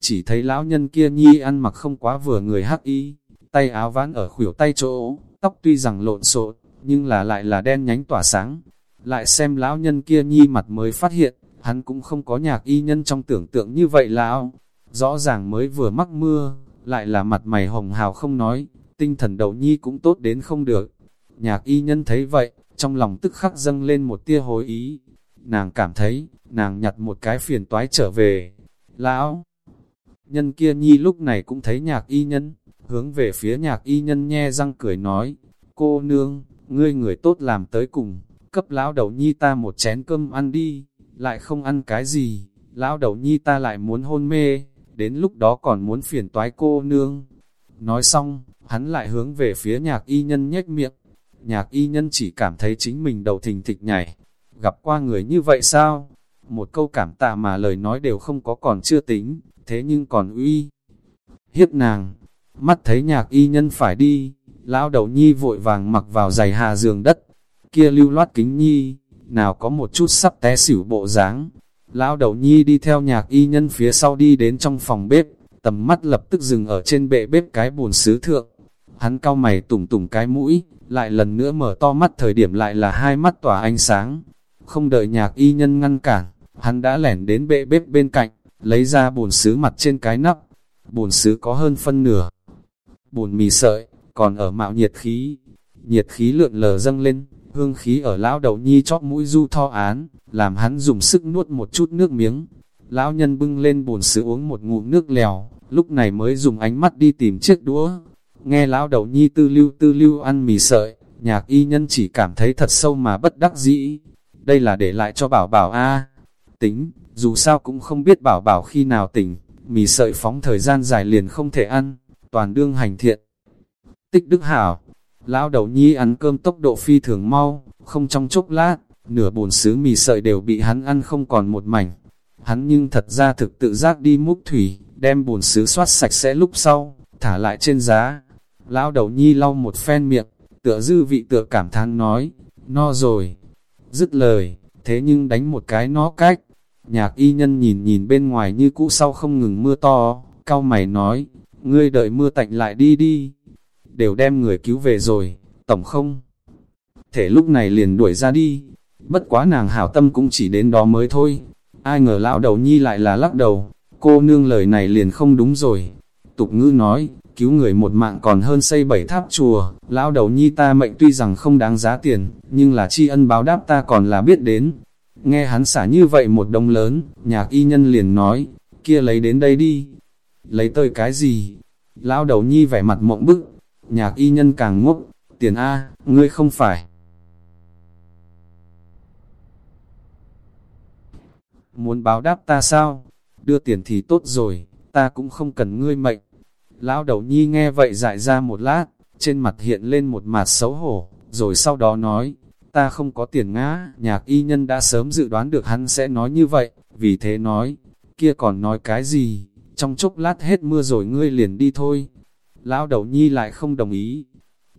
chỉ thấy lão nhân kia nhi ăn mặc không quá vừa người hắc y, tay áo ván ở khuỷu tay chỗ, tóc tuy rằng lộn xộn, nhưng là lại là đen nhánh tỏa sáng. Lại xem lão nhân kia nhi mặt mới phát hiện, hắn cũng không có nhạc y nhân trong tưởng tượng như vậy lão. Rõ ràng mới vừa mắc mưa, lại là mặt mày hồng hào không nói, tinh thần đầu nhi cũng tốt đến không được. Nhạc y nhân thấy vậy, trong lòng tức khắc dâng lên một tia hối ý. Nàng cảm thấy, nàng nhặt một cái phiền toái trở về. Lão! Nhân kia nhi lúc này cũng thấy nhạc y nhân, hướng về phía nhạc y nhân nhe răng cười nói, cô nương, ngươi người tốt làm tới cùng, cấp lão đầu nhi ta một chén cơm ăn đi, lại không ăn cái gì, lão đầu nhi ta lại muốn hôn mê, đến lúc đó còn muốn phiền toái cô nương. Nói xong, hắn lại hướng về phía nhạc y nhân nhếch miệng, nhạc y nhân chỉ cảm thấy chính mình đầu thình thịch nhảy, gặp qua người như vậy sao? Một câu cảm tạ mà lời nói đều không có còn chưa tính, thế nhưng còn uy. Hiếp nàng, mắt thấy nhạc y nhân phải đi, lão đầu nhi vội vàng mặc vào giày hà giường đất, kia lưu loát kính nhi, nào có một chút sắp té xỉu bộ dáng. Lão đầu nhi đi theo nhạc y nhân phía sau đi đến trong phòng bếp, tầm mắt lập tức dừng ở trên bệ bếp cái bồn sứ thượng. Hắn cao mày tủng tủng cái mũi, lại lần nữa mở to mắt thời điểm lại là hai mắt tỏa ánh sáng. Không đợi nhạc y nhân ngăn cản, hắn đã lẻn đến bệ bếp bên cạnh, lấy ra bồn sứ mặt trên cái nắp. Bồn sứ có hơn phân nửa. Bồn mì sợi, còn ở mạo nhiệt khí. Nhiệt khí lượn lờ dâng lên, hương khí ở lão đầu nhi chóp mũi du tho án, làm hắn dùng sức nuốt một chút nước miếng. Lão nhân bưng lên bồn sứ uống một ngụm nước lèo, lúc này mới dùng ánh mắt đi tìm chiếc đũa. Nghe lão đầu nhi tư lưu tư lưu ăn mì sợi, nhạc y nhân chỉ cảm thấy thật sâu mà bất đắc dĩ. Đây là để lại cho bảo bảo A. Tính, dù sao cũng không biết bảo bảo khi nào tỉnh, mì sợi phóng thời gian dài liền không thể ăn, toàn đương hành thiện. Tích Đức Hảo, lão đầu nhi ăn cơm tốc độ phi thường mau, không trong chốc lát, nửa bồn sứ mì sợi đều bị hắn ăn không còn một mảnh. Hắn nhưng thật ra thực tự giác đi múc thủy, đem bồn sứ soát sạch sẽ lúc sau, thả lại trên giá. Lão đầu nhi lau một phen miệng, tựa dư vị tựa cảm thán nói, no rồi. Dứt lời, thế nhưng đánh một cái nó cách. Nhạc y nhân nhìn nhìn bên ngoài như cũ sau không ngừng mưa to, cao mày nói, ngươi đợi mưa tạnh lại đi đi. Đều đem người cứu về rồi, tổng không. Thể lúc này liền đuổi ra đi, bất quá nàng hảo tâm cũng chỉ đến đó mới thôi. Ai ngờ lão đầu nhi lại là lắc đầu, cô nương lời này liền không đúng rồi. Tục ngữ nói, cứu người một mạng còn hơn xây bảy tháp chùa, lão đầu nhi ta mệnh tuy rằng không đáng giá tiền, nhưng là tri ân báo đáp ta còn là biết đến. Nghe hắn xả như vậy một đông lớn, nhạc y nhân liền nói, kia lấy đến đây đi. Lấy tơi cái gì? Lão đầu nhi vẻ mặt mộng bức, nhạc y nhân càng ngốc, tiền A, ngươi không phải. Muốn báo đáp ta sao? Đưa tiền thì tốt rồi, ta cũng không cần ngươi mệnh. Lão đầu nhi nghe vậy dại ra một lát, trên mặt hiện lên một mặt xấu hổ, rồi sau đó nói, ta không có tiền ngã, nhạc y nhân đã sớm dự đoán được hắn sẽ nói như vậy, vì thế nói, kia còn nói cái gì, trong chốc lát hết mưa rồi ngươi liền đi thôi. Lão đầu nhi lại không đồng ý,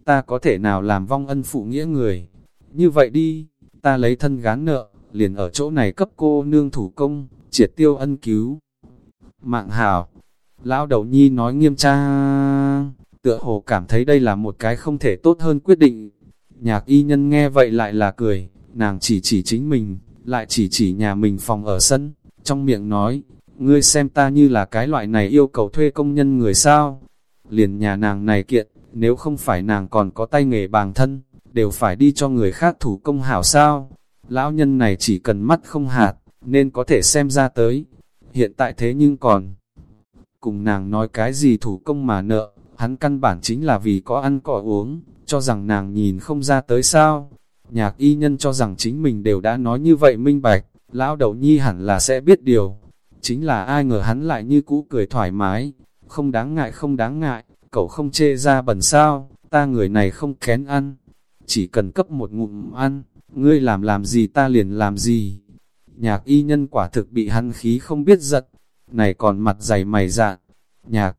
ta có thể nào làm vong ân phụ nghĩa người, như vậy đi, ta lấy thân gán nợ, liền ở chỗ này cấp cô nương thủ công, triệt tiêu ân cứu. Mạng hảo, lão đầu nhi nói nghiêm trang, tựa hồ cảm thấy đây là một cái không thể tốt hơn quyết định, Nhạc y nhân nghe vậy lại là cười, nàng chỉ chỉ chính mình, lại chỉ chỉ nhà mình phòng ở sân, trong miệng nói, ngươi xem ta như là cái loại này yêu cầu thuê công nhân người sao. Liền nhà nàng này kiện, nếu không phải nàng còn có tay nghề bằng thân, đều phải đi cho người khác thủ công hảo sao. Lão nhân này chỉ cần mắt không hạt, nên có thể xem ra tới. Hiện tại thế nhưng còn, cùng nàng nói cái gì thủ công mà nợ, hắn căn bản chính là vì có ăn có uống, cho rằng nàng nhìn không ra tới sao. Nhạc y nhân cho rằng chính mình đều đã nói như vậy minh bạch, lão đầu nhi hẳn là sẽ biết điều. Chính là ai ngờ hắn lại như cũ cười thoải mái, không đáng ngại không đáng ngại, cậu không chê ra bẩn sao, ta người này không kén ăn. Chỉ cần cấp một ngụm ăn, ngươi làm làm gì ta liền làm gì. Nhạc y nhân quả thực bị hắn khí không biết giận, này còn mặt dày mày dạn. Nhạc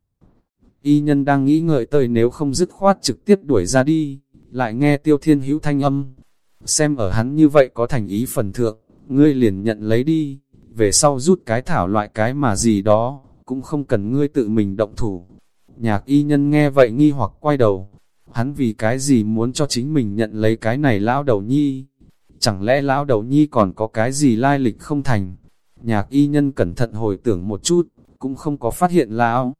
Y nhân đang nghĩ ngợi tới nếu không dứt khoát trực tiếp đuổi ra đi, lại nghe tiêu thiên hữu thanh âm. Xem ở hắn như vậy có thành ý phần thượng, ngươi liền nhận lấy đi, về sau rút cái thảo loại cái mà gì đó, cũng không cần ngươi tự mình động thủ. Nhạc y nhân nghe vậy nghi hoặc quay đầu, hắn vì cái gì muốn cho chính mình nhận lấy cái này lão đầu nhi. Chẳng lẽ lão đầu nhi còn có cái gì lai lịch không thành? Nhạc y nhân cẩn thận hồi tưởng một chút, cũng không có phát hiện lão.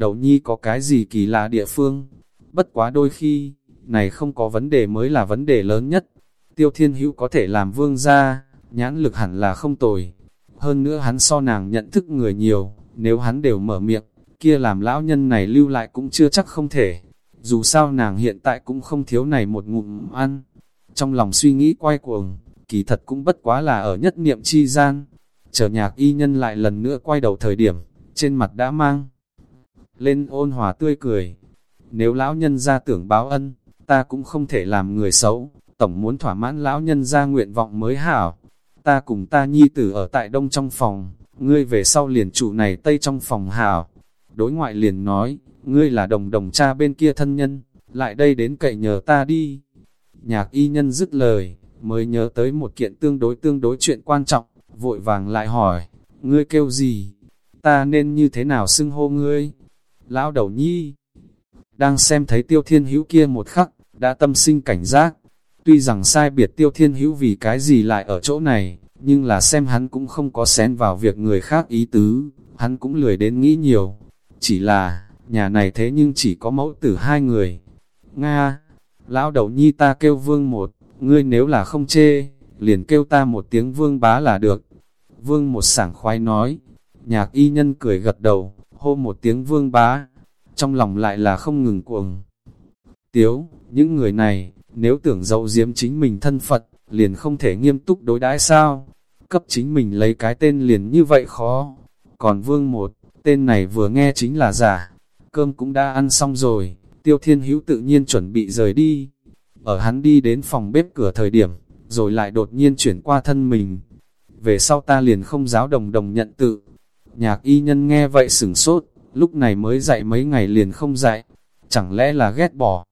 Đầu nhi có cái gì kỳ lạ địa phương, bất quá đôi khi, này không có vấn đề mới là vấn đề lớn nhất. Tiêu thiên hữu có thể làm vương gia, nhãn lực hẳn là không tồi. Hơn nữa hắn so nàng nhận thức người nhiều, nếu hắn đều mở miệng, kia làm lão nhân này lưu lại cũng chưa chắc không thể. Dù sao nàng hiện tại cũng không thiếu này một ngụm ăn. Trong lòng suy nghĩ quay cuồng, kỳ thật cũng bất quá là ở nhất niệm chi gian. Chờ nhạc y nhân lại lần nữa quay đầu thời điểm, trên mặt đã mang lên ôn hòa tươi cười. Nếu lão nhân ra tưởng báo ân, ta cũng không thể làm người xấu, tổng muốn thỏa mãn lão nhân ra nguyện vọng mới hảo. Ta cùng ta nhi tử ở tại đông trong phòng, ngươi về sau liền trụ này tây trong phòng hảo. Đối ngoại liền nói, ngươi là đồng đồng cha bên kia thân nhân, lại đây đến cậy nhờ ta đi. Nhạc y nhân dứt lời, mới nhớ tới một kiện tương đối tương đối chuyện quan trọng, vội vàng lại hỏi, ngươi kêu gì? Ta nên như thế nào xưng hô ngươi? Lão đầu nhi, đang xem thấy tiêu thiên hữu kia một khắc, đã tâm sinh cảnh giác. Tuy rằng sai biệt tiêu thiên hữu vì cái gì lại ở chỗ này, nhưng là xem hắn cũng không có xén vào việc người khác ý tứ, hắn cũng lười đến nghĩ nhiều. Chỉ là, nhà này thế nhưng chỉ có mẫu tử hai người. Nga, lão đầu nhi ta kêu vương một, ngươi nếu là không chê, liền kêu ta một tiếng vương bá là được. Vương một sảng khoái nói, nhạc y nhân cười gật đầu, hô một tiếng vương bá, trong lòng lại là không ngừng cuồng. Tiếu, những người này, nếu tưởng dậu diếm chính mình thân Phật, liền không thể nghiêm túc đối đãi sao? Cấp chính mình lấy cái tên liền như vậy khó. Còn vương một, tên này vừa nghe chính là giả. Cơm cũng đã ăn xong rồi, tiêu thiên hữu tự nhiên chuẩn bị rời đi. Ở hắn đi đến phòng bếp cửa thời điểm, rồi lại đột nhiên chuyển qua thân mình. Về sau ta liền không giáo đồng đồng nhận tự. Nhạc y nhân nghe vậy sửng sốt, lúc này mới dạy mấy ngày liền không dạy. Chẳng lẽ là ghét bỏ?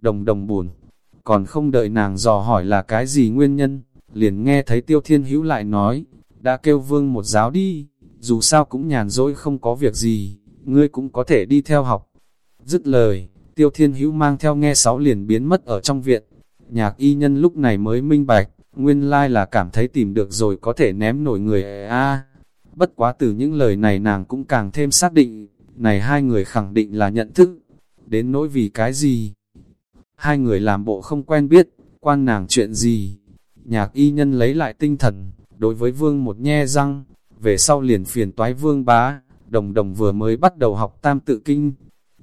Đồng đồng buồn, còn không đợi nàng dò hỏi là cái gì nguyên nhân, liền nghe thấy tiêu thiên hữu lại nói, đã kêu vương một giáo đi, dù sao cũng nhàn rỗi không có việc gì, ngươi cũng có thể đi theo học. Dứt lời, tiêu thiên hữu mang theo nghe sáu liền biến mất ở trong viện, nhạc y nhân lúc này mới minh bạch, nguyên lai là cảm thấy tìm được rồi có thể ném nổi người a Bất quá từ những lời này nàng cũng càng thêm xác định, này hai người khẳng định là nhận thức, đến nỗi vì cái gì. Hai người làm bộ không quen biết, quan nàng chuyện gì. Nhạc y nhân lấy lại tinh thần, đối với vương một nhe răng, về sau liền phiền toái vương bá, đồng đồng vừa mới bắt đầu học tam tự kinh.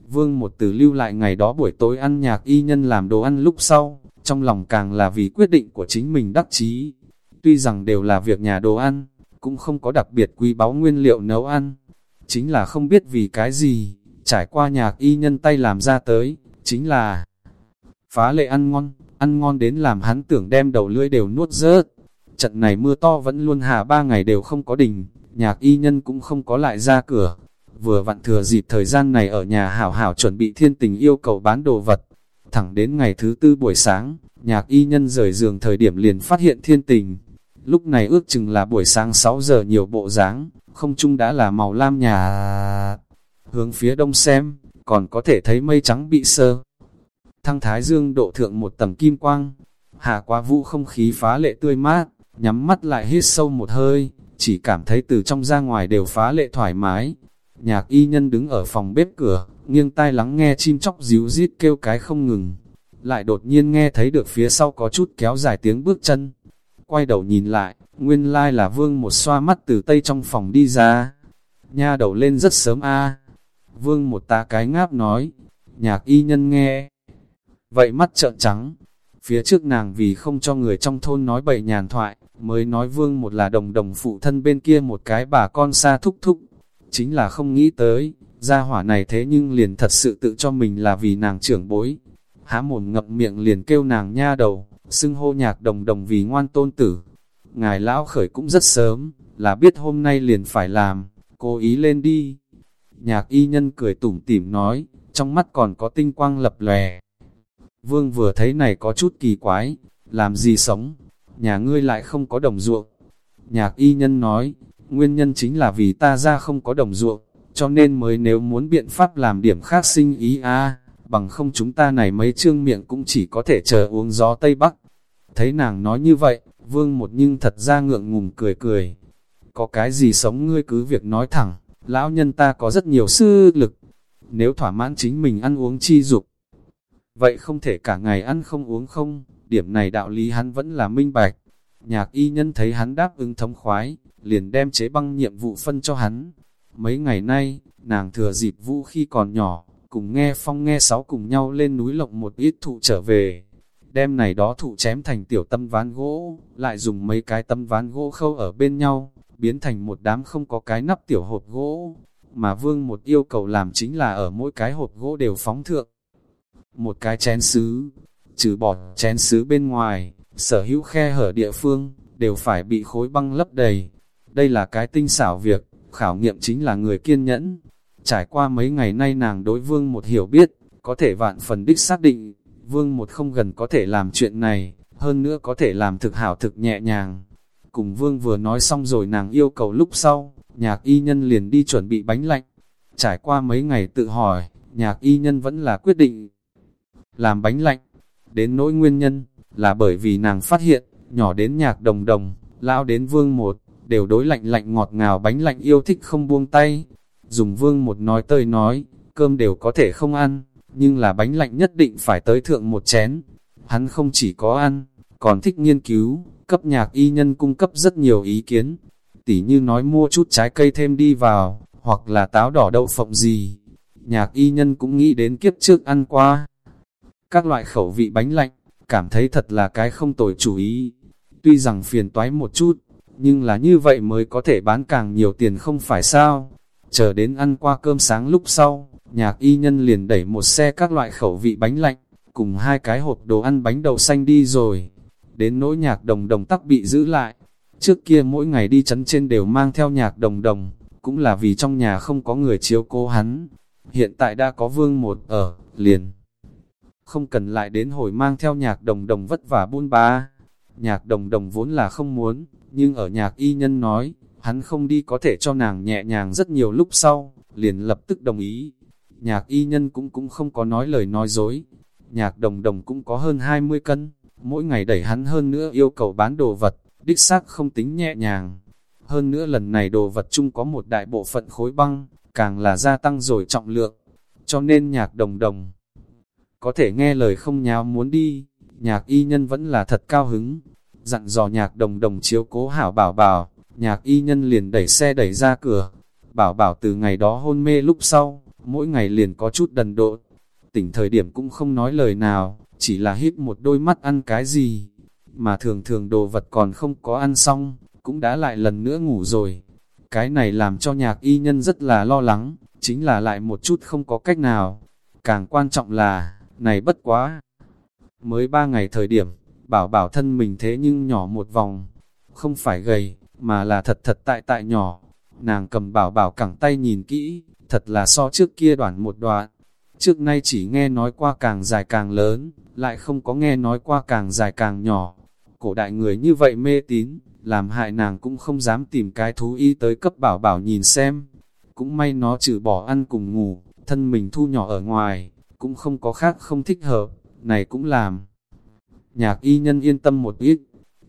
Vương một từ lưu lại ngày đó buổi tối ăn nhạc y nhân làm đồ ăn lúc sau, trong lòng càng là vì quyết định của chính mình đắc chí. Tuy rằng đều là việc nhà đồ ăn, cũng không có đặc biệt quý báu nguyên liệu nấu ăn. Chính là không biết vì cái gì, trải qua nhạc y nhân tay làm ra tới, chính là phá lệ ăn ngon, ăn ngon đến làm hắn tưởng đem đầu lưỡi đều nuốt rớt. Trận này mưa to vẫn luôn hạ ba ngày đều không có đình, nhạc y nhân cũng không có lại ra cửa. Vừa vặn thừa dịp thời gian này ở nhà hảo hảo chuẩn bị thiên tình yêu cầu bán đồ vật. Thẳng đến ngày thứ tư buổi sáng, nhạc y nhân rời giường thời điểm liền phát hiện thiên tình. Lúc này ước chừng là buổi sáng 6 giờ nhiều bộ dáng không chung đã là màu lam nhà. Hướng phía đông xem, còn có thể thấy mây trắng bị sơ thăng thái dương độ thượng một tầng kim quang, hạ quá vũ không khí phá lệ tươi mát, nhắm mắt lại hít sâu một hơi, chỉ cảm thấy từ trong ra ngoài đều phá lệ thoải mái. Nhạc y nhân đứng ở phòng bếp cửa, nghiêng tai lắng nghe chim chóc díu rít kêu cái không ngừng. Lại đột nhiên nghe thấy được phía sau có chút kéo dài tiếng bước chân. Quay đầu nhìn lại, nguyên lai là vương một xoa mắt từ tây trong phòng đi ra. Nha đầu lên rất sớm a Vương một ta cái ngáp nói, nhạc y nhân nghe, vậy mắt trợn trắng. Phía trước nàng vì không cho người trong thôn nói bậy nhàn thoại, mới nói vương một là đồng đồng phụ thân bên kia một cái bà con xa thúc thúc. Chính là không nghĩ tới, gia hỏa này thế nhưng liền thật sự tự cho mình là vì nàng trưởng bối. Há mồm ngậm miệng liền kêu nàng nha đầu, xưng hô nhạc đồng đồng vì ngoan tôn tử. Ngài lão khởi cũng rất sớm, là biết hôm nay liền phải làm, cố ý lên đi. Nhạc y nhân cười tủm tỉm nói, trong mắt còn có tinh quang lập lòe. Vương vừa thấy này có chút kỳ quái, làm gì sống, nhà ngươi lại không có đồng ruộng. Nhạc y nhân nói, Nguyên nhân chính là vì ta ra không có đồng ruộng, cho nên mới nếu muốn biện pháp làm điểm khác sinh ý a bằng không chúng ta này mấy trương miệng cũng chỉ có thể chờ uống gió Tây Bắc. Thấy nàng nói như vậy, vương một nhưng thật ra ngượng ngùng cười cười. Có cái gì sống ngươi cứ việc nói thẳng, lão nhân ta có rất nhiều sư lực. Nếu thỏa mãn chính mình ăn uống chi dục, vậy không thể cả ngày ăn không uống không, điểm này đạo lý hắn vẫn là minh bạch. Nhạc y nhân thấy hắn đáp ứng thống khoái, liền đem chế băng nhiệm vụ phân cho hắn. Mấy ngày nay, nàng thừa dịp vũ khi còn nhỏ, cùng nghe phong nghe sáu cùng nhau lên núi lộng một ít thụ trở về. Đem này đó thụ chém thành tiểu tâm ván gỗ, lại dùng mấy cái tâm ván gỗ khâu ở bên nhau, biến thành một đám không có cái nắp tiểu hộp gỗ. Mà vương một yêu cầu làm chính là ở mỗi cái hộp gỗ đều phóng thượng. Một cái chén sứ, trừ bỏ chén sứ bên ngoài, sở hữu khe hở địa phương, đều phải bị khối băng lấp đầy. Đây là cái tinh xảo việc, khảo nghiệm chính là người kiên nhẫn. Trải qua mấy ngày nay nàng đối vương một hiểu biết, có thể vạn phần đích xác định, vương một không gần có thể làm chuyện này, hơn nữa có thể làm thực hảo thực nhẹ nhàng. Cùng vương vừa nói xong rồi nàng yêu cầu lúc sau, nhạc y nhân liền đi chuẩn bị bánh lạnh. Trải qua mấy ngày tự hỏi, nhạc y nhân vẫn là quyết định làm bánh lạnh. Đến nỗi nguyên nhân, là bởi vì nàng phát hiện, nhỏ đến nhạc đồng đồng, lão đến vương một, đều đối lạnh lạnh ngọt ngào bánh lạnh yêu thích không buông tay. Dùng vương một nói tơi nói, cơm đều có thể không ăn, nhưng là bánh lạnh nhất định phải tới thượng một chén. Hắn không chỉ có ăn, còn thích nghiên cứu, cấp nhạc y nhân cung cấp rất nhiều ý kiến. Tỉ như nói mua chút trái cây thêm đi vào, hoặc là táo đỏ đậu phộng gì. Nhạc y nhân cũng nghĩ đến kiếp trước ăn qua. Các loại khẩu vị bánh lạnh, cảm thấy thật là cái không tồi chủ ý. Tuy rằng phiền toái một chút, nhưng là như vậy mới có thể bán càng nhiều tiền không phải sao. Chờ đến ăn qua cơm sáng lúc sau, nhạc y nhân liền đẩy một xe các loại khẩu vị bánh lạnh, cùng hai cái hộp đồ ăn bánh đậu xanh đi rồi. Đến nỗi nhạc đồng đồng tắc bị giữ lại. Trước kia mỗi ngày đi chấn trên đều mang theo nhạc đồng đồng, cũng là vì trong nhà không có người chiếu cố hắn. Hiện tại đã có vương một ở, liền. Không cần lại đến hồi mang theo nhạc đồng đồng vất vả buôn ba. Nhạc đồng đồng vốn là không muốn, nhưng ở nhạc y nhân nói, hắn không đi có thể cho nàng nhẹ nhàng rất nhiều lúc sau, liền lập tức đồng ý. Nhạc y nhân cũng cũng không có nói lời nói dối. Nhạc đồng đồng cũng có hơn 20 cân, mỗi ngày đẩy hắn hơn nữa yêu cầu bán đồ vật, đích xác không tính nhẹ nhàng. Hơn nữa lần này đồ vật chung có một đại bộ phận khối băng, càng là gia tăng rồi trọng lượng. Cho nên nhạc đồng đồng có thể nghe lời không nháo muốn đi, nhạc y nhân vẫn là thật cao hứng. Dặn dò nhạc đồng đồng chiếu cố hảo bảo bảo, nhạc y nhân liền đẩy xe đẩy ra cửa. Bảo bảo từ ngày đó hôn mê lúc sau, mỗi ngày liền có chút đần độn Tỉnh thời điểm cũng không nói lời nào, chỉ là hít một đôi mắt ăn cái gì. Mà thường thường đồ vật còn không có ăn xong, cũng đã lại lần nữa ngủ rồi. Cái này làm cho nhạc y nhân rất là lo lắng, chính là lại một chút không có cách nào. Càng quan trọng là, này bất quá. Mới ba ngày thời điểm, bảo bảo thân mình thế nhưng nhỏ một vòng, không phải gầy, mà là thật thật tại tại nhỏ. Nàng cầm bảo bảo cẳng tay nhìn kỹ, thật là so trước kia đoạn một đoạn. Trước nay chỉ nghe nói qua càng dài càng lớn, lại không có nghe nói qua càng dài càng nhỏ. Cổ đại người như vậy mê tín, làm hại nàng cũng không dám tìm cái thú y tới cấp bảo bảo nhìn xem. Cũng may nó trừ bỏ ăn cùng ngủ, thân mình thu nhỏ ở ngoài, cũng không có khác không thích hợp, này cũng làm. Nhạc y nhân yên tâm một ít,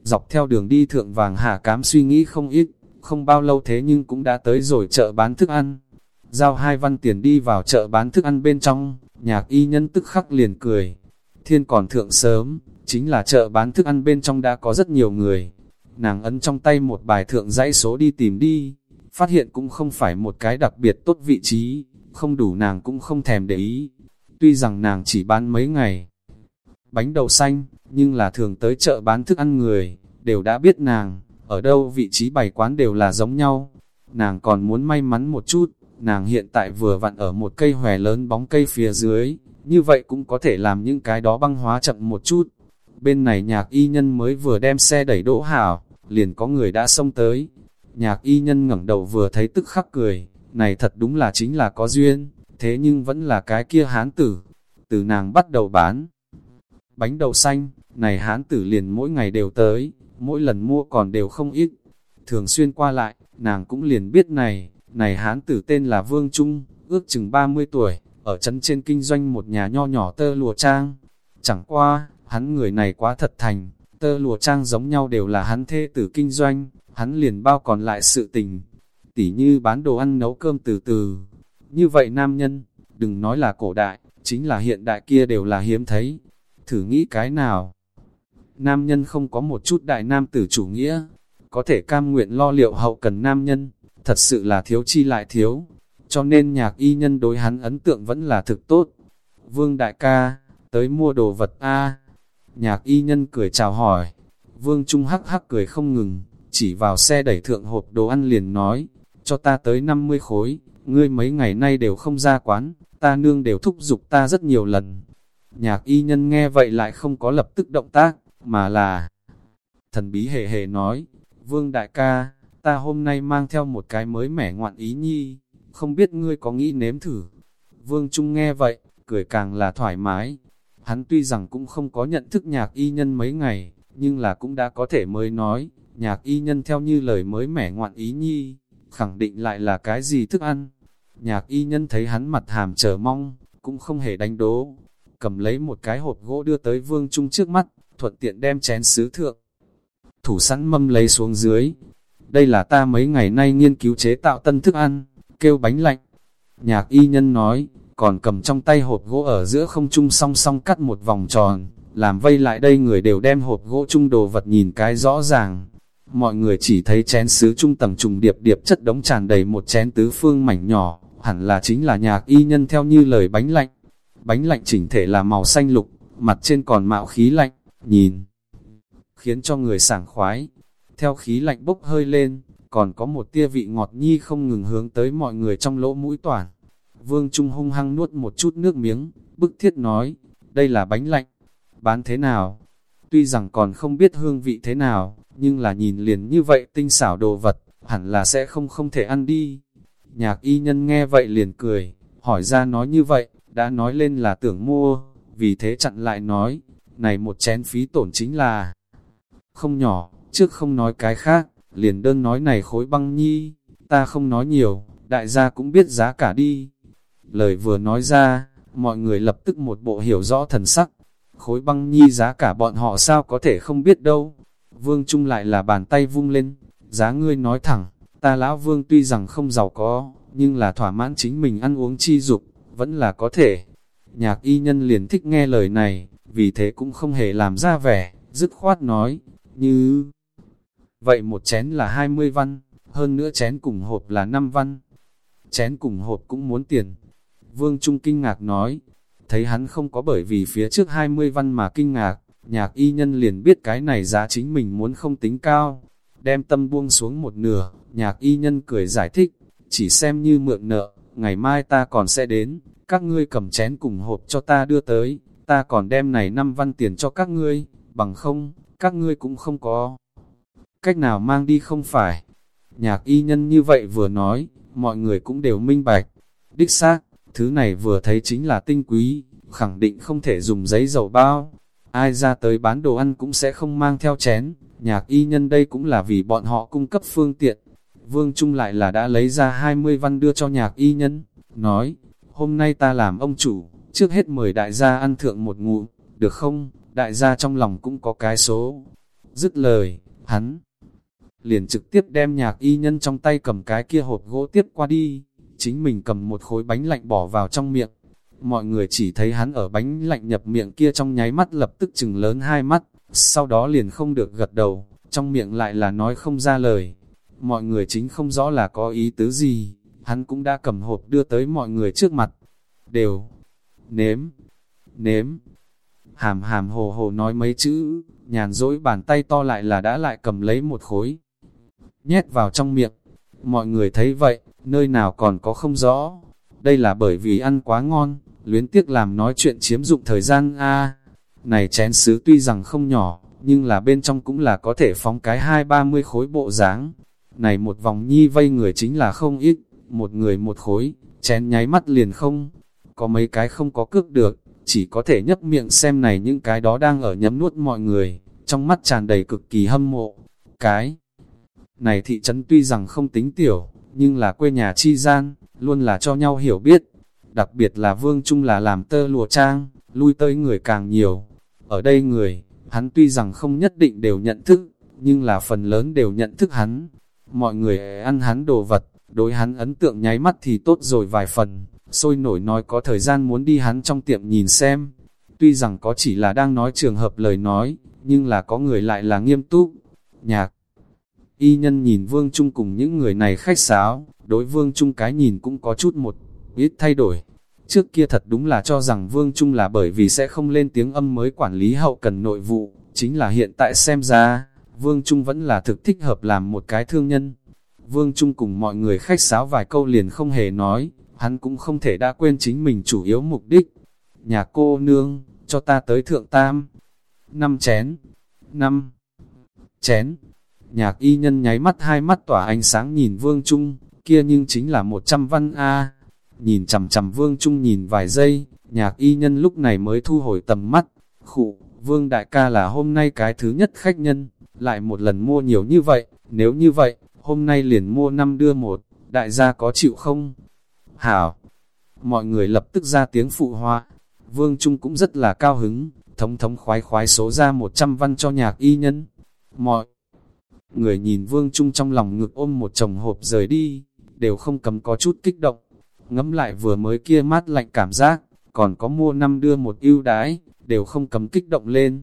dọc theo đường đi thượng vàng hạ cám suy nghĩ không ít, không bao lâu thế nhưng cũng đã tới rồi chợ bán thức ăn. Giao hai văn tiền đi vào chợ bán thức ăn bên trong, nhạc y nhân tức khắc liền cười. Thiên còn thượng sớm, chính là chợ bán thức ăn bên trong đã có rất nhiều người. Nàng ấn trong tay một bài thượng dãy số đi tìm đi, phát hiện cũng không phải một cái đặc biệt tốt vị trí, không đủ nàng cũng không thèm để ý, Tuy rằng nàng chỉ bán mấy ngày bánh đậu xanh, nhưng là thường tới chợ bán thức ăn người, đều đã biết nàng, ở đâu vị trí bày quán đều là giống nhau. Nàng còn muốn may mắn một chút, nàng hiện tại vừa vặn ở một cây hòe lớn bóng cây phía dưới, như vậy cũng có thể làm những cái đó băng hóa chậm một chút. Bên này nhạc y nhân mới vừa đem xe đẩy đỗ hảo, liền có người đã xông tới. Nhạc y nhân ngẩng đầu vừa thấy tức khắc cười, này thật đúng là chính là có duyên, thế nhưng vẫn là cái kia hán tử. Từ nàng bắt đầu bán bánh đậu xanh, này hán tử liền mỗi ngày đều tới, mỗi lần mua còn đều không ít. Thường xuyên qua lại, nàng cũng liền biết này, này hán tử tên là Vương Trung, ước chừng 30 tuổi, ở trấn trên kinh doanh một nhà nho nhỏ tơ lụa trang. Chẳng qua, hắn người này quá thật thành, tơ lụa trang giống nhau đều là hắn thê tử kinh doanh, hắn liền bao còn lại sự tình. Tỉ như bán đồ ăn nấu cơm từ từ. Như vậy nam nhân, đừng nói là cổ đại, chính là hiện đại kia đều là hiếm thấy. Thử nghĩ cái nào? Nam nhân không có một chút đại nam tử chủ nghĩa, có thể cam nguyện lo liệu hậu cần nam nhân, thật sự là thiếu chi lại thiếu. Cho nên nhạc y nhân đối hắn ấn tượng vẫn là thực tốt. Vương đại ca, tới mua đồ vật A. Nhạc y nhân cười chào hỏi. Vương Trung hắc hắc cười không ngừng, chỉ vào xe đẩy thượng hộp đồ ăn liền nói, cho ta tới 50 khối, ngươi mấy ngày nay đều không ra quán, ta nương đều thúc giục ta rất nhiều lần. Nhạc y nhân nghe vậy lại không có lập tức động tác, mà là thần bí hề hề nói, Vương đại ca, ta hôm nay mang theo một cái mới mẻ ngoạn ý nhi, không biết ngươi có nghĩ nếm thử. Vương Trung nghe vậy, cười càng là thoải mái. Hắn tuy rằng cũng không có nhận thức nhạc y nhân mấy ngày, nhưng là cũng đã có thể mới nói, nhạc y nhân theo như lời mới mẻ ngoạn ý nhi, khẳng định lại là cái gì thức ăn. Nhạc y nhân thấy hắn mặt hàm chờ mong, cũng không hề đánh đố, cầm lấy một cái hộp gỗ đưa tới vương trung trước mắt, thuận tiện đem chén sứ thượng. Thủ sẵn mâm lấy xuống dưới. Đây là ta mấy ngày nay nghiên cứu chế tạo tân thức ăn, kêu bánh lạnh. Nhạc y nhân nói, còn cầm trong tay hộp gỗ ở giữa không trung song song cắt một vòng tròn, làm vây lại đây người đều đem hộp gỗ chung đồ vật nhìn cái rõ ràng. Mọi người chỉ thấy chén sứ trung tầng trùng điệp điệp chất đống tràn đầy một chén tứ phương mảnh nhỏ, hẳn là chính là nhạc y nhân theo như lời bánh lạnh. Bánh lạnh chỉnh thể là màu xanh lục, mặt trên còn mạo khí lạnh, nhìn, khiến cho người sảng khoái. Theo khí lạnh bốc hơi lên, còn có một tia vị ngọt nhi không ngừng hướng tới mọi người trong lỗ mũi toàn. Vương Trung hung hăng nuốt một chút nước miếng, bức thiết nói, đây là bánh lạnh, bán thế nào? Tuy rằng còn không biết hương vị thế nào, nhưng là nhìn liền như vậy tinh xảo đồ vật, hẳn là sẽ không không thể ăn đi. Nhạc y nhân nghe vậy liền cười, hỏi ra nói như vậy, đã nói lên là tưởng mua, vì thế chặn lại nói, này một chén phí tổn chính là không nhỏ, trước không nói cái khác, liền đơn nói này khối băng nhi, ta không nói nhiều, đại gia cũng biết giá cả đi. Lời vừa nói ra, mọi người lập tức một bộ hiểu rõ thần sắc, khối băng nhi giá cả bọn họ sao có thể không biết đâu. Vương Trung lại là bàn tay vung lên, giá ngươi nói thẳng, ta lão vương tuy rằng không giàu có, nhưng là thỏa mãn chính mình ăn uống chi dục, vẫn là có thể. Nhạc y nhân liền thích nghe lời này, vì thế cũng không hề làm ra vẻ, dứt khoát nói, như... Vậy một chén là 20 văn, hơn nữa chén cùng hộp là 5 văn. Chén cùng hộp cũng muốn tiền. Vương Trung kinh ngạc nói, thấy hắn không có bởi vì phía trước 20 văn mà kinh ngạc, nhạc y nhân liền biết cái này giá chính mình muốn không tính cao. Đem tâm buông xuống một nửa, nhạc y nhân cười giải thích, chỉ xem như mượn nợ, ngày mai ta còn sẽ đến, các ngươi cầm chén cùng hộp cho ta đưa tới, ta còn đem này năm văn tiền cho các ngươi, bằng không, các ngươi cũng không có. Cách nào mang đi không phải. Nhạc y nhân như vậy vừa nói, mọi người cũng đều minh bạch. Đích xác, thứ này vừa thấy chính là tinh quý, khẳng định không thể dùng giấy dầu bao. Ai ra tới bán đồ ăn cũng sẽ không mang theo chén, nhạc y nhân đây cũng là vì bọn họ cung cấp phương tiện. Vương Trung lại là đã lấy ra 20 văn đưa cho nhạc y nhân, nói, hôm nay ta làm ông chủ, trước hết mời đại gia ăn thượng một ngụ, được không? Đại gia trong lòng cũng có cái số. Dứt lời, hắn liền trực tiếp đem nhạc y nhân trong tay cầm cái kia hộp gỗ tiếp qua đi, chính mình cầm một khối bánh lạnh bỏ vào trong miệng. Mọi người chỉ thấy hắn ở bánh lạnh nhập miệng kia trong nháy mắt lập tức chừng lớn hai mắt, sau đó liền không được gật đầu, trong miệng lại là nói không ra lời. Mọi người chính không rõ là có ý tứ gì, hắn cũng đã cầm hộp đưa tới mọi người trước mặt. Đều, nếm, nếm, hàm hàm hồ hồ nói mấy chữ, nhàn dỗi bàn tay to lại là đã lại cầm lấy một khối, nhét vào trong miệng. Mọi người thấy vậy, nơi nào còn có không rõ. Đây là bởi vì ăn quá ngon, luyến tiếc làm nói chuyện chiếm dụng thời gian a Này chén sứ tuy rằng không nhỏ, nhưng là bên trong cũng là có thể phóng cái hai ba mươi khối bộ dáng này một vòng nhi vây người chính là không ít, một người một khối, chén nháy mắt liền không. Có mấy cái không có cước được, chỉ có thể nhấp miệng xem này những cái đó đang ở nhấm nuốt mọi người, trong mắt tràn đầy cực kỳ hâm mộ. Cái Này thị trấn tuy rằng không tính tiểu, nhưng là quê nhà chi gian, luôn là cho nhau hiểu biết. Đặc biệt là Vương Trung là làm tơ lùa trang, lui tới người càng nhiều. Ở đây người, hắn tuy rằng không nhất định đều nhận thức, nhưng là phần lớn đều nhận thức hắn. Mọi người ăn hắn đồ vật, đối hắn ấn tượng nháy mắt thì tốt rồi vài phần, sôi nổi nói có thời gian muốn đi hắn trong tiệm nhìn xem. Tuy rằng có chỉ là đang nói trường hợp lời nói, nhưng là có người lại là nghiêm túc. Nhạc Y nhân nhìn Vương Trung cùng những người này khách sáo, đối Vương Trung cái nhìn cũng có chút một ít thay đổi. Trước kia thật đúng là cho rằng Vương Trung là bởi vì sẽ không lên tiếng âm mới quản lý hậu cần nội vụ, chính là hiện tại xem ra, Vương Trung vẫn là thực thích hợp làm một cái thương nhân. Vương Trung cùng mọi người khách sáo vài câu liền không hề nói, hắn cũng không thể đã quên chính mình chủ yếu mục đích. Nhà cô nương, cho ta tới thượng tam. Năm chén. Năm chén. Nhạc y nhân nháy mắt hai mắt tỏa ánh sáng nhìn Vương Trung, kia nhưng chính là một trăm văn A. Nhìn chầm chầm Vương Trung nhìn vài giây, nhạc y nhân lúc này mới thu hồi tầm mắt. Khụ, Vương Đại ca là hôm nay cái thứ nhất khách nhân, lại một lần mua nhiều như vậy, nếu như vậy, hôm nay liền mua năm đưa một, đại gia có chịu không? Hảo! Mọi người lập tức ra tiếng phụ hoa. Vương Trung cũng rất là cao hứng, thống thống khoái khoái số ra 100 văn cho nhạc y nhân. Mọi người nhìn Vương Trung trong lòng ngực ôm một chồng hộp rời đi, đều không cấm có chút kích động. Ngắm lại vừa mới kia mát lạnh cảm giác, còn có mua năm đưa một ưu đái, đều không cấm kích động lên.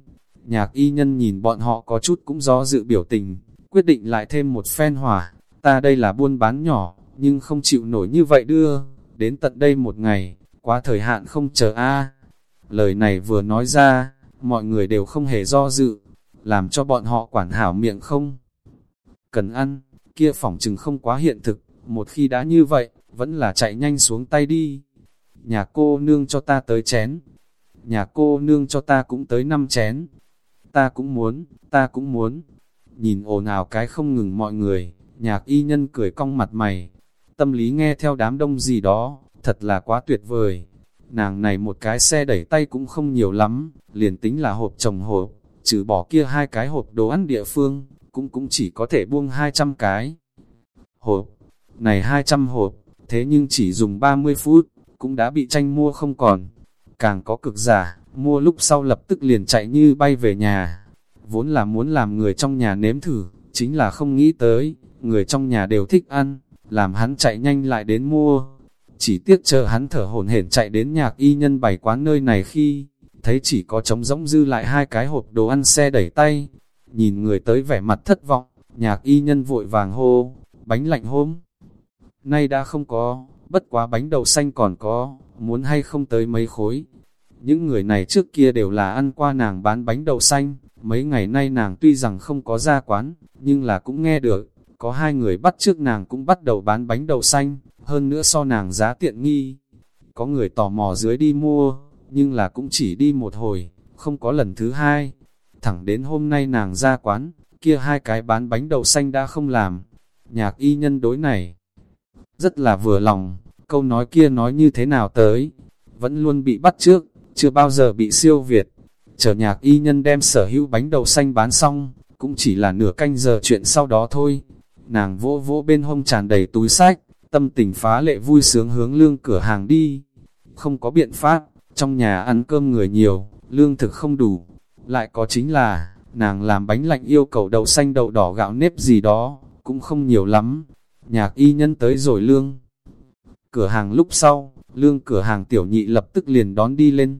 Nhạc y nhân nhìn bọn họ có chút cũng do dự biểu tình, quyết định lại thêm một phen hỏa. Ta đây là buôn bán nhỏ, nhưng không chịu nổi như vậy đưa, đến tận đây một ngày, quá thời hạn không chờ a Lời này vừa nói ra, mọi người đều không hề do dự, làm cho bọn họ quản hảo miệng không. Cần ăn, kia phỏng chừng không quá hiện thực, một khi đã như vậy, vẫn là chạy nhanh xuống tay đi. Nhà cô nương cho ta tới chén, nhà cô nương cho ta cũng tới năm chén. Ta cũng muốn, ta cũng muốn. Nhìn ồn ào cái không ngừng mọi người, nhạc y nhân cười cong mặt mày. Tâm lý nghe theo đám đông gì đó, thật là quá tuyệt vời. Nàng này một cái xe đẩy tay cũng không nhiều lắm, liền tính là hộp chồng hộp, trừ bỏ kia hai cái hộp đồ ăn địa phương, cũng cũng chỉ có thể buông 200 cái. Hộp, này 200 hộp, thế nhưng chỉ dùng 30 phút, cũng đã bị tranh mua không còn. Càng có cực giả, mua lúc sau lập tức liền chạy như bay về nhà. Vốn là muốn làm người trong nhà nếm thử, chính là không nghĩ tới, người trong nhà đều thích ăn, làm hắn chạy nhanh lại đến mua. Chỉ tiếc chờ hắn thở hổn hển chạy đến nhạc y nhân bày quán nơi này khi, thấy chỉ có trống rỗng dư lại hai cái hộp đồ ăn xe đẩy tay. Nhìn người tới vẻ mặt thất vọng, nhạc y nhân vội vàng hô, bánh lạnh hôm. Nay đã không có, bất quá bánh đậu xanh còn có, muốn hay không tới mấy khối. Những người này trước kia đều là ăn qua nàng bán bánh đậu xanh, mấy ngày nay nàng tuy rằng không có ra quán, nhưng là cũng nghe được, có hai người bắt trước nàng cũng bắt đầu bán bánh đậu xanh, hơn nữa so nàng giá tiện nghi. Có người tò mò dưới đi mua, nhưng là cũng chỉ đi một hồi, không có lần thứ hai. Thẳng đến hôm nay nàng ra quán, kia hai cái bán bánh đậu xanh đã không làm. Nhạc y nhân đối này, rất là vừa lòng, câu nói kia nói như thế nào tới, vẫn luôn bị bắt trước, chưa bao giờ bị siêu việt. Chờ nhạc y nhân đem sở hữu bánh đậu xanh bán xong, cũng chỉ là nửa canh giờ chuyện sau đó thôi. Nàng vỗ vỗ bên hông tràn đầy túi sách, tâm tình phá lệ vui sướng hướng lương cửa hàng đi. Không có biện pháp, trong nhà ăn cơm người nhiều, lương thực không đủ. Lại có chính là, nàng làm bánh lạnh yêu cầu đậu xanh đậu đỏ gạo nếp gì đó, cũng không nhiều lắm. Nhạc y nhân tới rồi lương. Cửa hàng lúc sau, lương cửa hàng tiểu nhị lập tức liền đón đi lên.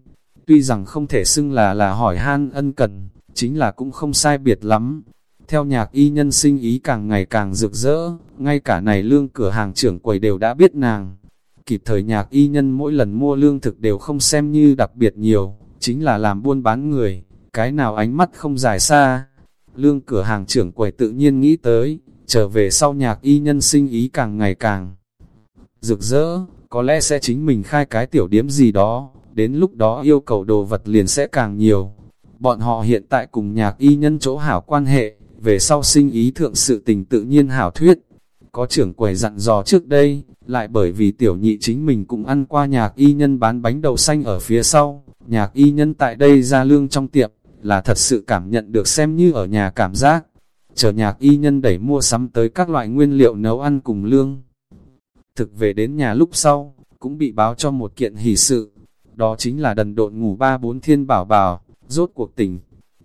Tuy rằng không thể xưng là là hỏi han ân cần, chính là cũng không sai biệt lắm. Theo nhạc y nhân sinh ý càng ngày càng rực rỡ, ngay cả này lương cửa hàng trưởng quầy đều đã biết nàng. Kịp thời nhạc y nhân mỗi lần mua lương thực đều không xem như đặc biệt nhiều, chính là làm buôn bán người, cái nào ánh mắt không dài xa. Lương cửa hàng trưởng quầy tự nhiên nghĩ tới, trở về sau nhạc y nhân sinh ý càng ngày càng rực rỡ, có lẽ sẽ chính mình khai cái tiểu điếm gì đó, đến lúc đó yêu cầu đồ vật liền sẽ càng nhiều. Bọn họ hiện tại cùng nhạc y nhân chỗ hảo quan hệ, về sau sinh ý thượng sự tình tự nhiên hảo thuyết. Có trưởng quầy dặn dò trước đây, lại bởi vì tiểu nhị chính mình cũng ăn qua nhạc y nhân bán bánh đậu xanh ở phía sau, nhạc y nhân tại đây ra lương trong tiệm, là thật sự cảm nhận được xem như ở nhà cảm giác. chờ nhạc y nhân đẩy mua sắm tới các loại nguyên liệu nấu ăn cùng lương. Thực về đến nhà lúc sau, cũng bị báo cho một kiện hỷ sự, đó chính là đần độn ngủ ba bốn thiên bảo bảo, rốt cuộc tỉnh.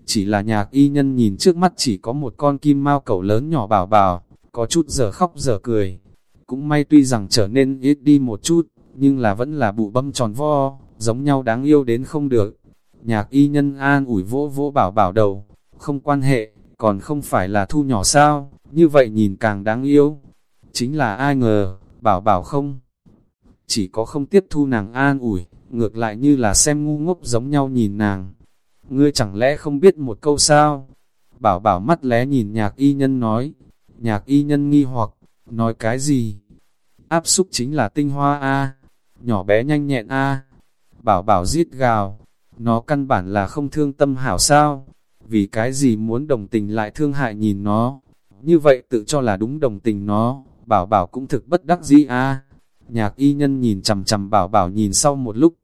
Chỉ là nhạc y nhân nhìn trước mắt chỉ có một con kim mao cẩu lớn nhỏ bảo bảo, có chút giờ khóc giờ cười. Cũng may tuy rằng trở nên ít đi một chút, nhưng là vẫn là bụ bâm tròn vo, giống nhau đáng yêu đến không được. Nhạc y nhân an ủi vỗ vỗ bảo bảo đầu, không quan hệ, còn không phải là thu nhỏ sao, như vậy nhìn càng đáng yêu. Chính là ai ngờ, bảo bảo không. Chỉ có không tiếp thu nàng an ủi, ngược lại như là xem ngu ngốc giống nhau nhìn nàng. Ngươi chẳng lẽ không biết một câu sao? Bảo bảo mắt lé nhìn nhạc y nhân nói. Nhạc y nhân nghi hoặc, nói cái gì? Áp xúc chính là tinh hoa A, nhỏ bé nhanh nhẹn A. Bảo bảo giết gào, nó căn bản là không thương tâm hảo sao? Vì cái gì muốn đồng tình lại thương hại nhìn nó? Như vậy tự cho là đúng đồng tình nó, bảo bảo cũng thực bất đắc dĩ A. Nhạc y nhân nhìn chầm chầm bảo bảo nhìn sau một lúc.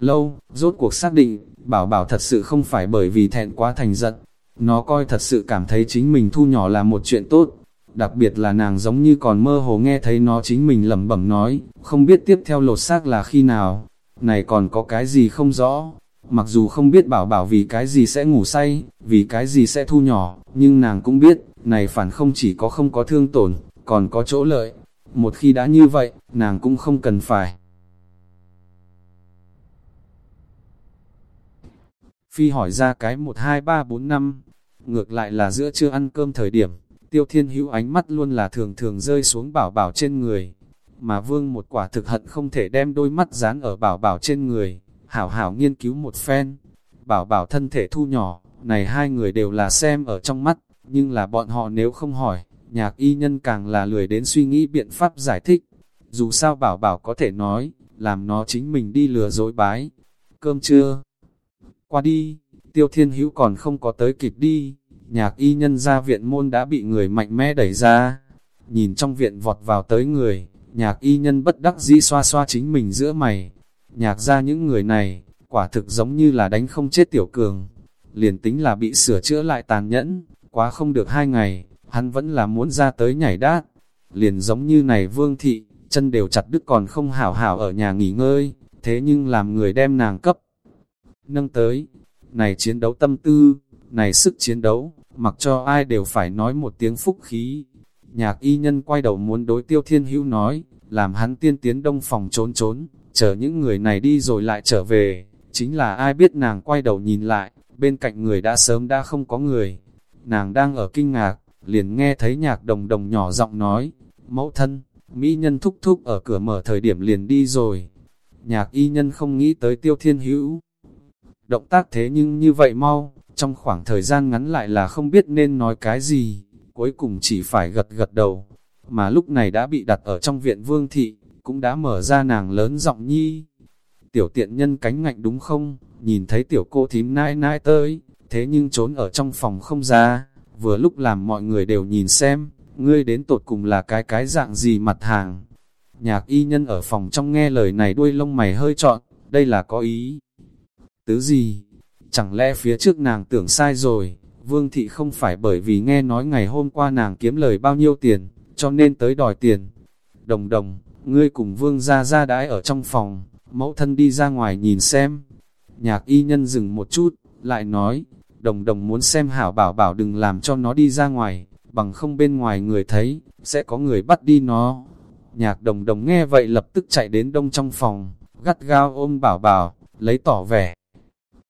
Lâu, rốt cuộc xác định, bảo bảo thật sự không phải bởi vì thẹn quá thành giận. Nó coi thật sự cảm thấy chính mình thu nhỏ là một chuyện tốt. Đặc biệt là nàng giống như còn mơ hồ nghe thấy nó chính mình lẩm bẩm nói, không biết tiếp theo lột xác là khi nào. Này còn có cái gì không rõ. Mặc dù không biết bảo bảo vì cái gì sẽ ngủ say, vì cái gì sẽ thu nhỏ, nhưng nàng cũng biết, này phản không chỉ có không có thương tổn, còn có chỗ lợi. Một khi đã như vậy, nàng cũng không cần phải. Phi hỏi ra cái 1 2 3 4 năm, ngược lại là giữa trưa ăn cơm thời điểm, tiêu thiên hữu ánh mắt luôn là thường thường rơi xuống bảo bảo trên người, mà vương một quả thực hận không thể đem đôi mắt dán ở bảo bảo trên người, hảo hảo nghiên cứu một phen, bảo bảo thân thể thu nhỏ, này hai người đều là xem ở trong mắt, nhưng là bọn họ nếu không hỏi, nhạc y nhân càng là lười đến suy nghĩ biện pháp giải thích. Dù sao bảo bảo có thể nói, làm nó chính mình đi lừa dối bái. Cơm trưa. Qua đi, tiêu thiên hữu còn không có tới kịp đi. Nhạc y nhân ra viện môn đã bị người mạnh mẽ đẩy ra. Nhìn trong viện vọt vào tới người, nhạc y nhân bất đắc dĩ xoa xoa chính mình giữa mày. Nhạc ra những người này, quả thực giống như là đánh không chết tiểu cường. Liền tính là bị sửa chữa lại tàn nhẫn, quá không được hai ngày, hắn vẫn là muốn ra tới nhảy đát. Liền giống như này vương thị, chân đều chặt đứt còn không hảo hảo ở nhà nghỉ ngơi, thế nhưng làm người đem nàng cấp. Nâng tới, này chiến đấu tâm tư, này sức chiến đấu, mặc cho ai đều phải nói một tiếng phúc khí. Nhạc y nhân quay đầu muốn đối tiêu thiên hữu nói, làm hắn tiên tiến đông phòng trốn trốn, chờ những người này đi rồi lại trở về, chính là ai biết nàng quay đầu nhìn lại, bên cạnh người đã sớm đã không có người. Nàng đang ở kinh ngạc, liền nghe thấy nhạc đồng đồng nhỏ giọng nói, mẫu thân, mỹ nhân thúc thúc ở cửa mở thời điểm liền đi rồi. Nhạc y nhân không nghĩ tới tiêu thiên hữu. Động tác thế nhưng như vậy mau, trong khoảng thời gian ngắn lại là không biết nên nói cái gì, cuối cùng chỉ phải gật gật đầu, mà lúc này đã bị đặt ở trong viện vương thị, cũng đã mở ra nàng lớn giọng nhi. Tiểu tiện nhân cánh ngạnh đúng không, nhìn thấy tiểu cô thím nãi nãi tới, thế nhưng trốn ở trong phòng không ra, vừa lúc làm mọi người đều nhìn xem, ngươi đến tột cùng là cái cái dạng gì mặt hàng. Nhạc y nhân ở phòng trong nghe lời này đuôi lông mày hơi trọn, đây là có ý. Tứ gì? Chẳng lẽ phía trước nàng tưởng sai rồi, vương thị không phải bởi vì nghe nói ngày hôm qua nàng kiếm lời bao nhiêu tiền, cho nên tới đòi tiền. Đồng đồng, ngươi cùng vương ra ra đãi ở trong phòng, mẫu thân đi ra ngoài nhìn xem. Nhạc y nhân dừng một chút, lại nói, đồng đồng muốn xem hảo bảo bảo đừng làm cho nó đi ra ngoài, bằng không bên ngoài người thấy, sẽ có người bắt đi nó. Nhạc đồng đồng nghe vậy lập tức chạy đến đông trong phòng, gắt gao ôm bảo bảo, lấy tỏ vẻ.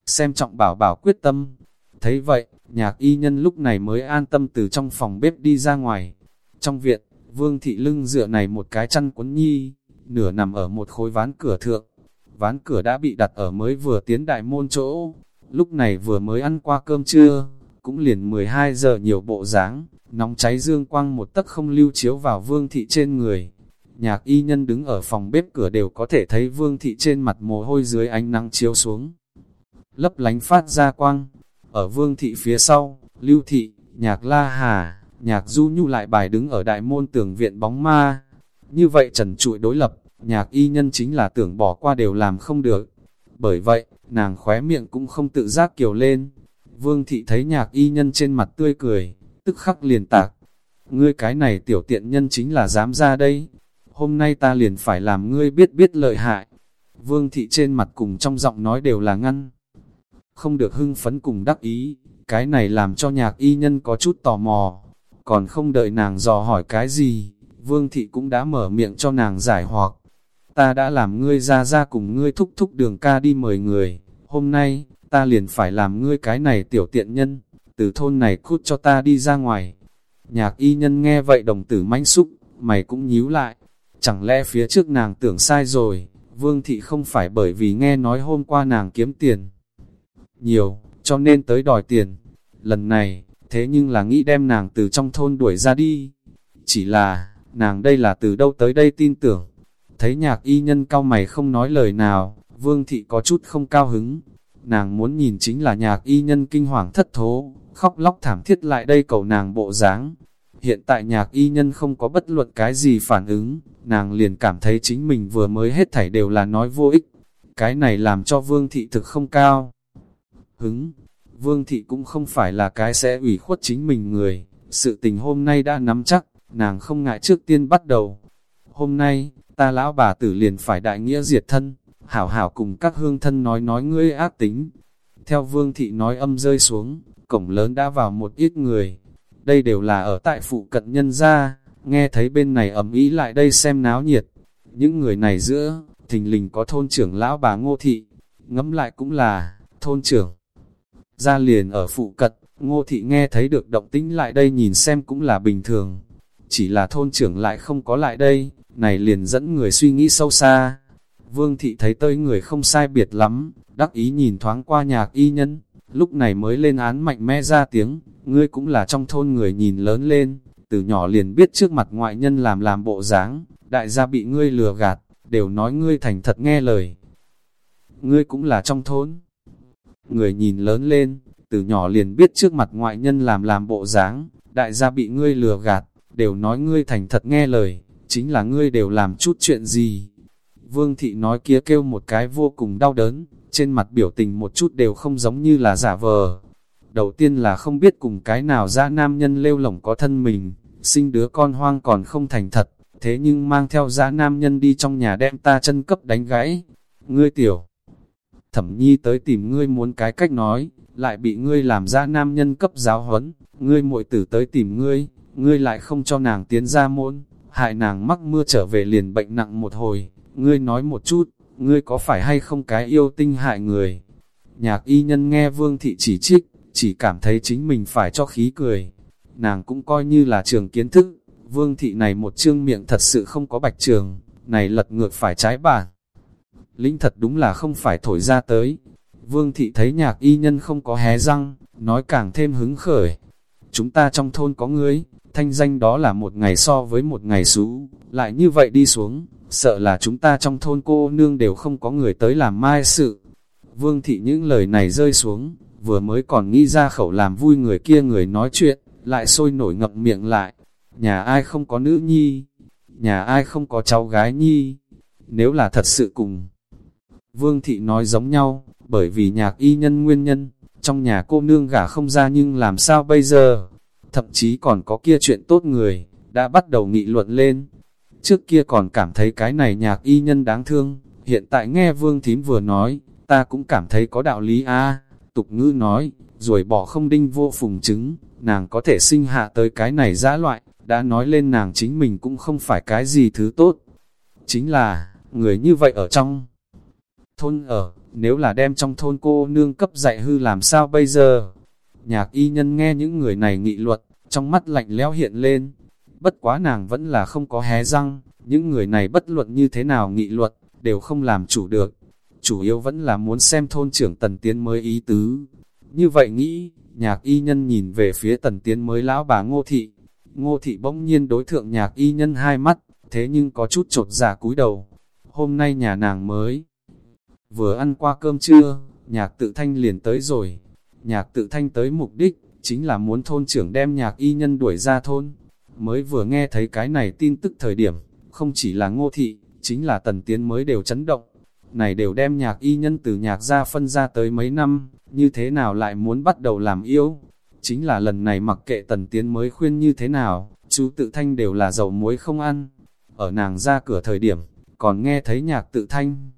Xem trọng bảo bảo quyết tâm. Thấy vậy, nhạc y nhân lúc này mới an tâm từ trong phòng bếp đi ra ngoài. Trong viện, vương thị lưng dựa này một cái chăn cuốn nhi, nửa nằm ở một khối ván cửa thượng. Ván cửa đã bị đặt ở mới vừa tiến đại môn chỗ, lúc này vừa mới ăn qua cơm trưa, cũng liền 12 giờ nhiều bộ dáng nóng cháy dương quang một tấc không lưu chiếu vào vương thị trên người. Nhạc y nhân đứng ở phòng bếp cửa đều có thể thấy vương thị trên mặt mồ hôi dưới ánh nắng chiếu xuống. Lấp lánh phát ra quang, ở vương thị phía sau, lưu thị, nhạc la hà, nhạc du nhu lại bài đứng ở đại môn tường viện bóng ma. Như vậy trần trụi đối lập, nhạc y nhân chính là tưởng bỏ qua đều làm không được. Bởi vậy, nàng khóe miệng cũng không tự giác kiều lên. Vương thị thấy nhạc y nhân trên mặt tươi cười, tức khắc liền tạc. Ngươi cái này tiểu tiện nhân chính là dám ra đây. Hôm nay ta liền phải làm ngươi biết biết lợi hại. Vương thị trên mặt cùng trong giọng nói đều là ngăn. Không được hưng phấn cùng đắc ý, cái này làm cho nhạc y nhân có chút tò mò. Còn không đợi nàng dò hỏi cái gì, vương thị cũng đã mở miệng cho nàng giải hoặc. Ta đã làm ngươi ra ra cùng ngươi thúc thúc đường ca đi mời người, hôm nay, ta liền phải làm ngươi cái này tiểu tiện nhân, từ thôn này cút cho ta đi ra ngoài. Nhạc y nhân nghe vậy đồng tử manh xúc, mày cũng nhíu lại. Chẳng lẽ phía trước nàng tưởng sai rồi, vương thị không phải bởi vì nghe nói hôm qua nàng kiếm tiền. Nhiều, cho nên tới đòi tiền. Lần này, thế nhưng là nghĩ đem nàng từ trong thôn đuổi ra đi. Chỉ là, nàng đây là từ đâu tới đây tin tưởng. Thấy nhạc y nhân cao mày không nói lời nào, vương thị có chút không cao hứng. Nàng muốn nhìn chính là nhạc y nhân kinh hoàng thất thố, khóc lóc thảm thiết lại đây cầu nàng bộ dáng. Hiện tại nhạc y nhân không có bất luận cái gì phản ứng, nàng liền cảm thấy chính mình vừa mới hết thảy đều là nói vô ích. Cái này làm cho vương thị thực không cao. Hứng, vương thị cũng không phải là cái sẽ ủy khuất chính mình người, sự tình hôm nay đã nắm chắc, nàng không ngại trước tiên bắt đầu. Hôm nay, ta lão bà tử liền phải đại nghĩa diệt thân, hảo hảo cùng các hương thân nói nói ngươi ác tính. Theo vương thị nói âm rơi xuống, cổng lớn đã vào một ít người. Đây đều là ở tại phụ cận nhân gia, nghe thấy bên này ầm ý lại đây xem náo nhiệt. Những người này giữa, thình lình có thôn trưởng lão bà ngô thị, ngẫm lại cũng là, thôn trưởng. Ra liền ở phụ cận, ngô thị nghe thấy được động tĩnh lại đây nhìn xem cũng là bình thường. Chỉ là thôn trưởng lại không có lại đây, này liền dẫn người suy nghĩ sâu xa. Vương thị thấy tới người không sai biệt lắm, đắc ý nhìn thoáng qua nhạc y nhân, lúc này mới lên án mạnh mẽ ra tiếng, ngươi cũng là trong thôn người nhìn lớn lên, từ nhỏ liền biết trước mặt ngoại nhân làm làm bộ dáng, đại gia bị ngươi lừa gạt, đều nói ngươi thành thật nghe lời. Ngươi cũng là trong thôn. Người nhìn lớn lên, từ nhỏ liền biết trước mặt ngoại nhân làm làm bộ dáng, đại gia bị ngươi lừa gạt, đều nói ngươi thành thật nghe lời, chính là ngươi đều làm chút chuyện gì. Vương thị nói kia kêu một cái vô cùng đau đớn, trên mặt biểu tình một chút đều không giống như là giả vờ. Đầu tiên là không biết cùng cái nào ra nam nhân lêu lỏng có thân mình, sinh đứa con hoang còn không thành thật, thế nhưng mang theo ra nam nhân đi trong nhà đem ta chân cấp đánh gãy. Ngươi tiểu, thẩm nhi tới tìm ngươi muốn cái cách nói, lại bị ngươi làm ra nam nhân cấp giáo huấn, ngươi muội tử tới tìm ngươi, ngươi lại không cho nàng tiến ra môn, hại nàng mắc mưa trở về liền bệnh nặng một hồi, ngươi nói một chút, ngươi có phải hay không cái yêu tinh hại người. Nhạc y nhân nghe vương thị chỉ trích, chỉ cảm thấy chính mình phải cho khí cười. Nàng cũng coi như là trường kiến thức, vương thị này một chương miệng thật sự không có bạch trường, này lật ngược phải trái bản. Linh thật đúng là không phải thổi ra tới. Vương thị thấy nhạc y nhân không có hé răng, nói càng thêm hứng khởi. Chúng ta trong thôn có ngươi, thanh danh đó là một ngày so với một ngày xú, lại như vậy đi xuống, sợ là chúng ta trong thôn cô nương đều không có người tới làm mai sự. Vương thị những lời này rơi xuống, vừa mới còn nghĩ ra khẩu làm vui người kia người nói chuyện, lại sôi nổi ngậm miệng lại. Nhà ai không có nữ nhi, nhà ai không có cháu gái nhi, nếu là thật sự cùng. Vương thị nói giống nhau, bởi vì nhạc y nhân nguyên nhân, trong nhà cô nương gả không ra nhưng làm sao bây giờ? Thậm chí còn có kia chuyện tốt người, đã bắt đầu nghị luận lên. Trước kia còn cảm thấy cái này nhạc y nhân đáng thương, hiện tại nghe vương thím vừa nói, ta cũng cảm thấy có đạo lý a Tục ngữ nói, rồi bỏ không đinh vô phùng chứng, nàng có thể sinh hạ tới cái này dã loại, đã nói lên nàng chính mình cũng không phải cái gì thứ tốt. Chính là, người như vậy ở trong thôn ở, nếu là đem trong thôn cô nương cấp dạy hư làm sao bây giờ? Nhạc y nhân nghe những người này nghị luật, trong mắt lạnh lẽo hiện lên. Bất quá nàng vẫn là không có hé răng, những người này bất luận như thế nào nghị luật, đều không làm chủ được. Chủ yếu vẫn là muốn xem thôn trưởng tần tiến mới ý tứ. Như vậy nghĩ, nhạc y nhân nhìn về phía tần tiến mới lão bà ngô thị. Ngô thị bỗng nhiên đối thượng nhạc y nhân hai mắt, thế nhưng có chút trột giả dạ cúi đầu. Hôm nay nhà nàng mới vừa ăn qua cơm trưa, nhạc tự thanh liền tới rồi. Nhạc tự thanh tới mục đích, chính là muốn thôn trưởng đem nhạc y nhân đuổi ra thôn. Mới vừa nghe thấy cái này tin tức thời điểm, không chỉ là ngô thị, chính là tần tiến mới đều chấn động. Này đều đem nhạc y nhân từ nhạc ra phân ra tới mấy năm, như thế nào lại muốn bắt đầu làm yêu? Chính là lần này mặc kệ tần tiến mới khuyên như thế nào, chú tự thanh đều là dầu muối không ăn. Ở nàng ra cửa thời điểm, còn nghe thấy nhạc tự thanh.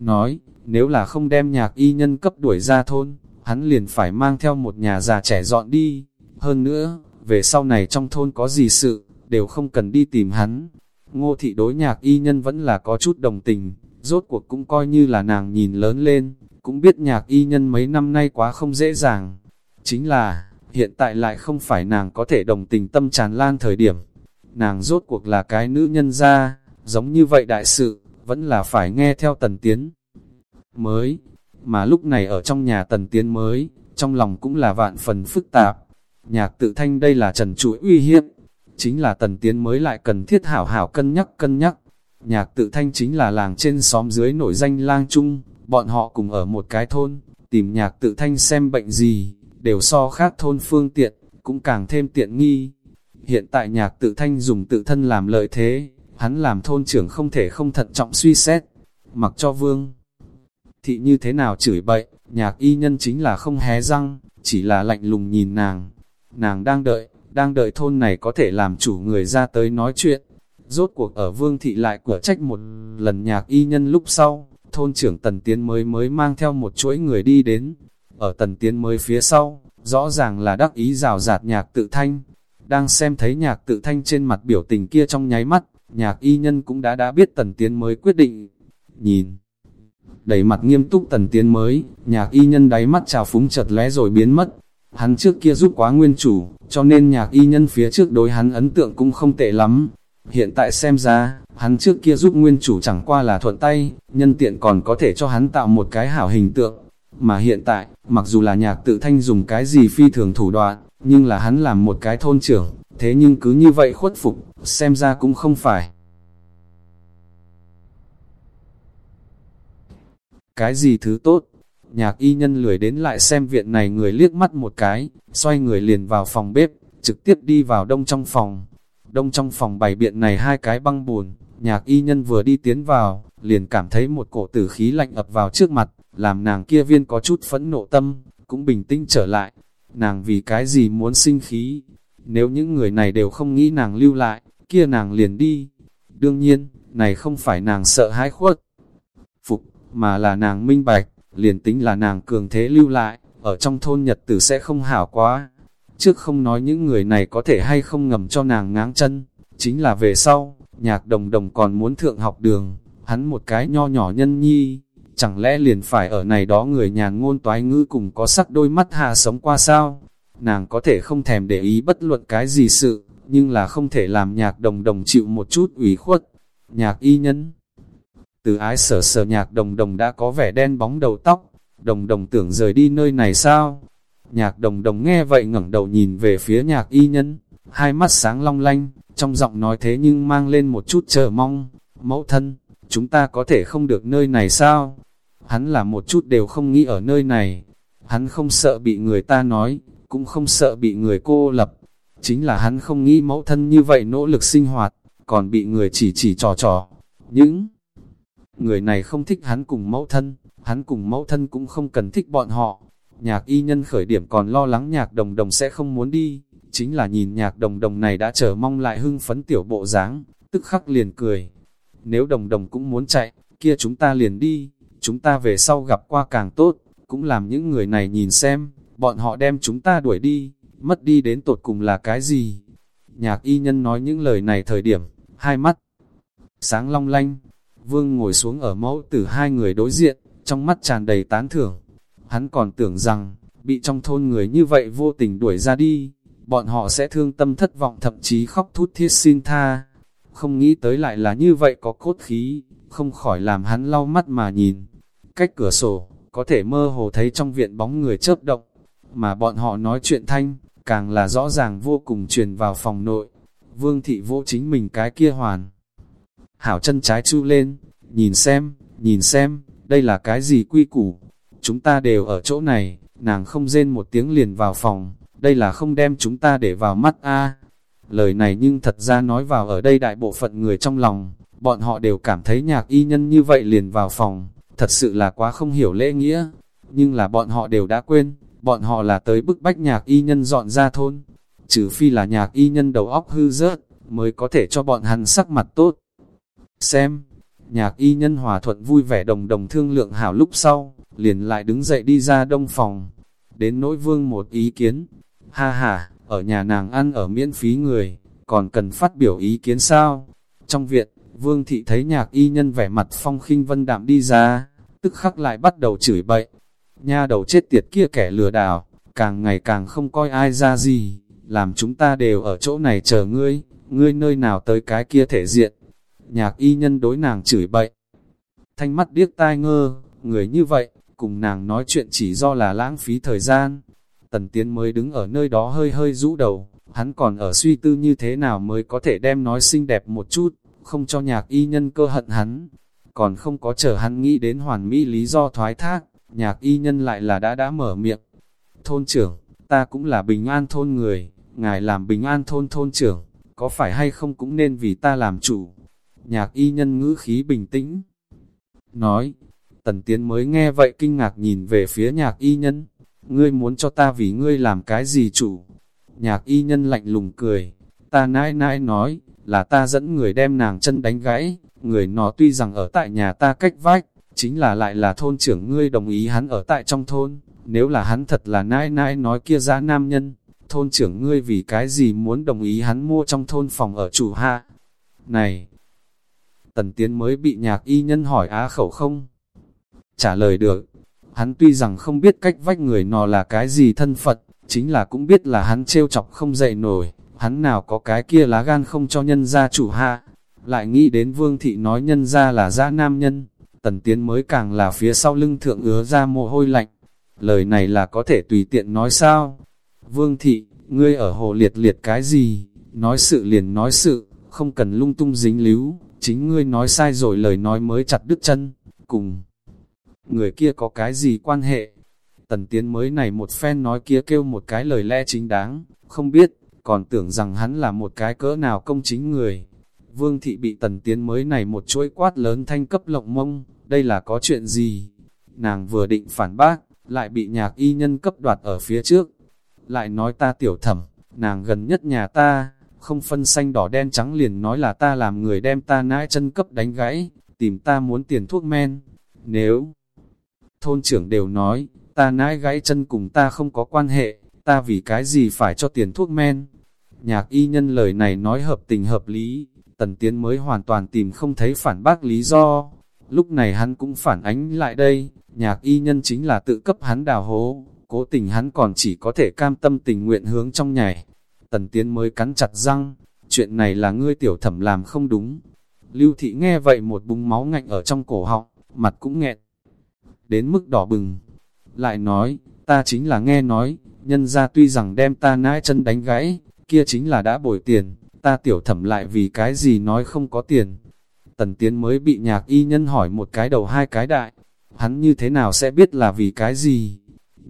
Nói, nếu là không đem nhạc y nhân cấp đuổi ra thôn, hắn liền phải mang theo một nhà già trẻ dọn đi. Hơn nữa, về sau này trong thôn có gì sự, đều không cần đi tìm hắn. Ngô thị đối nhạc y nhân vẫn là có chút đồng tình, rốt cuộc cũng coi như là nàng nhìn lớn lên, cũng biết nhạc y nhân mấy năm nay quá không dễ dàng. Chính là, hiện tại lại không phải nàng có thể đồng tình tâm tràn lan thời điểm. Nàng rốt cuộc là cái nữ nhân ra, giống như vậy đại sự, vẫn là phải nghe theo tần tiến. Mới, mà lúc này ở trong nhà tần tiến mới, trong lòng cũng là vạn phần phức tạp. Nhạc tự thanh đây là trần chuỗi uy hiếp, chính là tần tiến mới lại cần thiết hảo hảo cân nhắc cân nhắc. Nhạc tự thanh chính là làng trên xóm dưới nổi danh lang trung, bọn họ cùng ở một cái thôn, tìm nhạc tự thanh xem bệnh gì, đều so khác thôn phương tiện, cũng càng thêm tiện nghi. Hiện tại nhạc tự thanh dùng tự thân làm lợi thế, hắn làm thôn trưởng không thể không thận trọng suy xét, mặc cho vương. Thị như thế nào chửi bậy, nhạc y nhân chính là không hé răng, chỉ là lạnh lùng nhìn nàng. Nàng đang đợi, đang đợi thôn này có thể làm chủ người ra tới nói chuyện. Rốt cuộc ở vương thị lại của trách một lần nhạc y nhân lúc sau, thôn trưởng tần tiến mới mới mang theo một chuỗi người đi đến. Ở tần tiến mới phía sau, rõ ràng là đắc ý rào rạt nhạc tự thanh. Đang xem thấy nhạc tự thanh trên mặt biểu tình kia trong nháy mắt, nhạc y nhân cũng đã đã biết tần tiến mới quyết định. Nhìn, đẩy mặt nghiêm túc tần tiến mới, nhạc y nhân đáy mắt trào phúng chật lé rồi biến mất. Hắn trước kia giúp quá nguyên chủ, cho nên nhạc y nhân phía trước đối hắn ấn tượng cũng không tệ lắm. Hiện tại xem ra, hắn trước kia giúp nguyên chủ chẳng qua là thuận tay, nhân tiện còn có thể cho hắn tạo một cái hảo hình tượng. Mà hiện tại, mặc dù là nhạc tự thanh dùng cái gì phi thường thủ đoạn, nhưng là hắn làm một cái thôn trưởng, thế nhưng cứ như vậy khuất phục, xem ra cũng không phải. Cái gì thứ tốt? Nhạc y nhân lười đến lại xem viện này người liếc mắt một cái, xoay người liền vào phòng bếp, trực tiếp đi vào đông trong phòng. Đông trong phòng bày biện này hai cái băng buồn, nhạc y nhân vừa đi tiến vào, liền cảm thấy một cổ tử khí lạnh ập vào trước mặt, làm nàng kia viên có chút phẫn nộ tâm, cũng bình tĩnh trở lại. Nàng vì cái gì muốn sinh khí, nếu những người này đều không nghĩ nàng lưu lại, kia nàng liền đi. Đương nhiên, này không phải nàng sợ hãi khuất, phục, mà là nàng minh bạch, liền tính là nàng cường thế lưu lại, ở trong thôn nhật tử sẽ không hảo quá. Trước không nói những người này có thể hay không ngầm cho nàng ngáng chân, chính là về sau, nhạc đồng đồng còn muốn thượng học đường, hắn một cái nho nhỏ nhân nhi, chẳng lẽ liền phải ở này đó người nhàn ngôn toái ngữ cùng có sắc đôi mắt hà sống qua sao? Nàng có thể không thèm để ý bất luận cái gì sự, nhưng là không thể làm nhạc đồng đồng chịu một chút ủy khuất. Nhạc y nhân Từ ái sở sở nhạc đồng đồng đã có vẻ đen bóng đầu tóc, đồng đồng tưởng rời đi nơi này sao? Nhạc đồng đồng nghe vậy ngẩng đầu nhìn về phía nhạc y nhân, hai mắt sáng long lanh, trong giọng nói thế nhưng mang lên một chút chờ mong. Mẫu thân, chúng ta có thể không được nơi này sao? Hắn là một chút đều không nghĩ ở nơi này. Hắn không sợ bị người ta nói, cũng không sợ bị người cô lập. Chính là hắn không nghĩ mẫu thân như vậy nỗ lực sinh hoạt, còn bị người chỉ chỉ trò trò. Những người này không thích hắn cùng mẫu thân, hắn cùng mẫu thân cũng không cần thích bọn họ. Nhạc y nhân khởi điểm còn lo lắng nhạc đồng đồng sẽ không muốn đi, chính là nhìn nhạc đồng đồng này đã chờ mong lại hưng phấn tiểu bộ dáng, tức khắc liền cười. Nếu đồng đồng cũng muốn chạy, kia chúng ta liền đi, chúng ta về sau gặp qua càng tốt, cũng làm những người này nhìn xem, bọn họ đem chúng ta đuổi đi, mất đi đến tột cùng là cái gì? Nhạc y nhân nói những lời này thời điểm, hai mắt sáng long lanh, vương ngồi xuống ở mẫu tử hai người đối diện, trong mắt tràn đầy tán thưởng. Hắn còn tưởng rằng, bị trong thôn người như vậy vô tình đuổi ra đi, bọn họ sẽ thương tâm thất vọng thậm chí khóc thút thiết xin tha. Không nghĩ tới lại là như vậy có cốt khí, không khỏi làm hắn lau mắt mà nhìn. Cách cửa sổ, có thể mơ hồ thấy trong viện bóng người chớp động, mà bọn họ nói chuyện thanh, càng là rõ ràng vô cùng truyền vào phòng nội. Vương thị vô chính mình cái kia hoàn. Hảo chân trái chu lên, nhìn xem, nhìn xem, đây là cái gì quy củ. Chúng ta đều ở chỗ này, nàng không rên một tiếng liền vào phòng, đây là không đem chúng ta để vào mắt a Lời này nhưng thật ra nói vào ở đây đại bộ phận người trong lòng, bọn họ đều cảm thấy nhạc y nhân như vậy liền vào phòng, thật sự là quá không hiểu lễ nghĩa. Nhưng là bọn họ đều đã quên, bọn họ là tới bức bách nhạc y nhân dọn ra thôn. Trừ phi là nhạc y nhân đầu óc hư rớt, mới có thể cho bọn hắn sắc mặt tốt. Xem, nhạc y nhân hòa thuận vui vẻ đồng đồng thương lượng hảo lúc sau, liền lại đứng dậy đi ra đông phòng. Đến nỗi vương một ý kiến, ha ha, ở nhà nàng ăn ở miễn phí người, còn cần phát biểu ý kiến sao? Trong viện, vương thị thấy nhạc y nhân vẻ mặt phong khinh vân đạm đi ra, tức khắc lại bắt đầu chửi bậy. Nha đầu chết tiệt kia kẻ lừa đảo, càng ngày càng không coi ai ra gì, làm chúng ta đều ở chỗ này chờ ngươi, ngươi nơi nào tới cái kia thể diện. Nhạc y nhân đối nàng chửi bậy. Thanh mắt điếc tai ngơ, người như vậy, cùng nàng nói chuyện chỉ do là lãng phí thời gian. Tần Tiến mới đứng ở nơi đó hơi hơi rũ đầu, hắn còn ở suy tư như thế nào mới có thể đem nói xinh đẹp một chút, không cho nhạc y nhân cơ hận hắn. Còn không có chờ hắn nghĩ đến hoàn mỹ lý do thoái thác, nhạc y nhân lại là đã đã mở miệng. Thôn trưởng, ta cũng là bình an thôn người, ngài làm bình an thôn thôn trưởng, có phải hay không cũng nên vì ta làm chủ. Nhạc y nhân ngữ khí bình tĩnh. Nói, tần tiến mới nghe vậy kinh ngạc nhìn về phía nhạc y nhân. Ngươi muốn cho ta vì ngươi làm cái gì chủ? Nhạc y nhân lạnh lùng cười. Ta nãi nãi nói, là ta dẫn người đem nàng chân đánh gãy. Người nó tuy rằng ở tại nhà ta cách vách, chính là lại là thôn trưởng ngươi đồng ý hắn ở tại trong thôn. Nếu là hắn thật là nãi nãi nói kia ra nam nhân, thôn trưởng ngươi vì cái gì muốn đồng ý hắn mua trong thôn phòng ở chủ hạ. Này, tần tiến mới bị nhạc y nhân hỏi á khẩu không? Trả lời được, hắn tuy rằng không biết cách vách người nọ là cái gì thân Phật, chính là cũng biết là hắn trêu chọc không dậy nổi, hắn nào có cái kia lá gan không cho nhân gia chủ hạ. Lại nghĩ đến vương thị nói nhân gia là gia nam nhân, tần tiến mới càng là phía sau lưng thượng ứa ra mồ hôi lạnh. Lời này là có thể tùy tiện nói sao? Vương thị, ngươi ở hồ liệt liệt cái gì? Nói sự liền nói sự, không cần lung tung dính líu, chính ngươi nói sai rồi lời nói mới chặt đứt chân, cùng. Người kia có cái gì quan hệ? Tần tiến mới này một phen nói kia kêu một cái lời lẽ chính đáng, không biết, còn tưởng rằng hắn là một cái cỡ nào công chính người. Vương thị bị tần tiến mới này một chuỗi quát lớn thanh cấp lộng mông, đây là có chuyện gì? Nàng vừa định phản bác, lại bị nhạc y nhân cấp đoạt ở phía trước, lại nói ta tiểu thẩm, nàng gần nhất nhà ta, không phân xanh đỏ đen trắng liền nói là ta làm người đem ta nãi chân cấp đánh gãy, tìm ta muốn tiền thuốc men. Nếu thôn trưởng đều nói, ta nãi gãy chân cùng ta không có quan hệ, ta vì cái gì phải cho tiền thuốc men. Nhạc y nhân lời này nói hợp tình hợp lý, tần tiến mới hoàn toàn tìm không thấy phản bác lý do. Lúc này hắn cũng phản ánh lại đây, nhạc y nhân chính là tự cấp hắn đào hố, cố tình hắn còn chỉ có thể cam tâm tình nguyện hướng trong nhảy. Tần Tiến mới cắn chặt răng, chuyện này là ngươi tiểu thẩm làm không đúng. Lưu Thị nghe vậy một búng máu ngạnh ở trong cổ họng, mặt cũng nghẹn. Đến mức đỏ bừng, lại nói, ta chính là nghe nói, nhân ra tuy rằng đem ta nãi chân đánh gãy, kia chính là đã bồi tiền, ta tiểu thẩm lại vì cái gì nói không có tiền. Tần Tiến mới bị nhạc y nhân hỏi một cái đầu hai cái đại, hắn như thế nào sẽ biết là vì cái gì?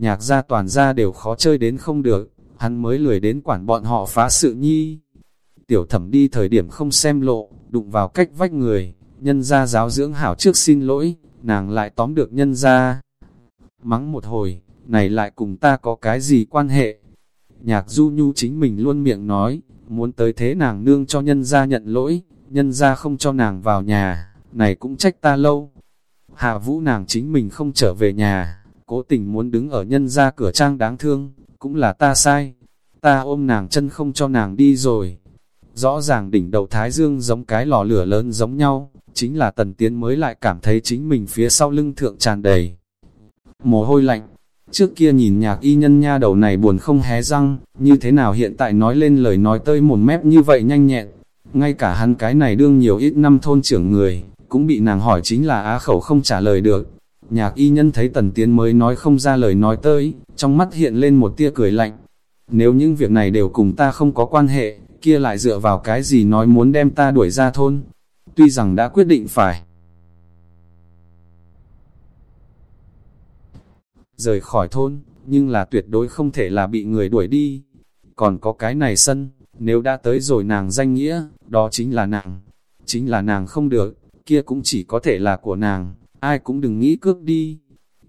nhạc gia toàn gia đều khó chơi đến không được, hắn mới lười đến quản bọn họ phá sự nhi. Tiểu thẩm đi thời điểm không xem lộ, đụng vào cách vách người, nhân gia giáo dưỡng hảo trước xin lỗi, nàng lại tóm được nhân gia. Mắng một hồi, này lại cùng ta có cái gì quan hệ? Nhạc du nhu chính mình luôn miệng nói, muốn tới thế nàng nương cho nhân gia nhận lỗi, nhân gia không cho nàng vào nhà, này cũng trách ta lâu. Hạ vũ nàng chính mình không trở về nhà, cố tình muốn đứng ở nhân ra cửa trang đáng thương, cũng là ta sai. Ta ôm nàng chân không cho nàng đi rồi. Rõ ràng đỉnh đầu Thái Dương giống cái lò lửa lớn giống nhau, chính là tần tiến mới lại cảm thấy chính mình phía sau lưng thượng tràn đầy. Mồ hôi lạnh, trước kia nhìn nhạc y nhân nha đầu này buồn không hé răng, như thế nào hiện tại nói lên lời nói tơi một mép như vậy nhanh nhẹn. Ngay cả hắn cái này đương nhiều ít năm thôn trưởng người, cũng bị nàng hỏi chính là á khẩu không trả lời được, Nhạc y nhân thấy tần tiến mới nói không ra lời nói tới, trong mắt hiện lên một tia cười lạnh. Nếu những việc này đều cùng ta không có quan hệ, kia lại dựa vào cái gì nói muốn đem ta đuổi ra thôn. Tuy rằng đã quyết định phải rời khỏi thôn, nhưng là tuyệt đối không thể là bị người đuổi đi. Còn có cái này sân, nếu đã tới rồi nàng danh nghĩa, đó chính là nàng. Chính là nàng không được, kia cũng chỉ có thể là của nàng ai cũng đừng nghĩ cướp đi.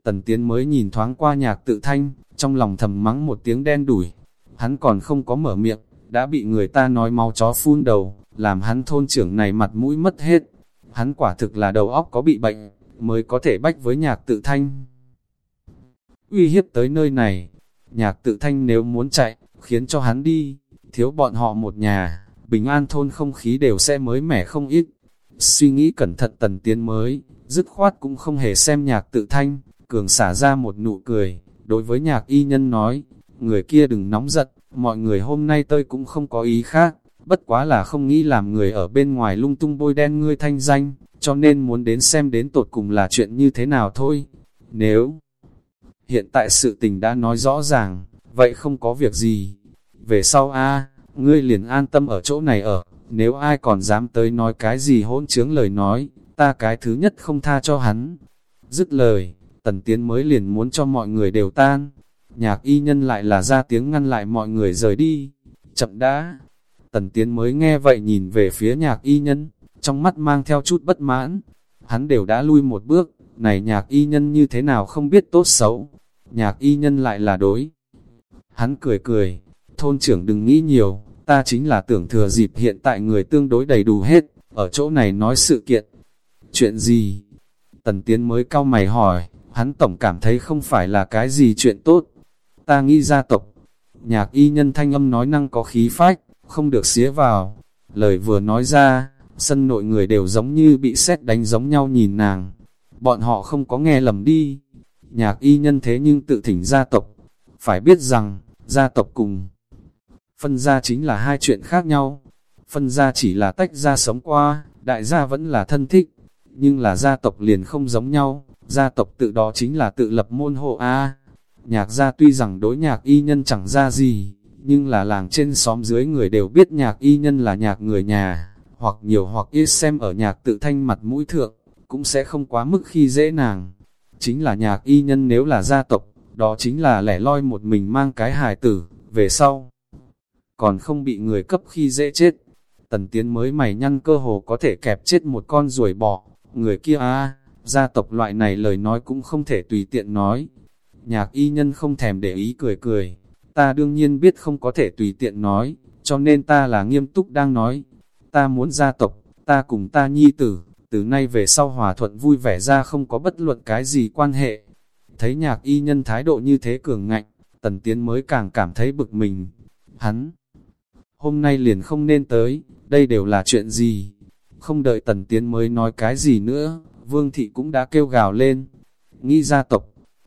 Tần Tiến mới nhìn thoáng qua nhạc tự thanh, trong lòng thầm mắng một tiếng đen đủi. Hắn còn không có mở miệng, đã bị người ta nói máu chó phun đầu, làm hắn thôn trưởng này mặt mũi mất hết. Hắn quả thực là đầu óc có bị bệnh, mới có thể bách với nhạc tự thanh. Uy hiếp tới nơi này, nhạc tự thanh nếu muốn chạy, khiến cho hắn đi, thiếu bọn họ một nhà, bình an thôn không khí đều sẽ mới mẻ không ít. Suy nghĩ cẩn thận tần tiến mới, dứt khoát cũng không hề xem nhạc tự thanh, cường xả ra một nụ cười, đối với nhạc y nhân nói, người kia đừng nóng giận, mọi người hôm nay tôi cũng không có ý khác, bất quá là không nghĩ làm người ở bên ngoài lung tung bôi đen ngươi thanh danh, cho nên muốn đến xem đến tột cùng là chuyện như thế nào thôi. Nếu hiện tại sự tình đã nói rõ ràng, vậy không có việc gì. Về sau a ngươi liền an tâm ở chỗ này ở, nếu ai còn dám tới nói cái gì hỗn trướng lời nói, ta cái thứ nhất không tha cho hắn. Dứt lời, tần tiến mới liền muốn cho mọi người đều tan. Nhạc y nhân lại là ra tiếng ngăn lại mọi người rời đi. Chậm đã. Tần tiến mới nghe vậy nhìn về phía nhạc y nhân, trong mắt mang theo chút bất mãn. Hắn đều đã lui một bước, này nhạc y nhân như thế nào không biết tốt xấu. Nhạc y nhân lại là đối. Hắn cười cười, thôn trưởng đừng nghĩ nhiều, ta chính là tưởng thừa dịp hiện tại người tương đối đầy đủ hết, ở chỗ này nói sự kiện. Chuyện gì? Tần Tiến mới cao mày hỏi, hắn tổng cảm thấy không phải là cái gì chuyện tốt. Ta nghĩ gia tộc, nhạc y nhân thanh âm nói năng có khí phách, không được xía vào. Lời vừa nói ra, sân nội người đều giống như bị xét đánh giống nhau nhìn nàng. Bọn họ không có nghe lầm đi. Nhạc y nhân thế nhưng tự thỉnh gia tộc. Phải biết rằng, gia tộc cùng phân gia chính là hai chuyện khác nhau. Phân gia chỉ là tách gia sống qua, đại gia vẫn là thân thích, nhưng là gia tộc liền không giống nhau, gia tộc tự đó chính là tự lập môn hộ A. Nhạc gia tuy rằng đối nhạc y nhân chẳng ra gì, nhưng là làng trên xóm dưới người đều biết nhạc y nhân là nhạc người nhà, hoặc nhiều hoặc ít xem ở nhạc tự thanh mặt mũi thượng, cũng sẽ không quá mức khi dễ nàng. Chính là nhạc y nhân nếu là gia tộc, đó chính là lẻ loi một mình mang cái hài tử, về sau. Còn không bị người cấp khi dễ chết. Tần tiến mới mày nhăn cơ hồ có thể kẹp chết một con ruồi bọ. Người kia a gia tộc loại này lời nói cũng không thể tùy tiện nói. Nhạc y nhân không thèm để ý cười cười. Ta đương nhiên biết không có thể tùy tiện nói, cho nên ta là nghiêm túc đang nói. Ta muốn gia tộc, ta cùng ta nhi tử, từ nay về sau hòa thuận vui vẻ ra không có bất luận cái gì quan hệ. Thấy nhạc y nhân thái độ như thế cường ngạnh, tần tiến mới càng cảm thấy bực mình. Hắn, hôm nay liền không nên tới, đây đều là chuyện gì? Không đợi tần tiến mới nói cái gì nữa, vương thị cũng đã kêu gào lên. Nghĩ gia tộc,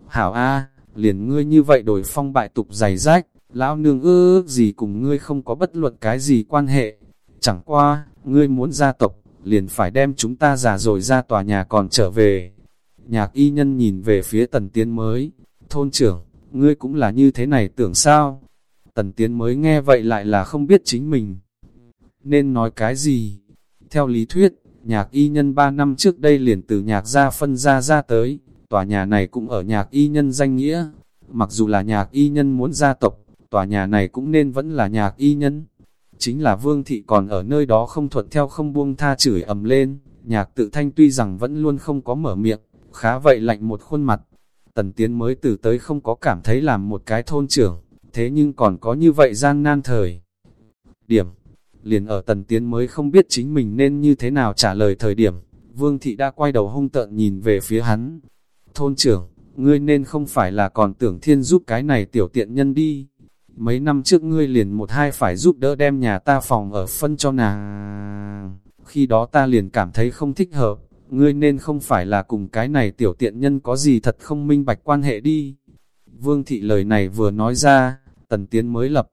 hảo A, liền ngươi như vậy đổi phong bại tục giày rách, lão nương ước gì cùng ngươi không có bất luận cái gì quan hệ. Chẳng qua, ngươi muốn gia tộc, liền phải đem chúng ta già rồi ra tòa nhà còn trở về. Nhạc y nhân nhìn về phía tần tiến mới, thôn trưởng, ngươi cũng là như thế này tưởng sao? Tần tiến mới nghe vậy lại là không biết chính mình. Nên nói cái gì? Theo lý thuyết, nhạc y nhân 3 năm trước đây liền từ nhạc gia phân ra ra tới, tòa nhà này cũng ở nhạc y nhân danh nghĩa. Mặc dù là nhạc y nhân muốn gia tộc, tòa nhà này cũng nên vẫn là nhạc y nhân. Chính là vương thị còn ở nơi đó không thuận theo không buông tha chửi ầm lên, nhạc tự thanh tuy rằng vẫn luôn không có mở miệng, khá vậy lạnh một khuôn mặt. Tần tiến mới từ tới không có cảm thấy làm một cái thôn trưởng, thế nhưng còn có như vậy gian nan thời. Điểm, liền ở tần tiến mới không biết chính mình nên như thế nào trả lời thời điểm, vương thị đã quay đầu hung tợn nhìn về phía hắn. Thôn trưởng, ngươi nên không phải là còn tưởng thiên giúp cái này tiểu tiện nhân đi. Mấy năm trước ngươi liền một hai phải giúp đỡ đem nhà ta phòng ở phân cho nàng. Khi đó ta liền cảm thấy không thích hợp, ngươi nên không phải là cùng cái này tiểu tiện nhân có gì thật không minh bạch quan hệ đi. Vương thị lời này vừa nói ra, tần tiến mới lập.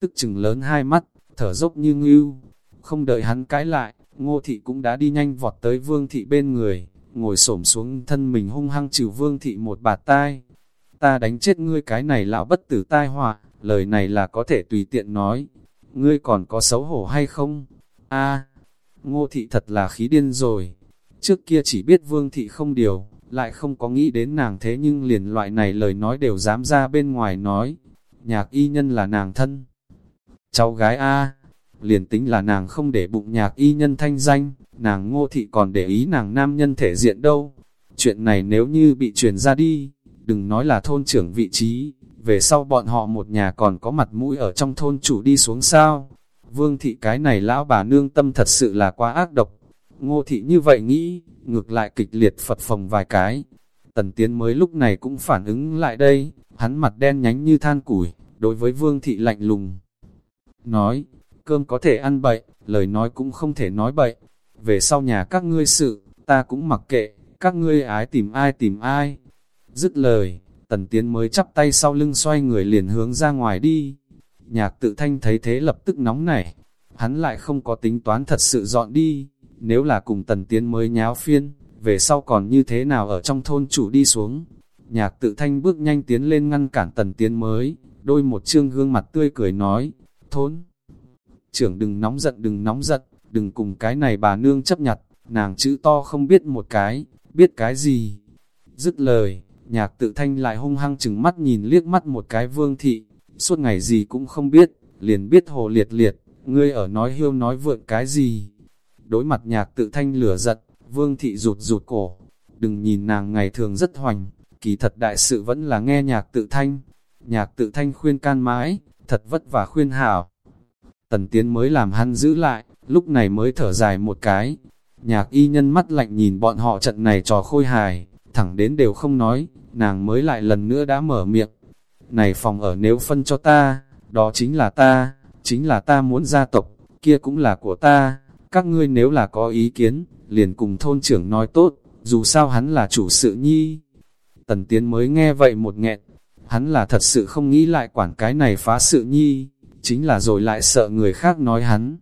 Tức chừng lớn hai mắt, thở dốc như ngưu. Không đợi hắn cãi lại, ngô thị cũng đã đi nhanh vọt tới vương thị bên người, ngồi xổm xuống thân mình hung hăng trừ vương thị một bạt tai. Ta đánh chết ngươi cái này lão bất tử tai họa, lời này là có thể tùy tiện nói. Ngươi còn có xấu hổ hay không? a ngô thị thật là khí điên rồi. Trước kia chỉ biết vương thị không điều, lại không có nghĩ đến nàng thế nhưng liền loại này lời nói đều dám ra bên ngoài nói. Nhạc y nhân là nàng thân. Cháu gái A, liền tính là nàng không để bụng nhạc y nhân thanh danh, nàng ngô thị còn để ý nàng nam nhân thể diện đâu. Chuyện này nếu như bị truyền ra đi, đừng nói là thôn trưởng vị trí, về sau bọn họ một nhà còn có mặt mũi ở trong thôn chủ đi xuống sao. Vương thị cái này lão bà nương tâm thật sự là quá ác độc. Ngô thị như vậy nghĩ, ngược lại kịch liệt phật phồng vài cái. Tần tiến mới lúc này cũng phản ứng lại đây, hắn mặt đen nhánh như than củi, đối với vương thị lạnh lùng. Nói, cơm có thể ăn bậy, lời nói cũng không thể nói bậy. Về sau nhà các ngươi sự, ta cũng mặc kệ, các ngươi ái tìm ai tìm ai. Dứt lời, tần tiến mới chắp tay sau lưng xoay người liền hướng ra ngoài đi. Nhạc tự thanh thấy thế lập tức nóng nảy, hắn lại không có tính toán thật sự dọn đi, nếu là cùng tần tiến mới nháo phiên, về sau còn như thế nào ở trong thôn chủ đi xuống. Nhạc tự thanh bước nhanh tiến lên ngăn cản tần tiến mới, đôi một trương gương mặt tươi cười nói, thôn. Trưởng đừng nóng giận đừng nóng giận, đừng cùng cái này bà nương chấp nhặt, nàng chữ to không biết một cái, biết cái gì. Dứt lời, nhạc tự thanh lại hung hăng chừng mắt nhìn liếc mắt một cái vương thị, suốt ngày gì cũng không biết, liền biết hồ liệt liệt, ngươi ở nói hiêu nói vượn cái gì. Đối mặt nhạc tự thanh lửa giận, vương thị rụt rụt cổ, đừng nhìn nàng ngày thường rất hoành, kỳ thật đại sự vẫn là nghe nhạc tự thanh. Nhạc tự thanh khuyên can mãi, thật vất vả khuyên hảo. Tần tiến mới làm hắn giữ lại, lúc này mới thở dài một cái. Nhạc y nhân mắt lạnh nhìn bọn họ trận này trò khôi hài, thẳng đến đều không nói, nàng mới lại lần nữa đã mở miệng. Này phòng ở nếu phân cho ta, đó chính là ta, chính là ta muốn gia tộc, kia cũng là của ta. Các ngươi nếu là có ý kiến, liền cùng thôn trưởng nói tốt, dù sao hắn là chủ sự nhi. Tần Tiến mới nghe vậy một nghẹn, hắn là thật sự không nghĩ lại quản cái này phá sự nhi, chính là rồi lại sợ người khác nói hắn.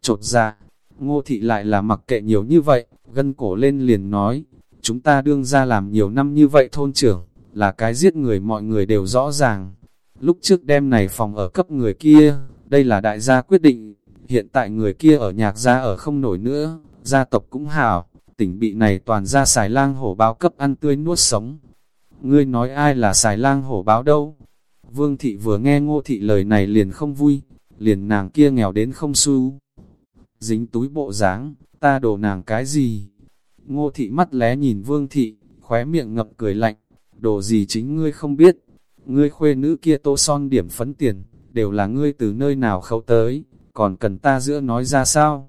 Chột ra, ngô thị lại là mặc kệ nhiều như vậy, gân cổ lên liền nói, chúng ta đương ra làm nhiều năm như vậy thôn trưởng, là cái giết người mọi người đều rõ ràng. Lúc trước đêm này phòng ở cấp người kia, đây là đại gia quyết định, hiện tại người kia ở nhạc gia ở không nổi nữa, gia tộc cũng hảo, tỉnh bị này toàn ra xài lang hổ báo cấp ăn tươi nuốt sống. Ngươi nói ai là xài lang hổ báo đâu? Vương thị vừa nghe ngô thị lời này liền không vui, liền nàng kia nghèo đến không xu. Dính túi bộ dáng ta đổ nàng cái gì? Ngô thị mắt lé nhìn vương thị, khóe miệng ngập cười lạnh, đồ gì chính ngươi không biết. Ngươi khuê nữ kia tô son điểm phấn tiền, đều là ngươi từ nơi nào khâu tới, còn cần ta giữa nói ra sao?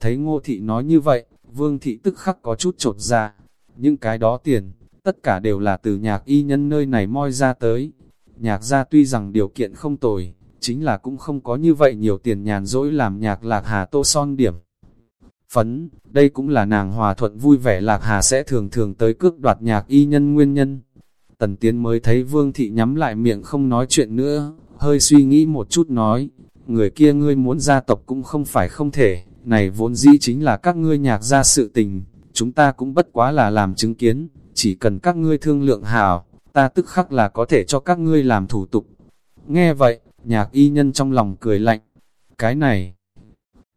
Thấy ngô thị nói như vậy, vương thị tức khắc có chút trột ra. Những cái đó tiền, tất cả đều là từ nhạc y nhân nơi này moi ra tới. Nhạc gia tuy rằng điều kiện không tồi, chính là cũng không có như vậy nhiều tiền nhàn dỗi làm nhạc lạc hà tô son điểm. Phấn, đây cũng là nàng hòa thuận vui vẻ lạc hà sẽ thường thường tới cước đoạt nhạc y nhân nguyên nhân. Tần Tiến mới thấy Vương Thị nhắm lại miệng không nói chuyện nữa, hơi suy nghĩ một chút nói, người kia ngươi muốn gia tộc cũng không phải không thể, này vốn dĩ chính là các ngươi nhạc gia sự tình, chúng ta cũng bất quá là làm chứng kiến, chỉ cần các ngươi thương lượng hảo, ta tức khắc là có thể cho các ngươi làm thủ tục. Nghe vậy, nhạc y nhân trong lòng cười lạnh, cái này,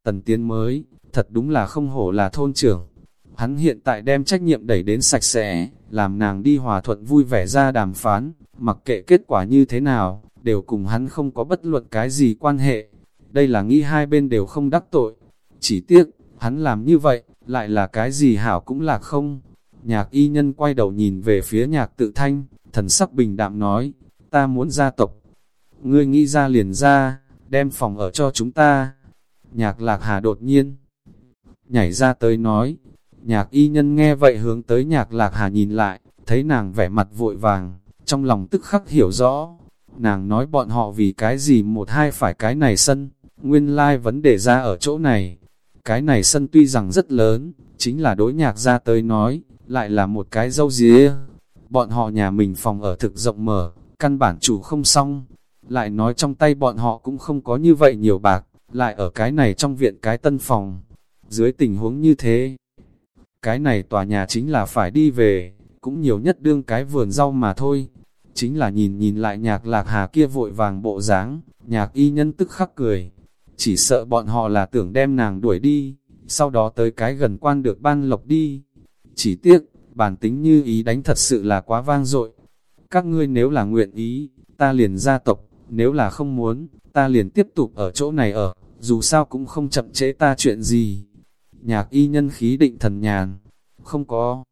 tần tiến mới, thật đúng là không hổ là thôn trưởng. Hắn hiện tại đem trách nhiệm đẩy đến sạch sẽ, làm nàng đi hòa thuận vui vẻ ra đàm phán, mặc kệ kết quả như thế nào, đều cùng hắn không có bất luận cái gì quan hệ. Đây là nghĩ hai bên đều không đắc tội. Chỉ tiếc, hắn làm như vậy, lại là cái gì hảo cũng là không. Nhạc y nhân quay đầu nhìn về phía nhạc tự thanh, thần sắc bình đạm nói, ta muốn gia tộc. Ngươi nghĩ ra liền ra, đem phòng ở cho chúng ta. Nhạc lạc hà đột nhiên, nhảy ra tới nói, nhạc y nhân nghe vậy hướng tới nhạc lạc hà nhìn lại, thấy nàng vẻ mặt vội vàng, trong lòng tức khắc hiểu rõ, nàng nói bọn họ vì cái gì một hai phải cái này sân, nguyên lai like vấn đề ra ở chỗ này. Cái này sân tuy rằng rất lớn, chính là đối nhạc ra tới nói, lại là một cái dâu dìa Bọn họ nhà mình phòng ở thực rộng mở, căn bản chủ không xong. Lại nói trong tay bọn họ cũng không có như vậy nhiều bạc, lại ở cái này trong viện cái tân phòng. Dưới tình huống như thế, cái này tòa nhà chính là phải đi về, cũng nhiều nhất đương cái vườn rau mà thôi chính là nhìn nhìn lại nhạc lạc hà kia vội vàng bộ dáng nhạc y nhân tức khắc cười, chỉ sợ bọn họ là tưởng đem nàng đuổi đi, sau đó tới cái gần quan được ban lộc đi. Chỉ tiếc, bản tính như ý đánh thật sự là quá vang dội. Các ngươi nếu là nguyện ý, ta liền gia tộc, nếu là không muốn, ta liền tiếp tục ở chỗ này ở, dù sao cũng không chậm trễ ta chuyện gì. Nhạc y nhân khí định thần nhàn, không có.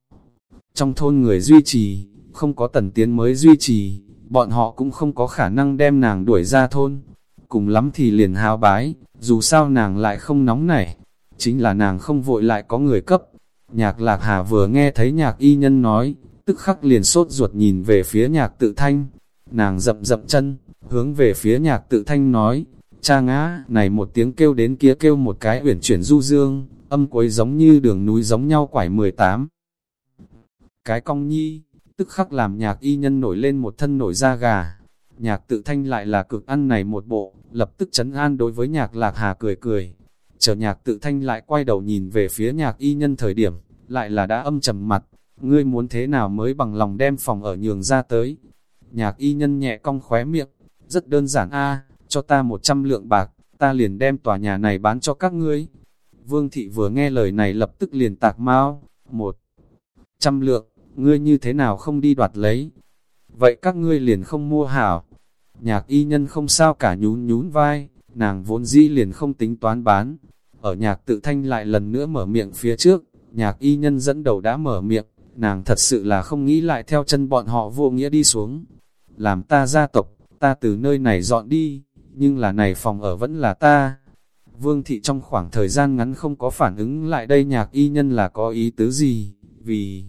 Trong thôn người duy trì, không có tần tiến mới duy trì, bọn họ cũng không có khả năng đem nàng đuổi ra thôn. Cùng lắm thì liền hào bái, dù sao nàng lại không nóng nảy, chính là nàng không vội lại có người cấp. Nhạc lạc hà vừa nghe thấy nhạc y nhân nói, tức khắc liền sốt ruột nhìn về phía nhạc tự thanh. Nàng rậm rậm chân, hướng về phía nhạc tự thanh nói, cha ngã, này một tiếng kêu đến kia kêu một cái uyển chuyển du dương, âm cuối giống như đường núi giống nhau quải 18. Cái cong nhi, tức khắc làm nhạc y nhân nổi lên một thân nổi da gà. Nhạc tự thanh lại là cực ăn này một bộ, lập tức chấn an đối với nhạc lạc hà cười cười. Chờ nhạc tự thanh lại quay đầu nhìn về phía nhạc y nhân thời điểm, lại là đã âm trầm mặt, ngươi muốn thế nào mới bằng lòng đem phòng ở nhường ra tới. Nhạc y nhân nhẹ cong khóe miệng, rất đơn giản a cho ta một trăm lượng bạc, ta liền đem tòa nhà này bán cho các ngươi. Vương thị vừa nghe lời này lập tức liền tạc mau, một trăm lượng, ngươi như thế nào không đi đoạt lấy. Vậy các ngươi liền không mua hảo. Nhạc y nhân không sao cả nhún nhún vai, nàng vốn dĩ liền không tính toán bán. Ở nhạc tự thanh lại lần nữa mở miệng phía trước, nhạc y nhân dẫn đầu đã mở miệng, nàng thật sự là không nghĩ lại theo chân bọn họ vô nghĩa đi xuống. Làm ta gia tộc, ta từ nơi này dọn đi, nhưng là này phòng ở vẫn là ta. Vương thị trong khoảng thời gian ngắn không có phản ứng lại đây nhạc y nhân là có ý tứ gì, vì...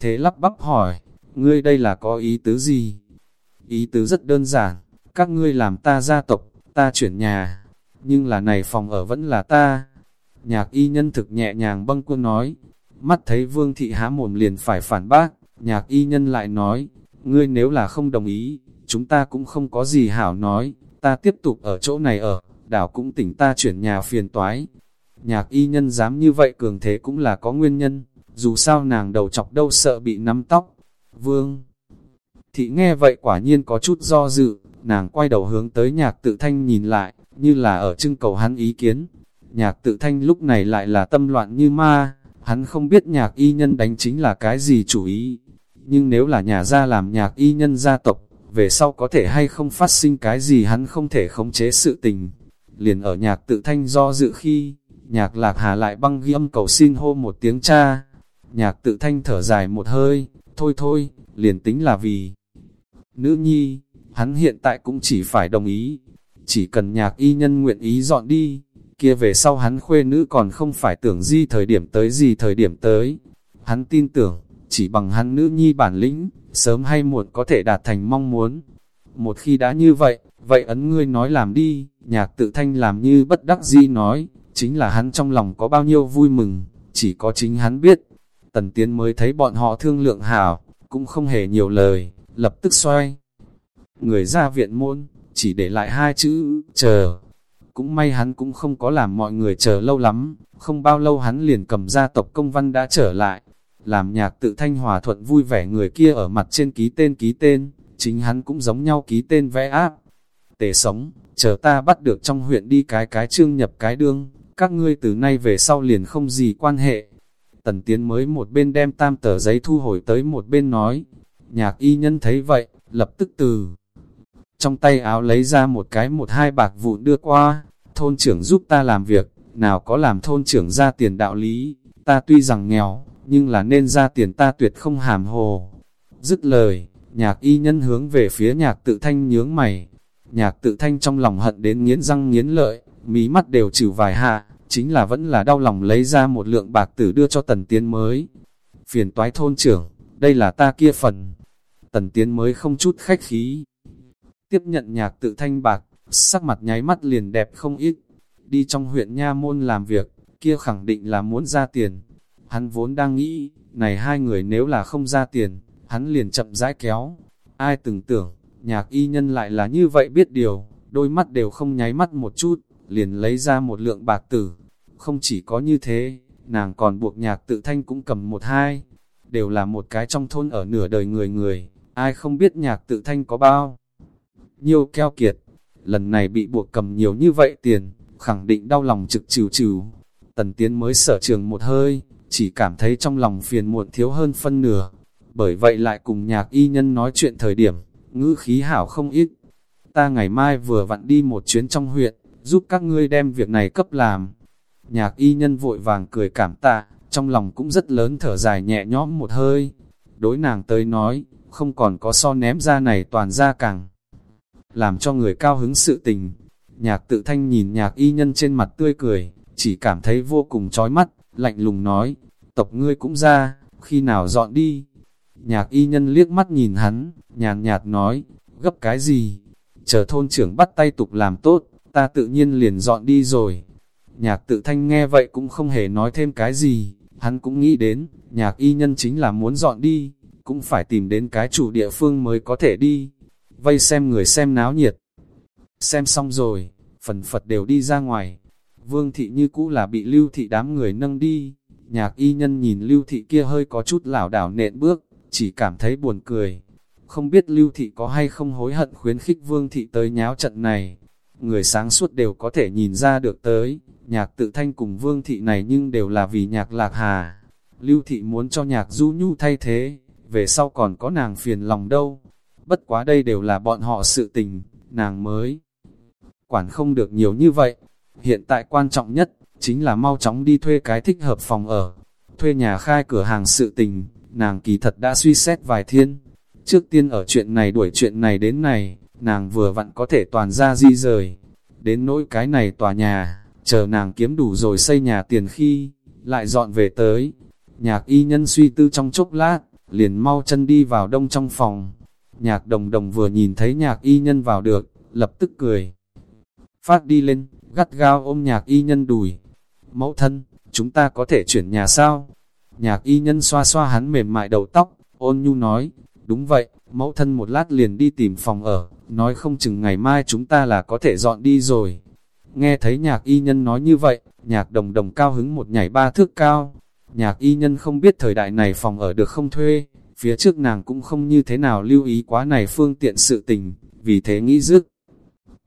Thế lắp bắp hỏi, ngươi đây là có ý tứ gì? Ý tứ rất đơn giản, các ngươi làm ta gia tộc, ta chuyển nhà, nhưng là này phòng ở vẫn là ta. Nhạc y nhân thực nhẹ nhàng bâng quân nói, mắt thấy vương thị há mồm liền phải phản bác, nhạc y nhân lại nói, ngươi nếu là không đồng ý, chúng ta cũng không có gì hảo nói, ta tiếp tục ở chỗ này ở, đảo cũng tỉnh ta chuyển nhà phiền toái. Nhạc y nhân dám như vậy cường thế cũng là có nguyên nhân, dù sao nàng đầu chọc đâu sợ bị nắm tóc. Vương Thị nghe vậy quả nhiên có chút do dự, nàng quay đầu hướng tới nhạc tự thanh nhìn lại, như là ở trưng cầu hắn ý kiến. Nhạc tự thanh lúc này lại là tâm loạn như ma, hắn không biết nhạc y nhân đánh chính là cái gì chủ ý. Nhưng nếu là nhà gia làm nhạc y nhân gia tộc, về sau có thể hay không phát sinh cái gì hắn không thể khống chế sự tình. Liền ở nhạc tự thanh do dự khi, nhạc lạc hà lại băng ghi âm cầu xin hô một tiếng cha. Nhạc tự thanh thở dài một hơi, thôi thôi, liền tính là vì nữ nhi, hắn hiện tại cũng chỉ phải đồng ý. Chỉ cần nhạc y nhân nguyện ý dọn đi, kia về sau hắn khuê nữ còn không phải tưởng di thời điểm tới gì thời điểm tới. Hắn tin tưởng, chỉ bằng hắn nữ nhi bản lĩnh, sớm hay muộn có thể đạt thành mong muốn. Một khi đã như vậy, vậy ấn ngươi nói làm đi, nhạc tự thanh làm như bất đắc di nói, chính là hắn trong lòng có bao nhiêu vui mừng, chỉ có chính hắn biết. Tần Tiến mới thấy bọn họ thương lượng hảo, cũng không hề nhiều lời, lập tức xoay. Người ra viện môn, chỉ để lại hai chữ, chờ. Cũng may hắn cũng không có làm mọi người chờ lâu lắm, không bao lâu hắn liền cầm ra tộc công văn đã trở lại, làm nhạc tự thanh hòa thuận vui vẻ người kia ở mặt trên ký tên ký tên, chính hắn cũng giống nhau ký tên vẽ áp. Tề sống, chờ ta bắt được trong huyện đi cái cái trương nhập cái đương, các ngươi từ nay về sau liền không gì quan hệ. Tần tiến mới một bên đem tam tờ giấy thu hồi tới một bên nói, nhạc y nhân thấy vậy, lập tức từ trong tay áo lấy ra một cái một hai bạc vụn đưa qua, thôn trưởng giúp ta làm việc, nào có làm thôn trưởng ra tiền đạo lý, ta tuy rằng nghèo, nhưng là nên ra tiền ta tuyệt không hàm hồ. Dứt lời, nhạc y nhân hướng về phía nhạc tự thanh nhướng mày. Nhạc tự thanh trong lòng hận đến nghiến răng nghiến lợi, mí mắt đều trừ vài hạ, chính là vẫn là đau lòng lấy ra một lượng bạc tử đưa cho tần tiến mới. Phiền toái thôn trưởng, đây là ta kia phần. Tần tiến mới không chút khách khí. Tiếp nhận nhạc tự thanh bạc, sắc mặt nháy mắt liền đẹp không ít. Đi trong huyện Nha Môn làm việc, kia khẳng định là muốn ra tiền, Hắn vốn đang nghĩ, này hai người nếu là không ra tiền, hắn liền chậm rãi kéo. Ai từng tưởng, nhạc y nhân lại là như vậy biết điều, đôi mắt đều không nháy mắt một chút, liền lấy ra một lượng bạc tử. Không chỉ có như thế, nàng còn buộc nhạc tự thanh cũng cầm một hai, đều là một cái trong thôn ở nửa đời người người, ai không biết nhạc tự thanh có bao. Nhiều keo kiệt, lần này bị buộc cầm nhiều như vậy tiền, khẳng định đau lòng trực trừ trừ. Tần tiến mới sở trường một hơi, chỉ cảm thấy trong lòng phiền muộn thiếu hơn phân nửa. Bởi vậy lại cùng nhạc y nhân nói chuyện thời điểm, ngữ khí hảo không ít. Ta ngày mai vừa vặn đi một chuyến trong huyện, giúp các ngươi đem việc này cấp làm. Nhạc y nhân vội vàng cười cảm tạ, trong lòng cũng rất lớn thở dài nhẹ nhõm một hơi. Đối nàng tới nói, không còn có so ném ra này toàn ra càng làm cho người cao hứng sự tình. Nhạc tự thanh nhìn nhạc y nhân trên mặt tươi cười, chỉ cảm thấy vô cùng chói mắt, lạnh lùng nói, tộc ngươi cũng ra, khi nào dọn đi. Nhạc y nhân liếc mắt nhìn hắn, nhàn nhạt nói, gấp cái gì? Chờ thôn trưởng bắt tay tục làm tốt, ta tự nhiên liền dọn đi rồi. Nhạc tự thanh nghe vậy cũng không hề nói thêm cái gì, hắn cũng nghĩ đến, nhạc y nhân chính là muốn dọn đi, cũng phải tìm đến cái chủ địa phương mới có thể đi. Vây xem người xem náo nhiệt. Xem xong rồi, phần Phật đều đi ra ngoài. Vương thị như cũ là bị lưu thị đám người nâng đi. Nhạc y nhân nhìn lưu thị kia hơi có chút lảo đảo nện bước, chỉ cảm thấy buồn cười. Không biết lưu thị có hay không hối hận khuyến khích vương thị tới nháo trận này. Người sáng suốt đều có thể nhìn ra được tới, nhạc tự thanh cùng vương thị này nhưng đều là vì nhạc lạc hà. Lưu thị muốn cho nhạc du nhu thay thế, về sau còn có nàng phiền lòng đâu. Bất quá đây đều là bọn họ sự tình, nàng mới. Quản không được nhiều như vậy. Hiện tại quan trọng nhất, chính là mau chóng đi thuê cái thích hợp phòng ở. Thuê nhà khai cửa hàng sự tình, nàng kỳ thật đã suy xét vài thiên. Trước tiên ở chuyện này đuổi chuyện này đến này, nàng vừa vặn có thể toàn ra di rời. Đến nỗi cái này tòa nhà, chờ nàng kiếm đủ rồi xây nhà tiền khi, lại dọn về tới. Nhạc y nhân suy tư trong chốc lát, liền mau chân đi vào đông trong phòng. Nhạc đồng đồng vừa nhìn thấy nhạc y nhân vào được, lập tức cười. Phát đi lên, gắt gao ôm nhạc y nhân đùi. Mẫu thân, chúng ta có thể chuyển nhà sao? Nhạc y nhân xoa xoa hắn mềm mại đầu tóc, ôn nhu nói, đúng vậy, mẫu thân một lát liền đi tìm phòng ở, nói không chừng ngày mai chúng ta là có thể dọn đi rồi. Nghe thấy nhạc y nhân nói như vậy, nhạc đồng đồng cao hứng một nhảy ba thước cao. Nhạc y nhân không biết thời đại này phòng ở được không thuê, phía trước nàng cũng không như thế nào lưu ý quá này phương tiện sự tình, vì thế nghĩ dứt.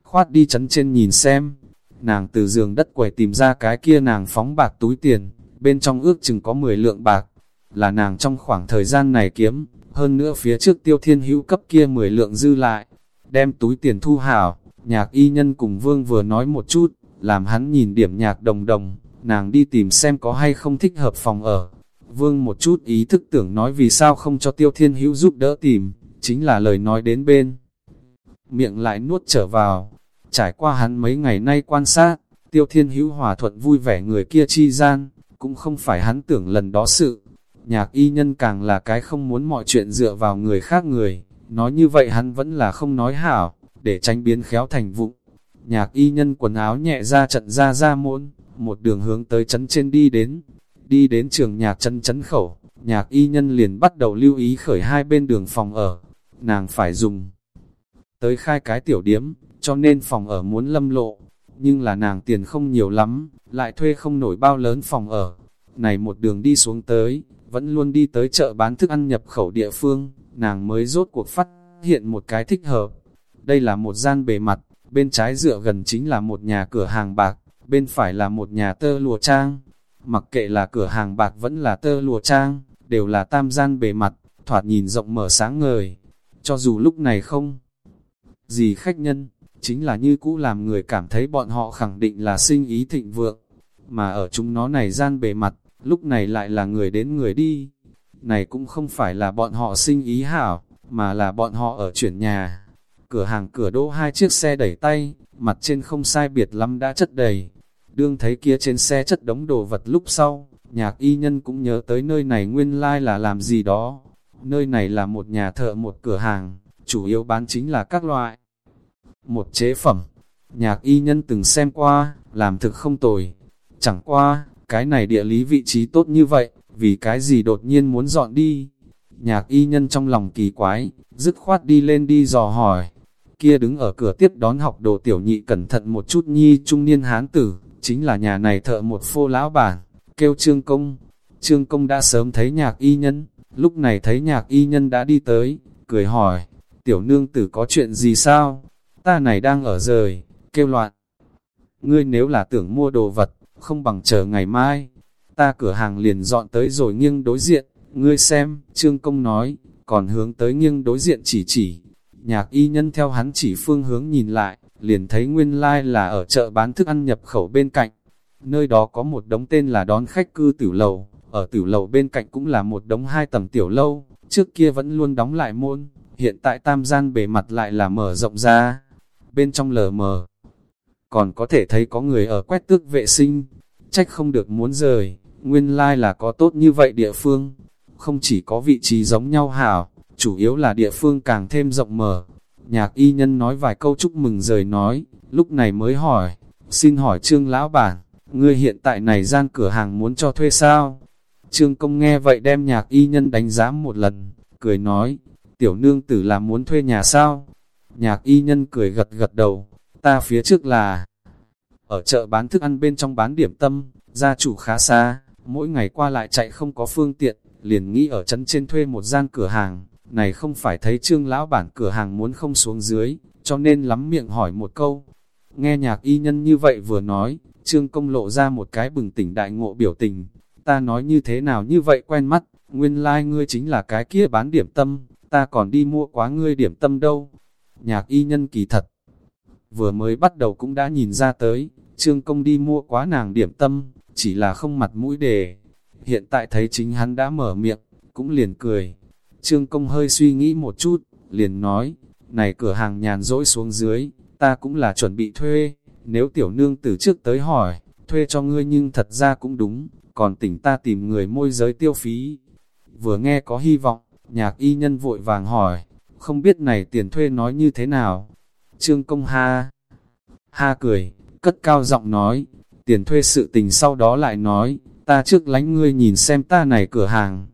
Khoát đi chấn trên nhìn xem, nàng từ giường đất quầy tìm ra cái kia nàng phóng bạc túi tiền, bên trong ước chừng có 10 lượng bạc, là nàng trong khoảng thời gian này kiếm, hơn nữa phía trước tiêu thiên hữu cấp kia 10 lượng dư lại, đem túi tiền thu hảo, nhạc y nhân cùng vương vừa nói một chút, làm hắn nhìn điểm nhạc đồng đồng, nàng đi tìm xem có hay không thích hợp phòng ở. Vương một chút ý thức tưởng nói vì sao không cho tiêu thiên hữu giúp đỡ tìm, chính là lời nói đến bên. Miệng lại nuốt trở vào, trải qua hắn mấy ngày nay quan sát, tiêu thiên hữu hòa thuận vui vẻ người kia chi gian, cũng không phải hắn tưởng lần đó sự. Nhạc y nhân càng là cái không muốn mọi chuyện dựa vào người khác người, nói như vậy hắn vẫn là không nói hảo, để tránh biến khéo thành vụ. Nhạc y nhân quần áo nhẹ ra trận ra ra môn, một đường hướng tới chấn trên đi đến. Đi đến trường nhạc chân chấn khẩu, nhạc y nhân liền bắt đầu lưu ý khởi hai bên đường phòng ở. Nàng phải dùng tới khai cái tiểu điếm, cho nên phòng ở muốn lâm lộ. Nhưng là nàng tiền không nhiều lắm, lại thuê không nổi bao lớn phòng ở. Này một đường đi xuống tới, vẫn luôn đi tới chợ bán thức ăn nhập khẩu địa phương, nàng mới rốt cuộc phát hiện một cái thích hợp. Đây là một gian bề mặt, bên trái dựa gần chính là một nhà cửa hàng bạc, bên phải là một nhà tơ lùa trang. Mặc kệ là cửa hàng bạc vẫn là tơ lùa trang, đều là tam gian bề mặt, thoạt nhìn rộng mở sáng ngời. Cho dù lúc này không gì khách nhân, chính là như cũ làm người cảm thấy bọn họ khẳng định là sinh ý thịnh vượng. Mà ở chúng nó này gian bề mặt, lúc này lại là người đến người đi. Này cũng không phải là bọn họ sinh ý hảo, mà là bọn họ ở chuyển nhà. Cửa hàng cửa đỗ hai chiếc xe đẩy tay, mặt trên không sai biệt lắm đã chất đầy. Đương thấy kia trên xe chất đống đồ vật lúc sau, nhạc y nhân cũng nhớ tới nơi này nguyên lai là làm gì đó. Nơi này là một nhà thợ một cửa hàng, chủ yếu bán chính là các loại. Một chế phẩm, nhạc y nhân từng xem qua, làm thực không tồi. Chẳng qua, cái này địa lý vị trí tốt như vậy, vì cái gì đột nhiên muốn dọn đi. Nhạc y nhân trong lòng kỳ quái, dứt khoát đi lên đi dò hỏi. Kia đứng ở cửa tiếp đón học đồ tiểu nhị cẩn thận một chút nhi trung niên hán tử, chính là nhà này thợ một phô lão bản, kêu trương công. Trương công đã sớm thấy nhạc y nhân, lúc này thấy nhạc y nhân đã đi tới, cười hỏi, tiểu nương tử có chuyện gì sao? Ta này đang ở rời, kêu loạn. Ngươi nếu là tưởng mua đồ vật, không bằng chờ ngày mai. Ta cửa hàng liền dọn tới rồi nghiêng đối diện, ngươi xem, Trương Công nói, còn hướng tới nghiêng đối diện chỉ chỉ. Nhạc y nhân theo hắn chỉ phương hướng nhìn lại, liền thấy nguyên lai like là ở chợ bán thức ăn nhập khẩu bên cạnh. Nơi đó có một đống tên là đón khách cư tử lầu, ở tử lầu bên cạnh cũng là một đống hai tầng tiểu lâu, trước kia vẫn luôn đóng lại môn, hiện tại tam gian bề mặt lại là mở rộng ra, bên trong lờ mờ. Còn có thể thấy có người ở quét tước vệ sinh, trách không được muốn rời, nguyên lai like là có tốt như vậy địa phương. Không chỉ có vị trí giống nhau hảo, chủ yếu là địa phương càng thêm rộng mở. Nhạc y nhân nói vài câu chúc mừng rời nói, lúc này mới hỏi, xin hỏi trương lão bản, ngươi hiện tại này gian cửa hàng muốn cho thuê sao? Trương công nghe vậy đem nhạc y nhân đánh giá một lần, cười nói, tiểu nương tử là muốn thuê nhà sao? Nhạc y nhân cười gật gật đầu, ta phía trước là ở chợ bán thức ăn bên trong bán điểm tâm, gia chủ khá xa, mỗi ngày qua lại chạy không có phương tiện, liền nghĩ ở chân trên thuê một gian cửa hàng, này không phải thấy trương lão bản cửa hàng muốn không xuống dưới, cho nên lắm miệng hỏi một câu. Nghe nhạc y nhân như vậy vừa nói, trương công lộ ra một cái bừng tỉnh đại ngộ biểu tình, ta nói như thế nào như vậy quen mắt, nguyên lai like ngươi chính là cái kia bán điểm tâm, ta còn đi mua quá ngươi điểm tâm đâu. Nhạc y nhân kỳ thật, vừa mới bắt đầu cũng đã nhìn ra tới, trương công đi mua quá nàng điểm tâm, chỉ là không mặt mũi đề. Hiện tại thấy chính hắn đã mở miệng, cũng liền cười. Trương công hơi suy nghĩ một chút, liền nói, này cửa hàng nhàn rỗi xuống dưới, ta cũng là chuẩn bị thuê, nếu tiểu nương từ trước tới hỏi, thuê cho ngươi nhưng thật ra cũng đúng, còn tỉnh ta tìm người môi giới tiêu phí. Vừa nghe có hy vọng, nhạc y nhân vội vàng hỏi, không biết này tiền thuê nói như thế nào. Trương công ha, ha cười, cất cao giọng nói, tiền thuê sự tình sau đó lại nói, ta trước lánh ngươi nhìn xem ta này cửa hàng.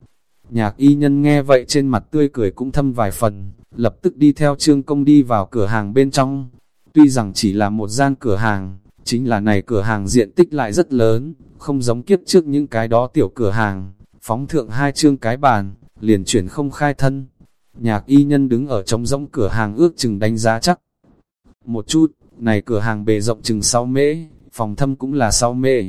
Nhạc y nhân nghe vậy trên mặt tươi cười cũng thâm vài phần, lập tức đi theo trương công đi vào cửa hàng bên trong. Tuy rằng chỉ là một gian cửa hàng, chính là này cửa hàng diện tích lại rất lớn, không giống kiếp trước những cái đó tiểu cửa hàng, phóng thượng hai trương cái bàn, liền chuyển không khai thân. Nhạc y nhân đứng ở trống rỗng cửa hàng ước chừng đánh giá chắc. Một chút, này cửa hàng bề rộng chừng 6 mễ, phòng thâm cũng là 6 mễ.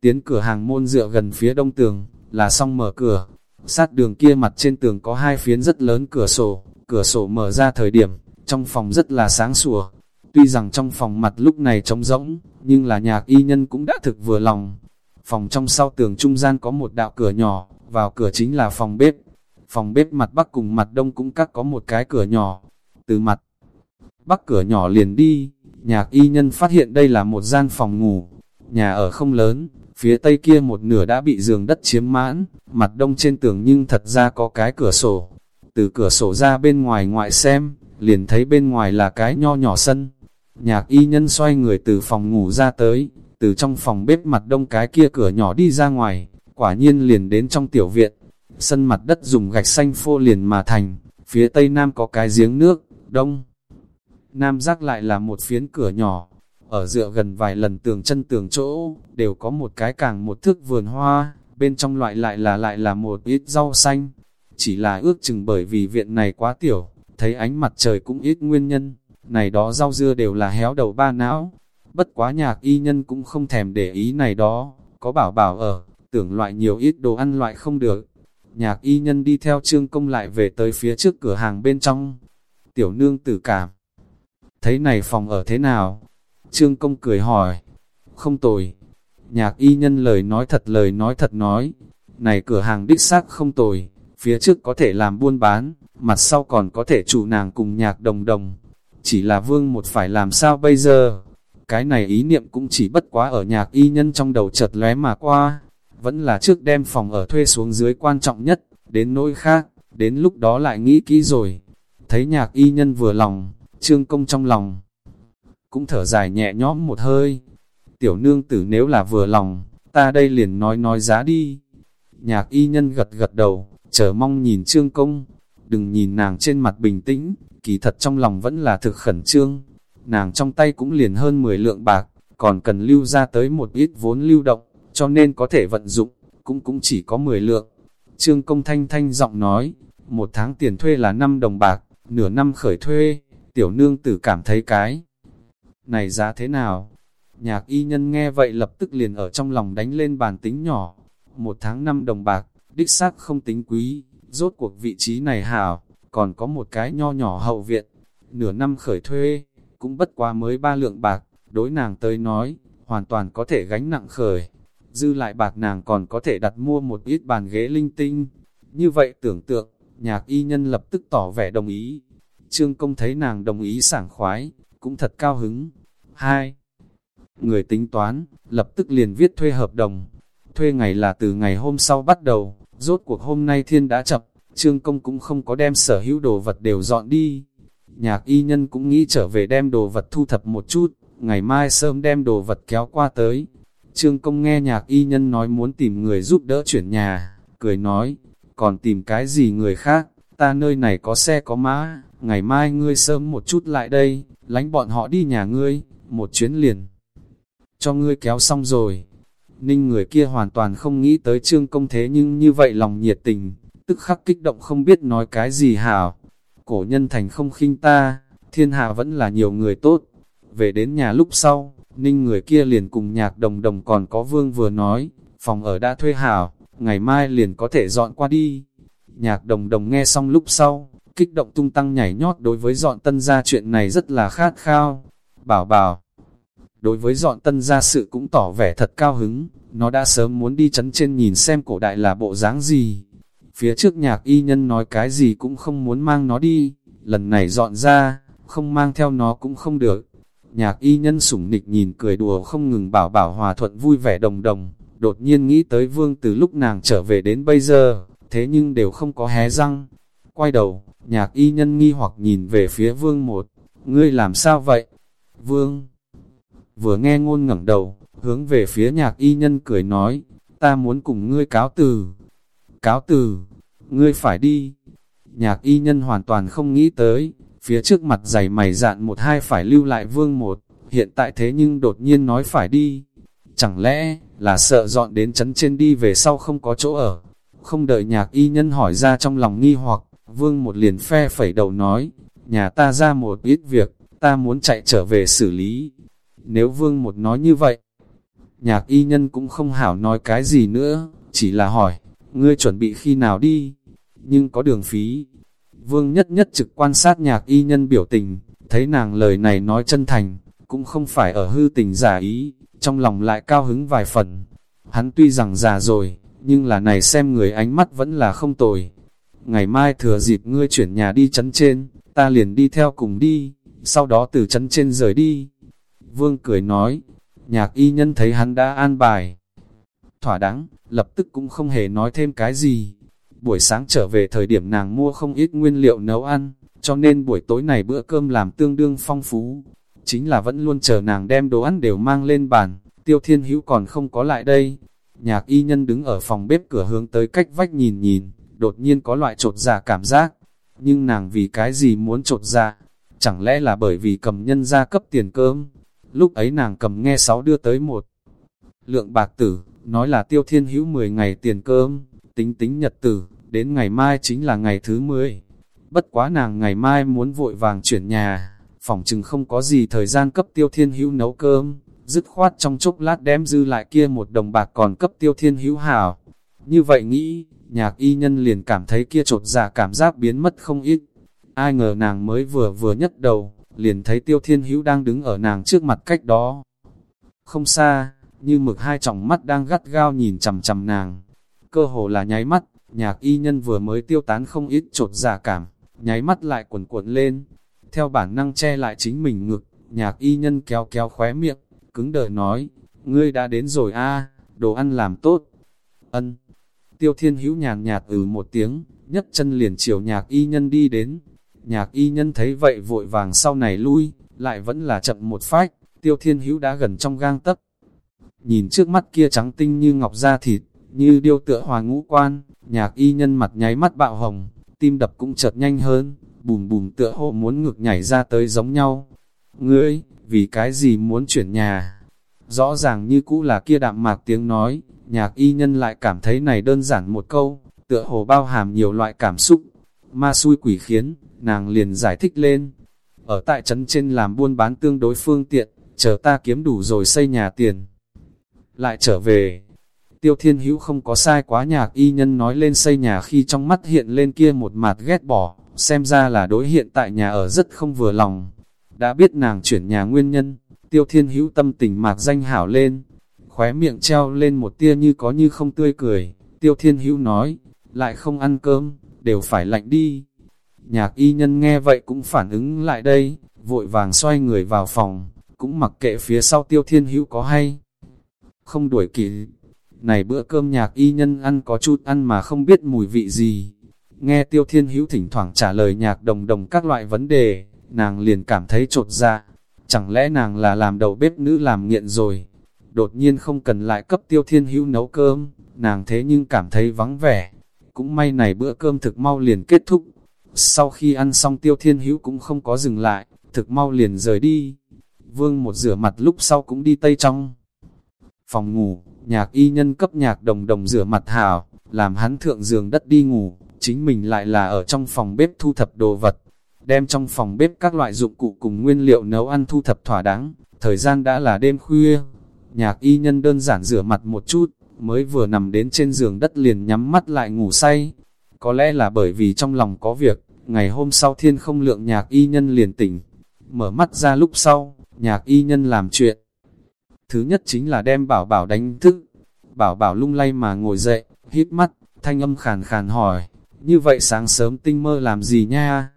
Tiến cửa hàng môn dựa gần phía đông tường, là xong mở cửa. Sát đường kia mặt trên tường có hai phiến rất lớn cửa sổ, cửa sổ mở ra thời điểm, trong phòng rất là sáng sủa. Tuy rằng trong phòng mặt lúc này trống rỗng, nhưng là nhạc y nhân cũng đã thực vừa lòng. Phòng trong sau tường trung gian có một đạo cửa nhỏ, vào cửa chính là phòng bếp. Phòng bếp mặt bắc cùng mặt đông cũng các có một cái cửa nhỏ. Từ mặt bắc cửa nhỏ liền đi, nhạc y nhân phát hiện đây là một gian phòng ngủ. Nhà ở không lớn, phía tây kia một nửa đã bị giường đất chiếm mãn, mặt đông trên tường nhưng thật ra có cái cửa sổ. Từ cửa sổ ra bên ngoài ngoại xem, liền thấy bên ngoài là cái nho nhỏ sân. Nhạc y nhân xoay người từ phòng ngủ ra tới, từ trong phòng bếp mặt đông cái kia cửa nhỏ đi ra ngoài, quả nhiên liền đến trong tiểu viện. Sân mặt đất dùng gạch xanh phô liền mà thành, phía tây nam có cái giếng nước, đông. Nam giác lại là một phiến cửa nhỏ, ở dựa gần vài lần tường chân tường chỗ, đều có một cái càng một thước vườn hoa, bên trong loại lại là lại là một ít rau xanh. Chỉ là ước chừng bởi vì viện này quá tiểu, thấy ánh mặt trời cũng ít nguyên nhân, này đó rau dưa đều là héo đầu ba não. Bất quá nhạc y nhân cũng không thèm để ý này đó, có bảo bảo ở, tưởng loại nhiều ít đồ ăn loại không được. Nhạc y nhân đi theo trương công lại về tới phía trước cửa hàng bên trong. Tiểu nương tử cảm. Thấy này phòng ở thế nào? Trương công cười hỏi. Không tồi. Nhạc y nhân lời nói thật lời nói thật nói. Này cửa hàng đích xác không tồi. Phía trước có thể làm buôn bán, mặt sau còn có thể chủ nàng cùng nhạc đồng đồng. Chỉ là vương một phải làm sao bây giờ? Cái này ý niệm cũng chỉ bất quá ở nhạc y nhân trong đầu chợt lóe mà qua vẫn là trước đem phòng ở thuê xuống dưới quan trọng nhất, đến nỗi khác, đến lúc đó lại nghĩ kỹ rồi. Thấy nhạc y nhân vừa lòng, trương công trong lòng, cũng thở dài nhẹ nhõm một hơi. Tiểu nương tử nếu là vừa lòng, ta đây liền nói nói giá đi. Nhạc y nhân gật gật đầu, chờ mong nhìn trương công, đừng nhìn nàng trên mặt bình tĩnh, kỳ thật trong lòng vẫn là thực khẩn trương. Nàng trong tay cũng liền hơn 10 lượng bạc, còn cần lưu ra tới một ít vốn lưu động cho nên có thể vận dụng, cũng cũng chỉ có 10 lượng. Trương Công Thanh Thanh giọng nói, một tháng tiền thuê là 5 đồng bạc, nửa năm khởi thuê, tiểu nương tử cảm thấy cái. Này giá thế nào? Nhạc y nhân nghe vậy lập tức liền ở trong lòng đánh lên bàn tính nhỏ. Một tháng 5 đồng bạc, đích xác không tính quý, rốt cuộc vị trí này hảo, còn có một cái nho nhỏ hậu viện. Nửa năm khởi thuê, cũng bất quá mới ba lượng bạc, đối nàng tới nói, hoàn toàn có thể gánh nặng khởi dư lại bạc nàng còn có thể đặt mua một ít bàn ghế linh tinh. Như vậy tưởng tượng, nhạc y nhân lập tức tỏ vẻ đồng ý. Trương công thấy nàng đồng ý sảng khoái, cũng thật cao hứng. Hai, người tính toán, lập tức liền viết thuê hợp đồng. Thuê ngày là từ ngày hôm sau bắt đầu, rốt cuộc hôm nay thiên đã chập, trương công cũng không có đem sở hữu đồ vật đều dọn đi. Nhạc y nhân cũng nghĩ trở về đem đồ vật thu thập một chút, ngày mai sớm đem đồ vật kéo qua tới. Trương công nghe nhạc y nhân nói muốn tìm người giúp đỡ chuyển nhà, cười nói, còn tìm cái gì người khác, ta nơi này có xe có mã, ngày mai ngươi sớm một chút lại đây, lánh bọn họ đi nhà ngươi, một chuyến liền. Cho ngươi kéo xong rồi. Ninh người kia hoàn toàn không nghĩ tới trương công thế nhưng như vậy lòng nhiệt tình, tức khắc kích động không biết nói cái gì hảo. Cổ nhân thành không khinh ta, thiên hạ vẫn là nhiều người tốt. Về đến nhà lúc sau, ninh người kia liền cùng nhạc đồng đồng còn có vương vừa nói, phòng ở đã thuê hảo, ngày mai liền có thể dọn qua đi. Nhạc đồng đồng nghe xong lúc sau, kích động tung tăng nhảy nhót đối với dọn tân gia chuyện này rất là khát khao. Bảo bảo, đối với dọn tân gia sự cũng tỏ vẻ thật cao hứng, nó đã sớm muốn đi chấn trên nhìn xem cổ đại là bộ dáng gì. Phía trước nhạc y nhân nói cái gì cũng không muốn mang nó đi, lần này dọn ra, không mang theo nó cũng không được. Nhạc y nhân sủng nịch nhìn cười đùa không ngừng bảo bảo hòa thuận vui vẻ đồng đồng, đột nhiên nghĩ tới vương từ lúc nàng trở về đến bây giờ, thế nhưng đều không có hé răng. Quay đầu, nhạc y nhân nghi hoặc nhìn về phía vương một, ngươi làm sao vậy? Vương vừa nghe ngôn ngẩng đầu, hướng về phía nhạc y nhân cười nói, ta muốn cùng ngươi cáo từ. Cáo từ, ngươi phải đi. Nhạc y nhân hoàn toàn không nghĩ tới, phía trước mặt dày mày dạn một hai phải lưu lại vương một, hiện tại thế nhưng đột nhiên nói phải đi. Chẳng lẽ, là sợ dọn đến chấn trên đi về sau không có chỗ ở. Không đợi nhạc y nhân hỏi ra trong lòng nghi hoặc, vương một liền phe phẩy đầu nói, nhà ta ra một ít việc, ta muốn chạy trở về xử lý. Nếu vương một nói như vậy, nhạc y nhân cũng không hảo nói cái gì nữa, chỉ là hỏi, ngươi chuẩn bị khi nào đi, nhưng có đường phí. Vương nhất nhất trực quan sát nhạc y nhân biểu tình, thấy nàng lời này nói chân thành, cũng không phải ở hư tình giả ý, trong lòng lại cao hứng vài phần. Hắn tuy rằng già rồi, nhưng là này xem người ánh mắt vẫn là không tồi. Ngày mai thừa dịp ngươi chuyển nhà đi chấn trên, ta liền đi theo cùng đi, sau đó từ chấn trên rời đi. Vương cười nói, nhạc y nhân thấy hắn đã an bài. Thỏa đáng, lập tức cũng không hề nói thêm cái gì. Buổi sáng trở về thời điểm nàng mua không ít nguyên liệu nấu ăn, cho nên buổi tối này bữa cơm làm tương đương phong phú. Chính là vẫn luôn chờ nàng đem đồ ăn đều mang lên bàn, tiêu thiên hữu còn không có lại đây. Nhạc y nhân đứng ở phòng bếp cửa hướng tới cách vách nhìn nhìn, đột nhiên có loại trột giả dạ cảm giác. Nhưng nàng vì cái gì muốn trột giả? Dạ? Chẳng lẽ là bởi vì cầm nhân ra cấp tiền cơm? Lúc ấy nàng cầm nghe sáu đưa tới một lượng bạc tử, nói là tiêu thiên hữu 10 ngày tiền cơm, tính tính nhật tử, đến ngày mai chính là ngày thứ 10. Bất quá nàng ngày mai muốn vội vàng chuyển nhà, phòng chừng không có gì thời gian cấp tiêu thiên hữu nấu cơm, dứt khoát trong chốc lát đem dư lại kia một đồng bạc còn cấp tiêu thiên hữu hảo. Như vậy nghĩ, nhạc y nhân liền cảm thấy kia trột giả cảm giác biến mất không ít. Ai ngờ nàng mới vừa vừa nhất đầu, liền thấy tiêu thiên hữu đang đứng ở nàng trước mặt cách đó. Không xa, như mực hai tròng mắt đang gắt gao nhìn chầm chầm nàng. Cơ hồ là nháy mắt, nhạc y nhân vừa mới tiêu tán không ít trột giả cảm, nháy mắt lại cuộn cuộn lên. Theo bản năng che lại chính mình ngực, nhạc y nhân kéo kéo khóe miệng, cứng đờ nói, ngươi đã đến rồi a đồ ăn làm tốt. Ân. Tiêu thiên hữu nhàn nhạt ừ một tiếng, nhất chân liền chiều nhạc y nhân đi đến, Nhạc y nhân thấy vậy vội vàng sau này lui, lại vẫn là chậm một phách, tiêu thiên hữu đã gần trong gang tấc. Nhìn trước mắt kia trắng tinh như ngọc da thịt, như điêu tựa hòa ngũ quan, nhạc y nhân mặt nháy mắt bạo hồng, tim đập cũng chợt nhanh hơn, bùm bùm tựa hồ muốn ngược nhảy ra tới giống nhau. Ngươi, vì cái gì muốn chuyển nhà? Rõ ràng như cũ là kia đạm mạc tiếng nói, nhạc y nhân lại cảm thấy này đơn giản một câu, tựa hồ bao hàm nhiều loại cảm xúc. Ma xui quỷ khiến, nàng liền giải thích lên. Ở tại trấn trên làm buôn bán tương đối phương tiện, chờ ta kiếm đủ rồi xây nhà tiền. Lại trở về, tiêu thiên hữu không có sai quá nhạc y nhân nói lên xây nhà khi trong mắt hiện lên kia một mặt ghét bỏ, xem ra là đối hiện tại nhà ở rất không vừa lòng. Đã biết nàng chuyển nhà nguyên nhân, tiêu thiên hữu tâm tình mạc danh hảo lên, khóe miệng treo lên một tia như có như không tươi cười, tiêu thiên hữu nói, lại không ăn cơm, đều phải lạnh đi. Nhạc y nhân nghe vậy cũng phản ứng lại đây, vội vàng xoay người vào phòng, cũng mặc kệ phía sau tiêu thiên hữu có hay. Không đuổi kịp, này bữa cơm nhạc y nhân ăn có chút ăn mà không biết mùi vị gì. Nghe tiêu thiên hữu thỉnh thoảng trả lời nhạc đồng đồng các loại vấn đề, nàng liền cảm thấy trột dạ. Chẳng lẽ nàng là làm đầu bếp nữ làm nghiện rồi? Đột nhiên không cần lại cấp tiêu thiên hữu nấu cơm, nàng thế nhưng cảm thấy vắng vẻ. Cũng may này bữa cơm thực mau liền kết thúc. Sau khi ăn xong tiêu thiên hữu cũng không có dừng lại, thực mau liền rời đi. Vương một rửa mặt lúc sau cũng đi tây trong. Phòng ngủ, nhạc y nhân cấp nhạc đồng đồng rửa mặt hảo, làm hắn thượng giường đất đi ngủ, chính mình lại là ở trong phòng bếp thu thập đồ vật, đem trong phòng bếp các loại dụng cụ cùng nguyên liệu nấu ăn thu thập thỏa đáng, thời gian đã là đêm khuya. Nhạc y nhân đơn giản rửa mặt một chút, mới vừa nằm đến trên giường đất liền nhắm mắt lại ngủ say. Có lẽ là bởi vì trong lòng có việc, ngày hôm sau thiên không lượng nhạc y nhân liền tỉnh. Mở mắt ra lúc sau, nhạc y nhân làm chuyện. Thứ nhất chính là đem bảo bảo đánh thức. Bảo bảo lung lay mà ngồi dậy, hít mắt, thanh âm khàn khàn hỏi, như vậy sáng sớm tinh mơ làm gì nha?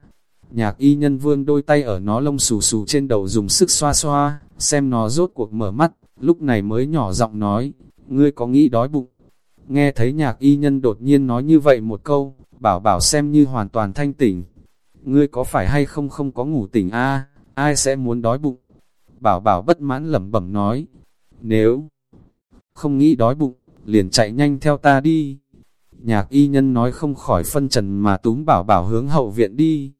Nhạc y nhân vương đôi tay ở nó lông xù xù trên đầu dùng sức xoa xoa, xem nó rốt cuộc mở mắt, lúc này mới nhỏ giọng nói, ngươi có nghĩ đói bụng? Nghe thấy nhạc y nhân đột nhiên nói như vậy một câu, bảo bảo xem như hoàn toàn thanh tỉnh. Ngươi có phải hay không không có ngủ tỉnh a ai sẽ muốn đói bụng? Bảo bảo bất mãn lẩm bẩm nói, nếu không nghĩ đói bụng, liền chạy nhanh theo ta đi. Nhạc y nhân nói không khỏi phân trần mà túm bảo bảo hướng hậu viện đi.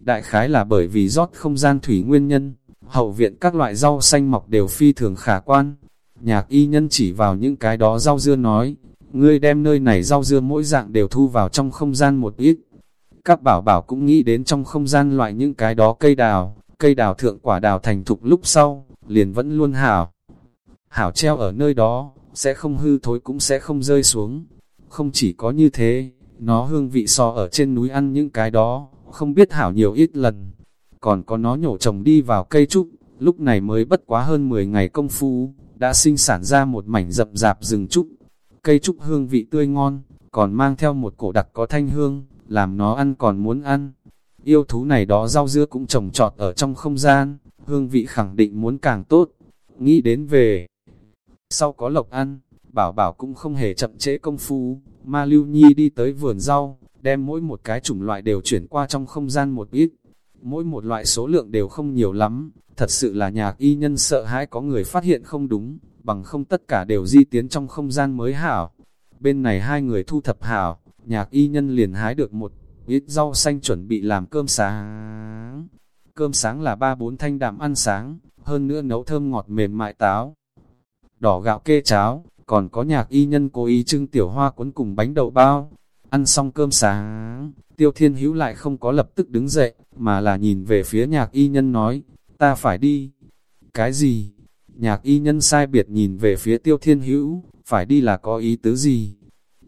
Đại khái là bởi vì rót không gian thủy nguyên nhân, hậu viện các loại rau xanh mọc đều phi thường khả quan. Nhạc y nhân chỉ vào những cái đó rau dưa nói, ngươi đem nơi này rau dưa mỗi dạng đều thu vào trong không gian một ít. Các bảo bảo cũng nghĩ đến trong không gian loại những cái đó cây đào, cây đào thượng quả đào thành thục lúc sau, liền vẫn luôn hảo. Hảo treo ở nơi đó, sẽ không hư thối cũng sẽ không rơi xuống. Không chỉ có như thế, nó hương vị so ở trên núi ăn những cái đó, không biết hảo nhiều ít lần. Còn có nó nhổ trồng đi vào cây trúc, lúc này mới bất quá hơn 10 ngày công phu, đã sinh sản ra một mảnh rậm rạp rừng trúc. Cây trúc hương vị tươi ngon, còn mang theo một cổ đặc có thanh hương, làm nó ăn còn muốn ăn. Yêu thú này đó rau dưa cũng trồng trọt ở trong không gian, hương vị khẳng định muốn càng tốt. Nghĩ đến về, sau có lộc ăn, bảo bảo cũng không hề chậm trễ công phu, ma lưu nhi đi tới vườn rau, đem mỗi một cái chủng loại đều chuyển qua trong không gian một ít. Mỗi một loại số lượng đều không nhiều lắm, thật sự là nhạc y nhân sợ hãi có người phát hiện không đúng, bằng không tất cả đều di tiến trong không gian mới hảo. Bên này hai người thu thập hảo, nhạc y nhân liền hái được một ít rau xanh chuẩn bị làm cơm sáng. Cơm sáng là ba bốn thanh đạm ăn sáng, hơn nữa nấu thơm ngọt mềm mại táo. Đỏ gạo kê cháo, còn có nhạc y nhân cố ý trưng tiểu hoa cuốn cùng bánh đậu bao. Ăn xong cơm sáng, tiêu thiên hữu lại không có lập tức đứng dậy, mà là nhìn về phía nhạc y nhân nói, ta phải đi. Cái gì? Nhạc y nhân sai biệt nhìn về phía tiêu thiên hữu, phải đi là có ý tứ gì?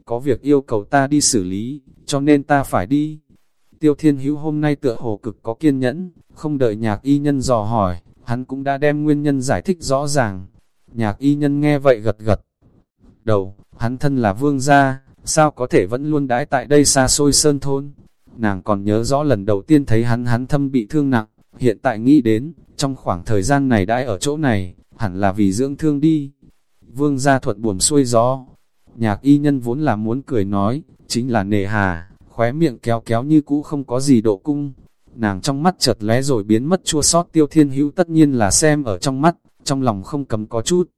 Có việc yêu cầu ta đi xử lý, cho nên ta phải đi. Tiêu thiên hữu hôm nay tựa hồ cực có kiên nhẫn, không đợi nhạc y nhân dò hỏi, hắn cũng đã đem nguyên nhân giải thích rõ ràng. Nhạc y nhân nghe vậy gật gật. Đầu, hắn thân là vương gia, sao có thể vẫn luôn đãi tại đây xa xôi sơn thôn. Nàng còn nhớ rõ lần đầu tiên thấy hắn hắn thâm bị thương nặng, hiện tại nghĩ đến, trong khoảng thời gian này đãi ở chỗ này, hẳn là vì dưỡng thương đi. Vương gia thuận buồm xuôi gió. Nhạc y nhân vốn là muốn cười nói, chính là nề hà, khóe miệng kéo kéo như cũ không có gì độ cung. Nàng trong mắt chợt lé rồi biến mất chua sót tiêu thiên hữu tất nhiên là xem ở trong mắt, trong lòng không cầm có chút.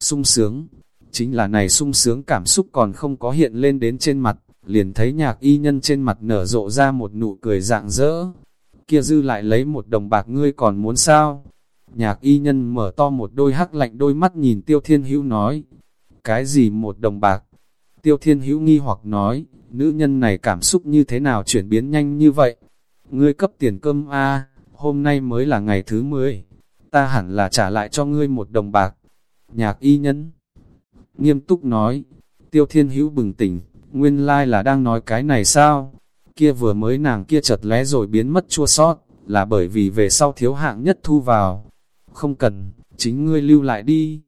sung sướng, chính là này sung sướng cảm xúc còn không có hiện lên đến trên mặt, liền thấy nhạc y nhân trên mặt nở rộ ra một nụ cười dạng dỡ. Kia dư lại lấy một đồng bạc ngươi còn muốn sao? Nhạc y nhân mở to một đôi hắc lạnh đôi mắt nhìn tiêu thiên hữu nói. Cái gì một đồng bạc? Tiêu thiên hữu nghi hoặc nói, nữ nhân này cảm xúc như thế nào chuyển biến nhanh như vậy? Ngươi cấp tiền cơm a hôm nay mới là ngày thứ 10, ta hẳn là trả lại cho ngươi một đồng bạc. Nhạc y nhân nghiêm túc nói, tiêu thiên hữu bừng tỉnh, nguyên lai là đang nói cái này sao? Kia vừa mới nàng kia chợt lé rồi biến mất chua sót, là bởi vì về sau thiếu hạng nhất thu vào. Không cần, chính ngươi lưu lại đi.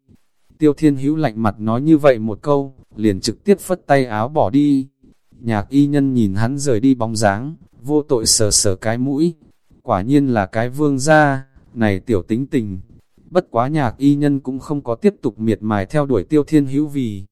Tiêu thiên hữu lạnh mặt nói như vậy một câu, liền trực tiếp phất tay áo bỏ đi. nhạc y nhân nhìn hắn rời đi bóng dáng, vô tội sờ sờ cái mũi, quả nhiên là cái vương gia, này tiểu tính tình. Bất quá nhạc y nhân cũng không có tiếp tục miệt mài theo đuổi tiêu thiên hữu vì.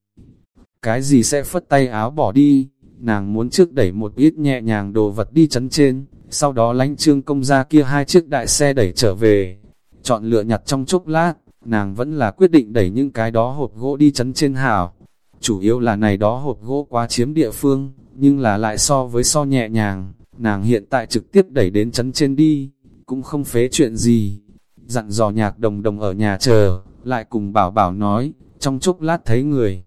Cái gì sẽ phất tay áo bỏ đi, nàng muốn trước đẩy một ít nhẹ nhàng đồ vật đi chấn trên, sau đó lánh trương công ra kia hai chiếc đại xe đẩy trở về. Chọn lựa nhặt trong chốc lát, nàng vẫn là quyết định đẩy những cái đó hộp gỗ đi chấn trên hào. Chủ yếu là này đó hộp gỗ quá chiếm địa phương, nhưng là lại so với so nhẹ nhàng, nàng hiện tại trực tiếp đẩy đến chấn trên đi, cũng không phế chuyện gì. Dặn dò nhạc đồng đồng ở nhà chờ, lại cùng bảo bảo nói, trong chốc lát thấy người.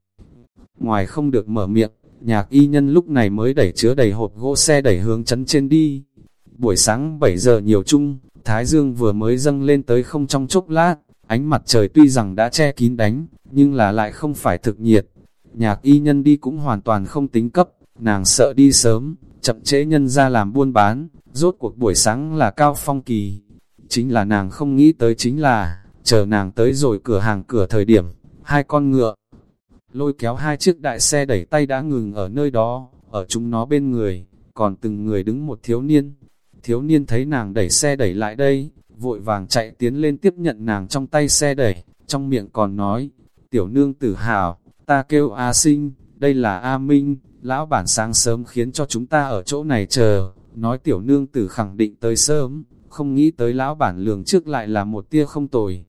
Ngoài không được mở miệng, nhạc y nhân lúc này mới đẩy chứa đầy hộp gỗ xe đẩy hướng chấn trên đi. Buổi sáng 7 giờ nhiều chung, Thái Dương vừa mới dâng lên tới không trong chốc lát, ánh mặt trời tuy rằng đã che kín đánh, nhưng là lại không phải thực nhiệt. Nhạc y nhân đi cũng hoàn toàn không tính cấp, nàng sợ đi sớm, chậm trễ nhân ra làm buôn bán, rốt cuộc buổi sáng là cao phong kỳ. Chính là nàng không nghĩ tới chính là, chờ nàng tới rồi cửa hàng cửa thời điểm, hai con ngựa, lôi kéo hai chiếc đại xe đẩy tay đã ngừng ở nơi đó, ở chúng nó bên người, còn từng người đứng một thiếu niên. Thiếu niên thấy nàng đẩy xe đẩy lại đây, vội vàng chạy tiến lên tiếp nhận nàng trong tay xe đẩy, trong miệng còn nói, tiểu nương tử hào, ta kêu A sinh, đây là A Minh, lão bản sáng sớm khiến cho chúng ta ở chỗ này chờ, nói tiểu nương tử khẳng định tới sớm, không nghĩ tới lão bản lường trước lại là một tia không tồi.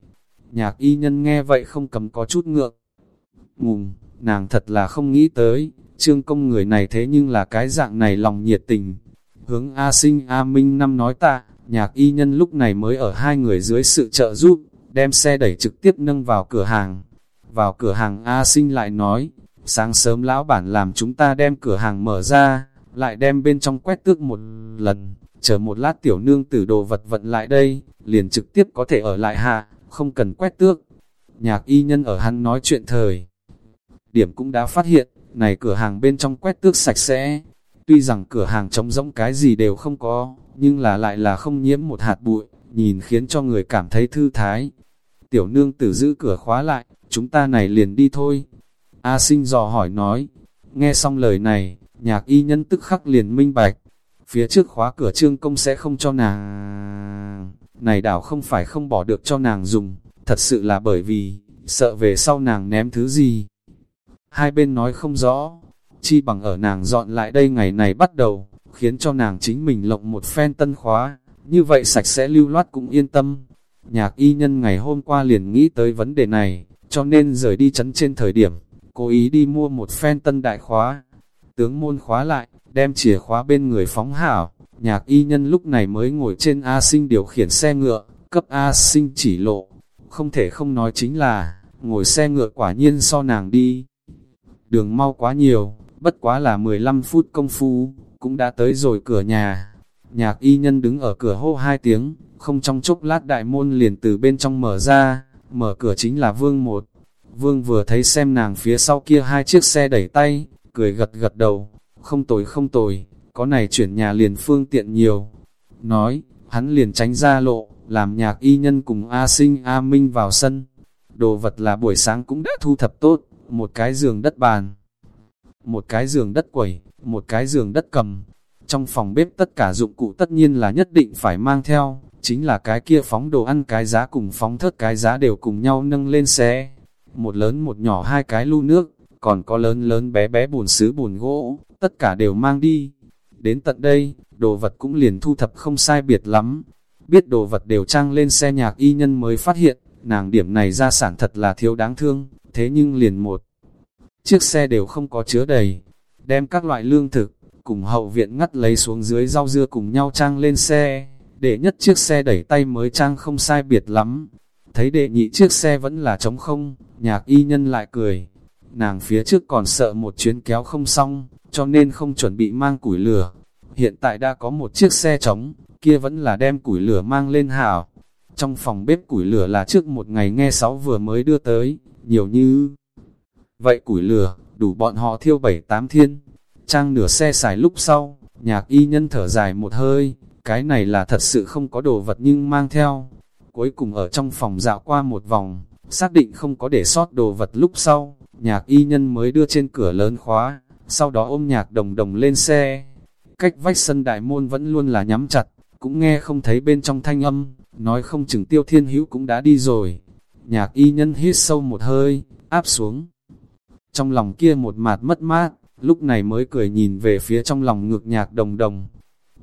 Nhạc y nhân nghe vậy không cầm có chút ngượng. Ngùng, nàng thật là không nghĩ tới, trương công người này thế nhưng là cái dạng này lòng nhiệt tình. Hướng A sinh A Minh năm nói ta, nhạc y nhân lúc này mới ở hai người dưới sự trợ giúp, đem xe đẩy trực tiếp nâng vào cửa hàng. Vào cửa hàng A sinh lại nói, sáng sớm lão bản làm chúng ta đem cửa hàng mở ra, lại đem bên trong quét tước một lần, chờ một lát tiểu nương tử đồ vật vận lại đây, liền trực tiếp có thể ở lại hạ, không cần quét tước. Nhạc y nhân ở hắn nói chuyện thời. Điểm cũng đã phát hiện, này cửa hàng bên trong quét tước sạch sẽ. Tuy rằng cửa hàng trống rỗng cái gì đều không có, nhưng là lại là không nhiễm một hạt bụi, nhìn khiến cho người cảm thấy thư thái. Tiểu nương tử giữ cửa khóa lại, chúng ta này liền đi thôi. A sinh dò hỏi nói, nghe xong lời này, nhạc y nhân tức khắc liền minh bạch, phía trước khóa cửa trương công sẽ không cho nàng. Này đảo không phải không bỏ được cho nàng dùng, thật sự là bởi vì, sợ về sau nàng ném thứ gì. Hai bên nói không rõ, chi bằng ở nàng dọn lại đây ngày này bắt đầu, khiến cho nàng chính mình lộng một phen tân khóa, như vậy sạch sẽ lưu loát cũng yên tâm. Nhạc y nhân ngày hôm qua liền nghĩ tới vấn đề này, cho nên rời đi chấn trên thời điểm, cố ý đi mua một phen tân đại khóa. Tướng môn khóa lại, đem chìa khóa bên người phóng hảo, nhạc y nhân lúc này mới ngồi trên A sinh điều khiển xe ngựa, cấp A sinh chỉ lộ. Không thể không nói chính là, ngồi xe ngựa quả nhiên so nàng đi. Đường mau quá nhiều, bất quá là 15 phút công phu, cũng đã tới rồi cửa nhà. Nhạc y nhân đứng ở cửa hô hai tiếng, không trong chốc lát đại môn liền từ bên trong mở ra, mở cửa chính là vương một. Vương vừa thấy xem nàng phía sau kia hai chiếc xe đẩy tay, cười gật gật đầu, không tồi không tồi, có này chuyển nhà liền phương tiện nhiều. Nói, hắn liền tránh ra lộ, làm nhạc y nhân cùng A sinh A Minh vào sân. Đồ vật là buổi sáng cũng đã thu thập tốt, một cái giường đất bàn, một cái giường đất quẩy, một cái giường đất cầm. Trong phòng bếp tất cả dụng cụ tất nhiên là nhất định phải mang theo, chính là cái kia phóng đồ ăn cái giá cùng phóng thất, cái giá đều cùng nhau nâng lên xe. Một lớn một nhỏ hai cái lu nước, còn có lớn lớn bé bé bùn sứ bùn gỗ, tất cả đều mang đi. Đến tận đây, đồ vật cũng liền thu thập không sai biệt lắm. Biết đồ vật đều trang lên xe nhạc y nhân mới phát hiện, nàng điểm này ra sản thật là thiếu đáng thương, thế nhưng liền một. Chiếc xe đều không có chứa đầy, đem các loại lương thực, cùng hậu viện ngắt lấy xuống dưới rau dưa cùng nhau trang lên xe, để nhất chiếc xe đẩy tay mới trang không sai biệt lắm. Thấy đệ nhị chiếc xe vẫn là trống không, nhạc y nhân lại cười. Nàng phía trước còn sợ một chuyến kéo không xong, cho nên không chuẩn bị mang củi lửa. Hiện tại đã có một chiếc xe trống, kia vẫn là đem củi lửa mang lên hảo. Trong phòng bếp củi lửa là trước một ngày nghe sáu vừa mới đưa tới, nhiều như... Vậy củi lửa, đủ bọn họ thiêu bảy tám thiên. Trang nửa xe xài lúc sau, nhạc y nhân thở dài một hơi, cái này là thật sự không có đồ vật nhưng mang theo. Cuối cùng ở trong phòng dạo qua một vòng, xác định không có để sót đồ vật lúc sau, nhạc y nhân mới đưa trên cửa lớn khóa, sau đó ôm nhạc đồng đồng lên xe. Cách vách sân đại môn vẫn luôn là nhắm chặt, cũng nghe không thấy bên trong thanh âm, nói không chừng tiêu thiên hữu cũng đã đi rồi. Nhạc y nhân hít sâu một hơi, áp xuống. Trong lòng kia một mạt mất mát, lúc này mới cười nhìn về phía trong lòng ngược nhạc đồng đồng.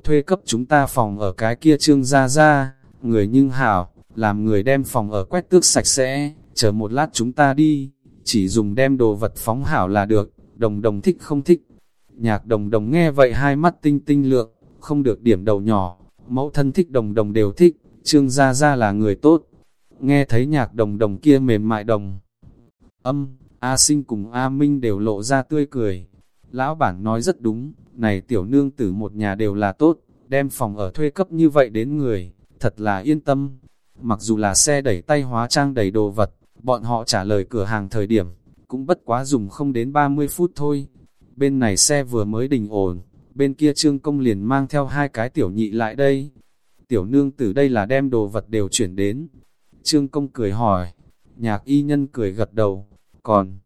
Thuê cấp chúng ta phòng ở cái kia trương ra ra, người nhưng hảo, làm người đem phòng ở quét tước sạch sẽ, chờ một lát chúng ta đi, chỉ dùng đem đồ vật phóng hảo là được, đồng đồng thích không thích. Nhạc đồng đồng nghe vậy hai mắt tinh tinh lượng, không được điểm đầu nhỏ, mẫu thân thích đồng đồng đều thích, trương gia gia là người tốt. Nghe thấy nhạc đồng đồng kia mềm mại đồng. Âm, A sinh cùng A Minh đều lộ ra tươi cười. Lão bản nói rất đúng, này tiểu nương tử một nhà đều là tốt, đem phòng ở thuê cấp như vậy đến người, thật là yên tâm. Mặc dù là xe đẩy tay hóa trang đầy đồ vật, bọn họ trả lời cửa hàng thời điểm, cũng bất quá dùng không đến 30 phút thôi. Bên này xe vừa mới đình ổn, bên kia trương công liền mang theo hai cái tiểu nhị lại đây. Tiểu nương tử đây là đem đồ vật đều chuyển đến. Trương công cười hỏi, nhạc y nhân cười gật đầu, còn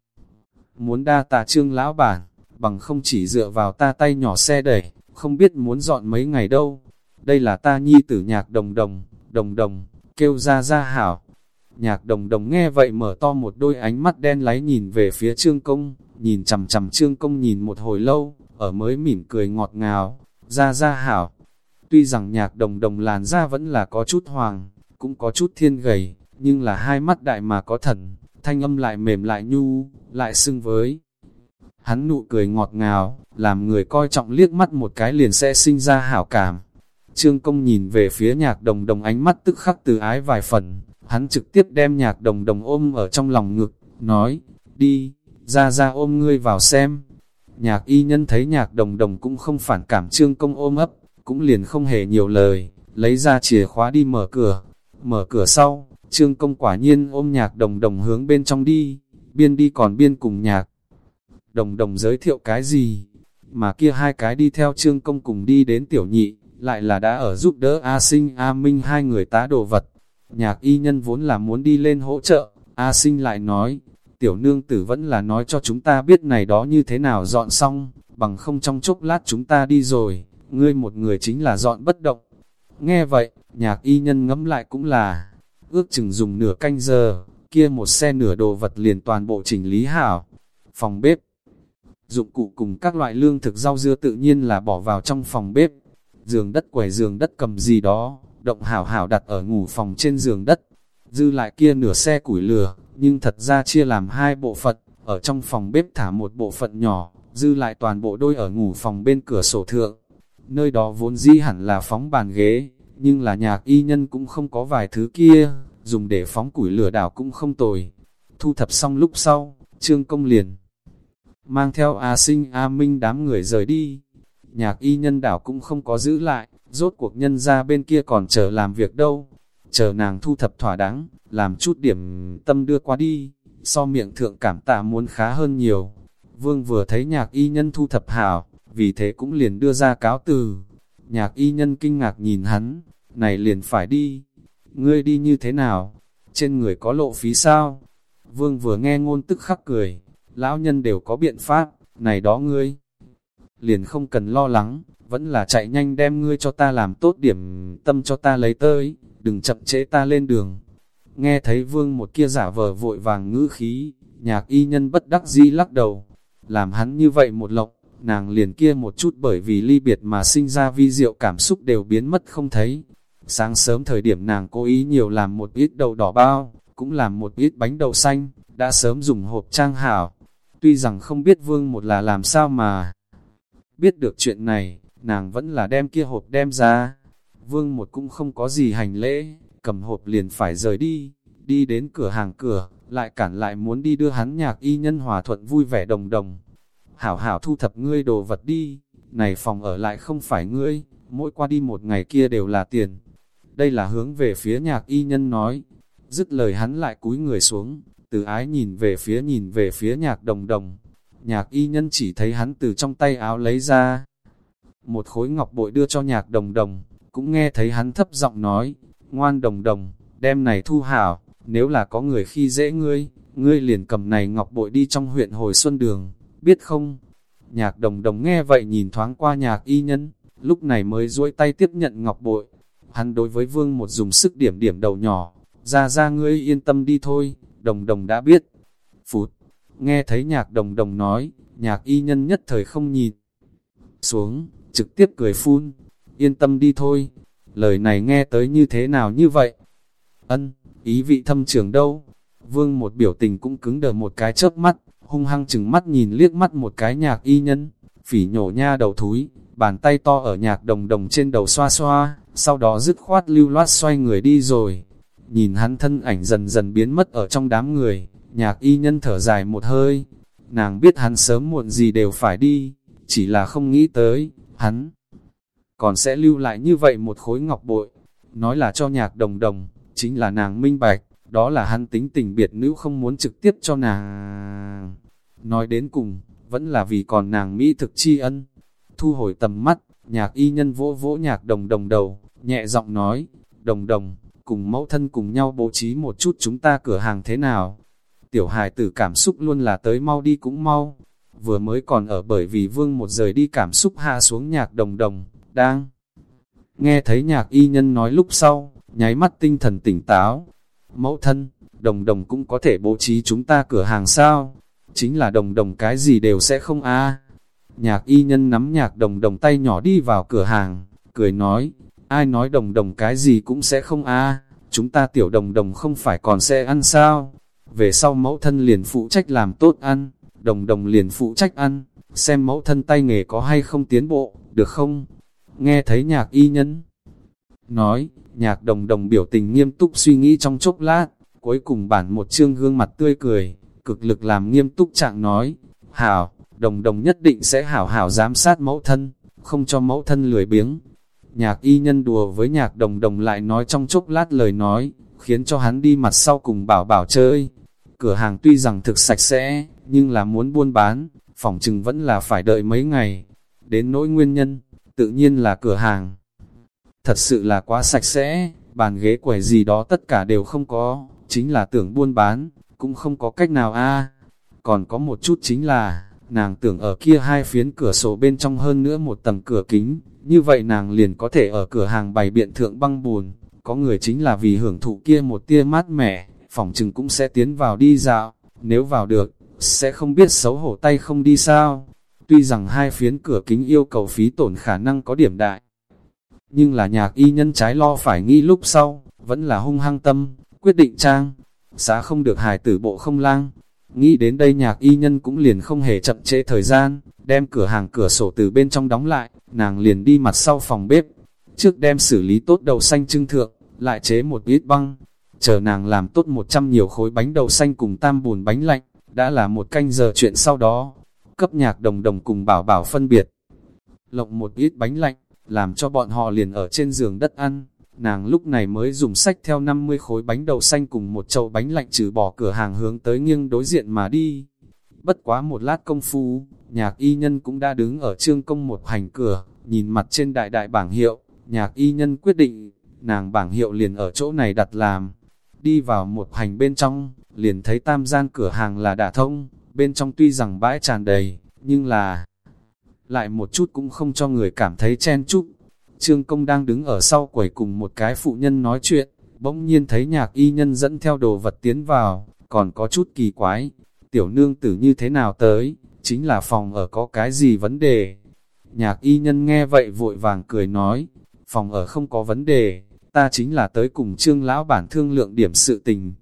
muốn đa tạ trương lão bản, bằng không chỉ dựa vào ta tay nhỏ xe đẩy, không biết muốn dọn mấy ngày đâu. Đây là ta nhi tử nhạc đồng đồng, đồng đồng, kêu ra ra hảo. Nhạc đồng đồng nghe vậy mở to một đôi ánh mắt đen láy nhìn về phía trương công, nhìn chầm chầm trương công nhìn một hồi lâu, ở mới mỉm cười ngọt ngào, ra ra hảo. Tuy rằng nhạc đồng đồng làn da vẫn là có chút hoàng, cũng có chút thiên gầy, nhưng là hai mắt đại mà có thần, thanh âm lại mềm lại nhu, lại xưng với. Hắn nụ cười ngọt ngào, làm người coi trọng liếc mắt một cái liền sẽ sinh ra hảo cảm. Trương công nhìn về phía nhạc đồng đồng ánh mắt tức khắc từ ái vài phần, hắn trực tiếp đem nhạc đồng đồng ôm ở trong lòng ngực, nói, đi, ra ra ôm ngươi vào xem. Nhạc y nhân thấy nhạc đồng đồng cũng không phản cảm trương công ôm ấp, cũng liền không hề nhiều lời, lấy ra chìa khóa đi mở cửa. Mở cửa sau, trương công quả nhiên ôm nhạc đồng đồng hướng bên trong đi, biên đi còn biên cùng nhạc. Đồng đồng giới thiệu cái gì, mà kia hai cái đi theo trương công cùng đi đến tiểu nhị, lại là đã ở giúp đỡ A sinh A Minh hai người tá đồ vật. Nhạc y nhân vốn là muốn đi lên hỗ trợ, A sinh lại nói, tiểu nương tử vẫn là nói cho chúng ta biết này đó như thế nào dọn xong, bằng không trong chốc lát chúng ta đi rồi, ngươi một người chính là dọn bất động. Nghe vậy, nhạc y nhân ngẫm lại cũng là, ước chừng dùng nửa canh giờ, kia một xe nửa đồ vật liền toàn bộ chỉnh lý hảo. Phòng bếp, dụng cụ cùng các loại lương thực rau dưa tự nhiên là bỏ vào trong phòng bếp. Giường đất quẻ giường đất cầm gì đó, động hảo hảo đặt ở ngủ phòng trên giường đất. Dư lại kia nửa xe củi lửa, nhưng thật ra chia làm hai bộ phận, ở trong phòng bếp thả một bộ phận nhỏ, dư lại toàn bộ đôi ở ngủ phòng bên cửa sổ thượng. Nơi đó vốn di hẳn là phóng bàn ghế, nhưng là nhạc y nhân cũng không có vài thứ kia, dùng để phóng củi lửa đảo cũng không tồi. Thu thập xong lúc sau, trương công liền mang theo A sinh A Minh đám người rời đi. Nhạc y nhân đảo cũng không có giữ lại, rốt cuộc nhân ra bên kia còn chờ làm việc đâu. Chờ nàng thu thập thỏa đáng, làm chút điểm tâm đưa qua đi, so miệng thượng cảm tạ muốn khá hơn nhiều. Vương vừa thấy nhạc y nhân thu thập hảo, vì thế cũng liền đưa ra cáo từ. Nhạc y nhân kinh ngạc nhìn hắn, này liền phải đi. Ngươi đi như thế nào? Trên người có lộ phí sao? Vương vừa nghe ngôn tức khắc cười, lão nhân đều có biện pháp, này đó ngươi. Liền không cần lo lắng, vẫn là chạy nhanh đem ngươi cho ta làm tốt điểm tâm cho ta lấy tới, đừng chậm trễ ta lên đường. Nghe thấy vương một kia giả vờ vội vàng ngữ khí, nhạc y nhân bất đắc dĩ lắc đầu, làm hắn như vậy một lộc, nàng liền kia một chút bởi vì ly biệt mà sinh ra vi diệu cảm xúc đều biến mất không thấy. Sáng sớm thời điểm nàng cố ý nhiều làm một ít đậu đỏ bao, cũng làm một ít bánh đậu xanh, đã sớm dùng hộp trang hảo. Tuy rằng không biết vương một là làm sao mà biết được chuyện này, nàng vẫn là đem kia hộp đem ra. Vương một cũng không có gì hành lễ, cầm hộp liền phải rời đi, đi đến cửa hàng cửa, lại cản lại muốn đi đưa hắn nhạc y nhân hòa thuận vui vẻ đồng đồng. Hảo hảo thu thập ngươi đồ vật đi, này phòng ở lại không phải ngươi, mỗi qua đi một ngày kia đều là tiền. Đây là hướng về phía nhạc y nhân nói, dứt lời hắn lại cúi người xuống, từ ái nhìn về phía nhìn về phía nhạc đồng đồng. Nhạc y nhân chỉ thấy hắn từ trong tay áo lấy ra, một khối ngọc bội đưa cho nhạc đồng đồng, cũng nghe thấy hắn thấp giọng nói, ngoan đồng đồng, đem này thu hảo, nếu là có người khi dễ ngươi, ngươi liền cầm này ngọc bội đi trong huyện hồi xuân đường, biết không? Nhạc đồng đồng nghe vậy nhìn thoáng qua nhạc y nhân, lúc này mới duỗi tay tiếp nhận ngọc bội. Hắn đối với vương một dùng sức điểm điểm đầu nhỏ, ra ra ngươi yên tâm đi thôi, đồng đồng đã biết. Phụt, nghe thấy nhạc đồng đồng nói, nhạc y nhân nhất thời không nhìn. Xuống, trực tiếp cười phun, yên tâm đi thôi. Lời này nghe tới như thế nào như vậy? Ân, ý vị thâm trường đâu? Vương một biểu tình cũng cứng đờ một cái chớp mắt, hung hăng chừng mắt nhìn liếc mắt một cái nhạc y nhân, phỉ nhổ nha đầu thúi, bàn tay to ở nhạc đồng đồng trên đầu xoa xoa, sau đó dứt khoát lưu loát xoay người đi rồi. Nhìn hắn thân ảnh dần dần biến mất ở trong đám người, nhạc y nhân thở dài một hơi, nàng biết hắn sớm muộn gì đều phải đi, chỉ là không nghĩ tới, hắn còn sẽ lưu lại như vậy một khối ngọc bội, nói là cho nhạc đồng đồng, chính là nàng minh bạch, đó là hắn tính tình biệt nữ không muốn trực tiếp cho nàng. Nói đến cùng, vẫn là vì còn nàng Mỹ thực tri ân. Thu hồi tầm mắt, nhạc y nhân vỗ vỗ nhạc đồng đồng đầu, nhẹ giọng nói, đồng đồng, cùng mẫu thân cùng nhau bố trí một chút chúng ta cửa hàng thế nào. Tiểu hài tử cảm xúc luôn là tới mau đi cũng mau. Vừa mới còn ở bởi vì vương một rời đi cảm xúc hạ xuống nhạc đồng đồng, đang. Nghe thấy nhạc y nhân nói lúc sau, nháy mắt tinh thần tỉnh táo. Mẫu thân, đồng đồng cũng có thể bố trí chúng ta cửa hàng sao? Chính là đồng đồng cái gì đều sẽ không a Nhạc y nhân nắm nhạc đồng đồng tay nhỏ đi vào cửa hàng, cười nói, ai nói đồng đồng cái gì cũng sẽ không a chúng ta tiểu đồng đồng không phải còn sẽ ăn sao? Về sau mẫu thân liền phụ trách làm tốt ăn, đồng đồng liền phụ trách ăn, xem mẫu thân tay nghề có hay không tiến bộ, được không? Nghe thấy nhạc y nhân nói, nhạc đồng đồng biểu tình nghiêm túc suy nghĩ trong chốc lát, cuối cùng bản một chương gương mặt tươi cười, cực lực làm nghiêm túc trạng nói, hảo, đồng đồng nhất định sẽ hảo hảo giám sát mẫu thân, không cho mẫu thân lười biếng. Nhạc y nhân đùa với nhạc đồng đồng lại nói trong chốc lát lời nói, khiến cho hắn đi mặt sau cùng bảo bảo chơi. Cửa hàng tuy rằng thực sạch sẽ, nhưng là muốn buôn bán, phòng chừng vẫn là phải đợi mấy ngày. Đến nỗi nguyên nhân, tự nhiên là cửa hàng. Thật sự là quá sạch sẽ, bàn ghế quầy gì đó tất cả đều không có, chính là tưởng buôn bán, cũng không có cách nào a Còn có một chút chính là, nàng tưởng ở kia hai phiến cửa sổ bên trong hơn nữa một tầng cửa kính, như vậy nàng liền có thể ở cửa hàng bày biện thượng băng bùn, có người chính là vì hưởng thụ kia một tia mát mẻ, phòng chừng cũng sẽ tiến vào đi dạo, nếu vào được, sẽ không biết xấu hổ tay không đi sao. Tuy rằng hai phiến cửa kính yêu cầu phí tổn khả năng có điểm đại, nhưng là nhạc y nhân trái lo phải nghĩ lúc sau, vẫn là hung hăng tâm, quyết định trang, xá không được hài tử bộ không lang. Nghĩ đến đây nhạc y nhân cũng liền không hề chậm trễ thời gian, đem cửa hàng cửa sổ từ bên trong đóng lại, nàng liền đi mặt sau phòng bếp. Trước đem xử lý tốt đậu xanh trưng thượng, lại chế một ít băng. Chờ nàng làm tốt 100 nhiều khối bánh đậu xanh cùng tam bùn bánh lạnh, đã là một canh giờ chuyện sau đó. Cấp nhạc đồng đồng cùng bảo bảo phân biệt. Lộng một ít bánh lạnh, làm cho bọn họ liền ở trên giường đất ăn. Nàng lúc này mới dùng sách theo 50 khối bánh đậu xanh cùng một chậu bánh lạnh trừ bỏ cửa hàng hướng tới nghiêng đối diện mà đi. Bất quá một lát công phu, nhạc y nhân cũng đã đứng ở trương công một hành cửa, nhìn mặt trên đại đại bảng hiệu, nhạc y nhân quyết định, nàng bảng hiệu liền ở chỗ này đặt làm. Đi vào một hành bên trong, liền thấy tam gian cửa hàng là đả thông, bên trong tuy rằng bãi tràn đầy, nhưng là lại một chút cũng không cho người cảm thấy chen chúc. Trương công đang đứng ở sau quầy cùng một cái phụ nhân nói chuyện, bỗng nhiên thấy nhạc y nhân dẫn theo đồ vật tiến vào, còn có chút kỳ quái. Tiểu nương tử như thế nào tới, chính là phòng ở có cái gì vấn đề. Nhạc y nhân nghe vậy vội vàng cười nói, phòng ở không có vấn đề, ta chính là tới cùng trương lão bản thương lượng điểm sự tình.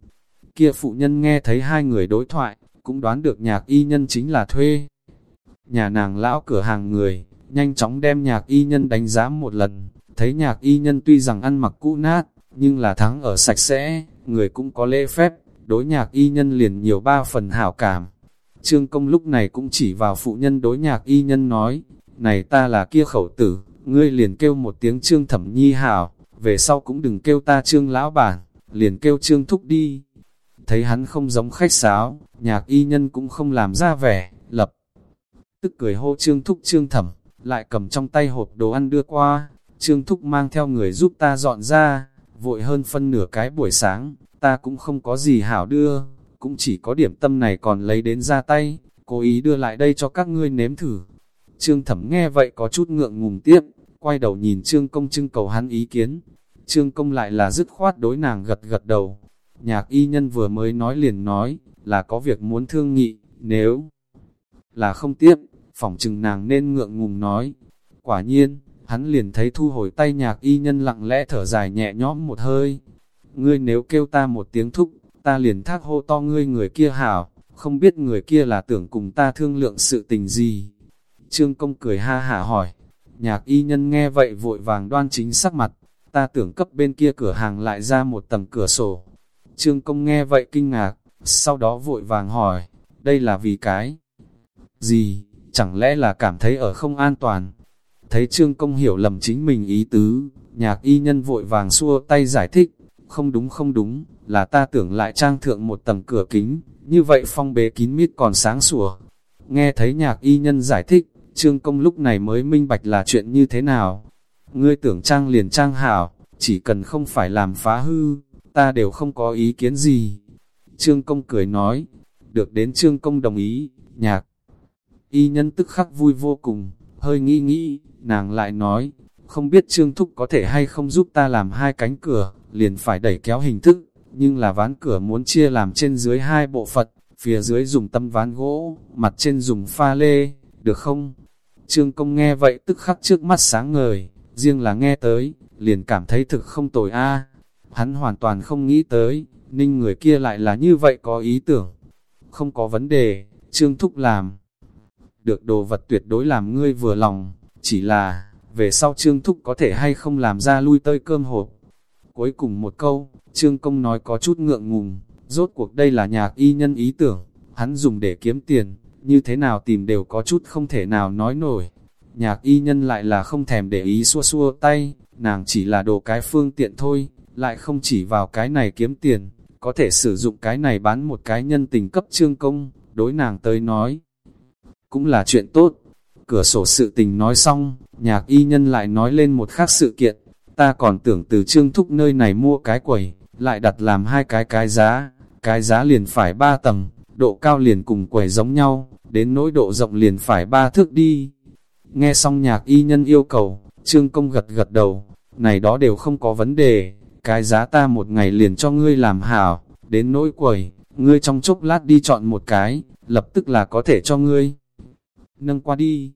Kia phụ nhân nghe thấy hai người đối thoại, cũng đoán được nhạc y nhân chính là thuê nhà nàng lão cửa hàng người, nhanh chóng đem nhạc y nhân đánh giá một lần, thấy nhạc y nhân tuy rằng ăn mặc cũ nát, nhưng là thắng ở sạch sẽ, người cũng có lễ phép, đối nhạc y nhân liền nhiều ba phần hảo cảm. Trương công lúc này cũng chỉ vào phụ nhân đối nhạc y nhân nói, này ta là kia khẩu tử, ngươi liền kêu một tiếng trương thẩm nhi hảo, về sau cũng đừng kêu ta trương lão bản, liền kêu trương thúc đi. Thấy hắn không giống khách sáo, nhạc y nhân cũng không làm ra vẻ, lập tức cười hô Trương Thúc Trương Thẩm, lại cầm trong tay hộp đồ ăn đưa qua, Trương Thúc mang theo người giúp ta dọn ra, vội hơn phân nửa cái buổi sáng, ta cũng không có gì hảo đưa, cũng chỉ có điểm tâm này còn lấy đến ra tay, cố ý đưa lại đây cho các ngươi nếm thử, Trương Thẩm nghe vậy có chút ngượng ngùng tiếp, quay đầu nhìn Trương Công trưng cầu hắn ý kiến. Trương Công lại là dứt khoát đối nàng gật gật đầu. Nhạc y nhân vừa mới nói liền nói, là có việc muốn thương nghị, nếu là không tiếp, phỏng chừng nàng nên ngượng ngùng nói. Quả nhiên, hắn liền thấy thu hồi tay nhạc y nhân lặng lẽ thở dài nhẹ nhõm một hơi. Ngươi nếu kêu ta một tiếng thúc, ta liền thác hô to ngươi người kia hảo, không biết người kia là tưởng cùng ta thương lượng sự tình gì. Trương công cười ha hả hỏi, nhạc y nhân nghe vậy vội vàng đoan chính sắc mặt, ta tưởng cấp bên kia cửa hàng lại ra một tầng cửa sổ. Trương công nghe vậy kinh ngạc, sau đó vội vàng hỏi, đây là vì cái gì, chẳng lẽ là cảm thấy ở không an toàn. Thấy Trương Công hiểu lầm chính mình ý tứ, nhạc y nhân vội vàng xua tay giải thích, không đúng không đúng, là ta tưởng lại trang thượng một tầng cửa kính, như vậy phong bế kín mít còn sáng sủa. Nghe thấy nhạc y nhân giải thích, Trương Công lúc này mới minh bạch là chuyện như thế nào. Ngươi tưởng trang liền trang hảo, chỉ cần không phải làm phá hư, ta đều không có ý kiến gì. Trương Công cười nói, được đến Trương Công đồng ý, nhạc. Y nhân tức khắc vui vô cùng, hơi nghĩ nghĩ, nàng lại nói, không biết Trương Thúc có thể hay không giúp ta làm hai cánh cửa, liền phải đẩy kéo hình thức, nhưng là ván cửa muốn chia làm trên dưới hai bộ phận, phía dưới dùng tâm ván gỗ, mặt trên dùng pha lê, được không? Trương Công nghe vậy tức khắc trước mắt sáng ngời, riêng là nghe tới, liền cảm thấy thực không tồi a. Hắn hoàn toàn không nghĩ tới, ninh người kia lại là như vậy có ý tưởng. Không có vấn đề, Trương Thúc làm. Được đồ vật tuyệt đối làm ngươi vừa lòng, chỉ là, về sau Trương Thúc có thể hay không làm ra lui tơi cơm hộp. Cuối cùng một câu, Trương Công nói có chút ngượng ngùng, rốt cuộc đây là nhạc y nhân ý tưởng, hắn dùng để kiếm tiền, như thế nào tìm đều có chút không thể nào nói nổi. Nhạc y nhân lại là không thèm để ý xua xua tay, nàng chỉ là đồ cái phương tiện thôi, lại không chỉ vào cái này kiếm tiền, có thể sử dụng cái này bán một cái nhân tình cấp trương công, đối nàng tới nói. Cũng là chuyện tốt. Cửa sổ sự tình nói xong, nhạc y nhân lại nói lên một khác sự kiện, ta còn tưởng từ trương thúc nơi này mua cái quầy, lại đặt làm hai cái cái giá, cái giá liền phải ba tầng, độ cao liền cùng quầy giống nhau, đến nỗi độ rộng liền phải ba thước đi. Nghe xong nhạc y nhân yêu cầu, trương công gật gật đầu, này đó đều không có vấn đề, cái giá ta một ngày liền cho ngươi làm hảo, đến nỗi quầy, ngươi trong chốc lát đi chọn một cái, lập tức là có thể cho ngươi. Nâng qua đi,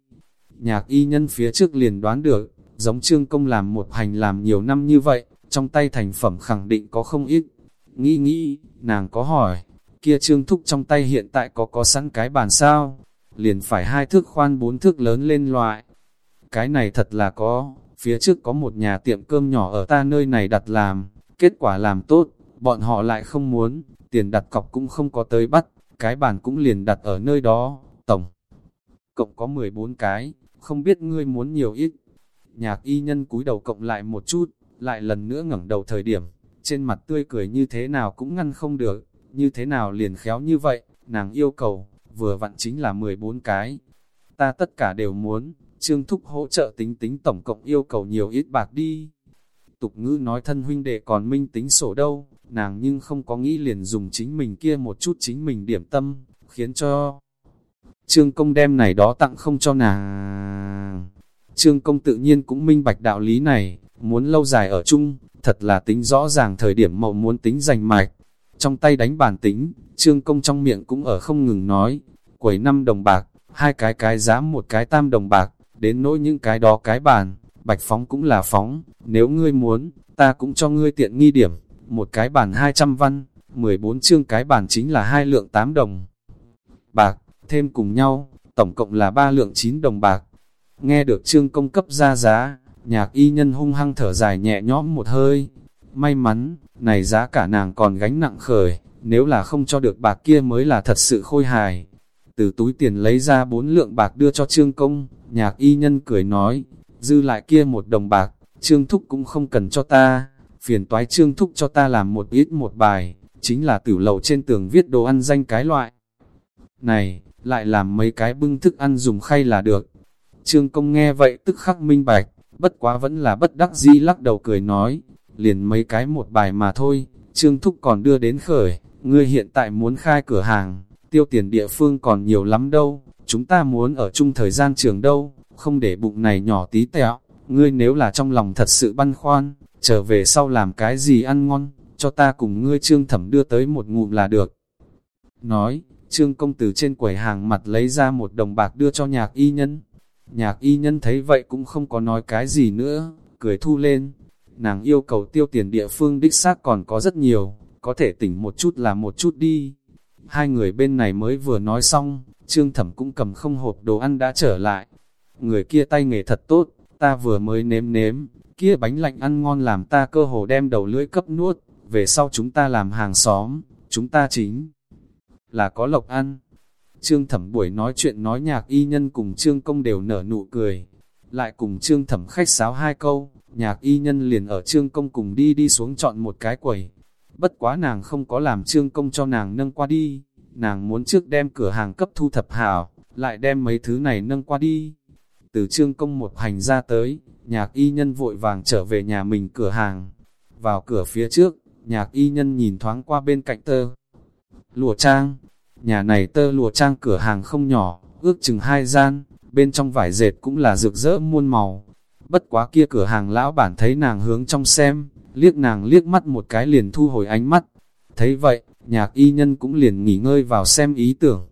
nhạc y nhân phía trước liền đoán được, giống trương công làm một hành làm nhiều năm như vậy, trong tay thành phẩm khẳng định có không ít. Nghĩ nghĩ, nàng có hỏi, kia trương thúc trong tay hiện tại có có sẵn cái bàn sao? Liền phải hai thước khoan bốn thước lớn lên loại. Cái này thật là có, phía trước có một nhà tiệm cơm nhỏ ở ta nơi này đặt làm, kết quả làm tốt, bọn họ lại không muốn, tiền đặt cọc cũng không có tới bắt, cái bàn cũng liền đặt ở nơi đó. Cộng có 14 cái, không biết ngươi muốn nhiều ít. Nhạc y nhân cúi đầu cộng lại một chút, lại lần nữa ngẩng đầu thời điểm, trên mặt tươi cười như thế nào cũng ngăn không được, như thế nào liền khéo như vậy, nàng yêu cầu, vừa vặn chính là 14 cái. Ta tất cả đều muốn, Trương Thúc hỗ trợ tính tính tổng cộng yêu cầu nhiều ít bạc đi. Tục ngữ nói thân huynh đệ còn minh tính sổ đâu, nàng nhưng không có nghĩ liền dùng chính mình kia một chút chính mình điểm tâm, khiến cho Trương Công đem này đó tặng không cho nàng. Trương Công tự nhiên cũng minh bạch đạo lý này, muốn lâu dài ở chung, thật là tính rõ ràng thời điểm mậu muốn tính giành mạch. Trong tay đánh bàn tính, Trương Công trong miệng cũng ở không ngừng nói, quầy năm đồng bạc, hai cái cái giá một cái tam đồng bạc, đến nỗi những cái đó cái bàn, bạch phóng cũng là phóng, nếu ngươi muốn, ta cũng cho ngươi tiện nghi điểm, một cái bàn 200 văn, 14 chương cái bàn chính là hai lượng 8 đồng. Bạc, thêm cùng nhau, tổng cộng là 3 lượng 9 đồng bạc. Nghe được trương công cấp ra giá, nhạc y nhân hung hăng thở dài nhẹ nhõm một hơi. May mắn, này giá cả nàng còn gánh nặng khởi, nếu là không cho được bạc kia mới là thật sự khôi hài. Từ túi tiền lấy ra bốn lượng bạc đưa cho trương công, nhạc y nhân cười nói, dư lại kia một đồng bạc, trương thúc cũng không cần cho ta, phiền toái trương thúc cho ta làm một ít một bài, chính là tử lầu trên tường viết đồ ăn danh cái loại. Này, lại làm mấy cái bưng thức ăn dùng khay là được. Trương công nghe vậy tức khắc minh bạch, bất quá vẫn là bất đắc dĩ lắc đầu cười nói, liền mấy cái một bài mà thôi, Trương Thúc còn đưa đến khởi, ngươi hiện tại muốn khai cửa hàng, tiêu tiền địa phương còn nhiều lắm đâu, chúng ta muốn ở chung thời gian trường đâu, không để bụng này nhỏ tí tẹo, ngươi nếu là trong lòng thật sự băn khoăn, trở về sau làm cái gì ăn ngon, cho ta cùng ngươi trương thẩm đưa tới một ngụm là được. Nói, trương công tử trên quầy hàng mặt lấy ra một đồng bạc đưa cho nhạc y nhân. Nhạc y nhân thấy vậy cũng không có nói cái gì nữa, cười thu lên. Nàng yêu cầu tiêu tiền địa phương đích xác còn có rất nhiều, có thể tỉnh một chút là một chút đi. Hai người bên này mới vừa nói xong, trương thẩm cũng cầm không hộp đồ ăn đã trở lại. Người kia tay nghề thật tốt, ta vừa mới nếm nếm, kia bánh lạnh ăn ngon làm ta cơ hồ đem đầu lưỡi cấp nuốt, về sau chúng ta làm hàng xóm, chúng ta chính là có lộc ăn. Trương thẩm buổi nói chuyện nói nhạc y nhân cùng trương công đều nở nụ cười, lại cùng trương thẩm khách sáo hai câu, nhạc y nhân liền ở trương công cùng đi đi xuống chọn một cái quầy. Bất quá nàng không có làm trương công cho nàng nâng qua đi, nàng muốn trước đem cửa hàng cấp thu thập hảo, lại đem mấy thứ này nâng qua đi. Từ trương công một hành ra tới, nhạc y nhân vội vàng trở về nhà mình cửa hàng. Vào cửa phía trước, nhạc y nhân nhìn thoáng qua bên cạnh tơ. Lùa trang, nhà này tơ lùa trang cửa hàng không nhỏ, ước chừng hai gian, bên trong vải dệt cũng là rực rỡ muôn màu. Bất quá kia cửa hàng lão bản thấy nàng hướng trong xem, liếc nàng liếc mắt một cái liền thu hồi ánh mắt. Thấy vậy, nhạc y nhân cũng liền nghỉ ngơi vào xem ý tưởng.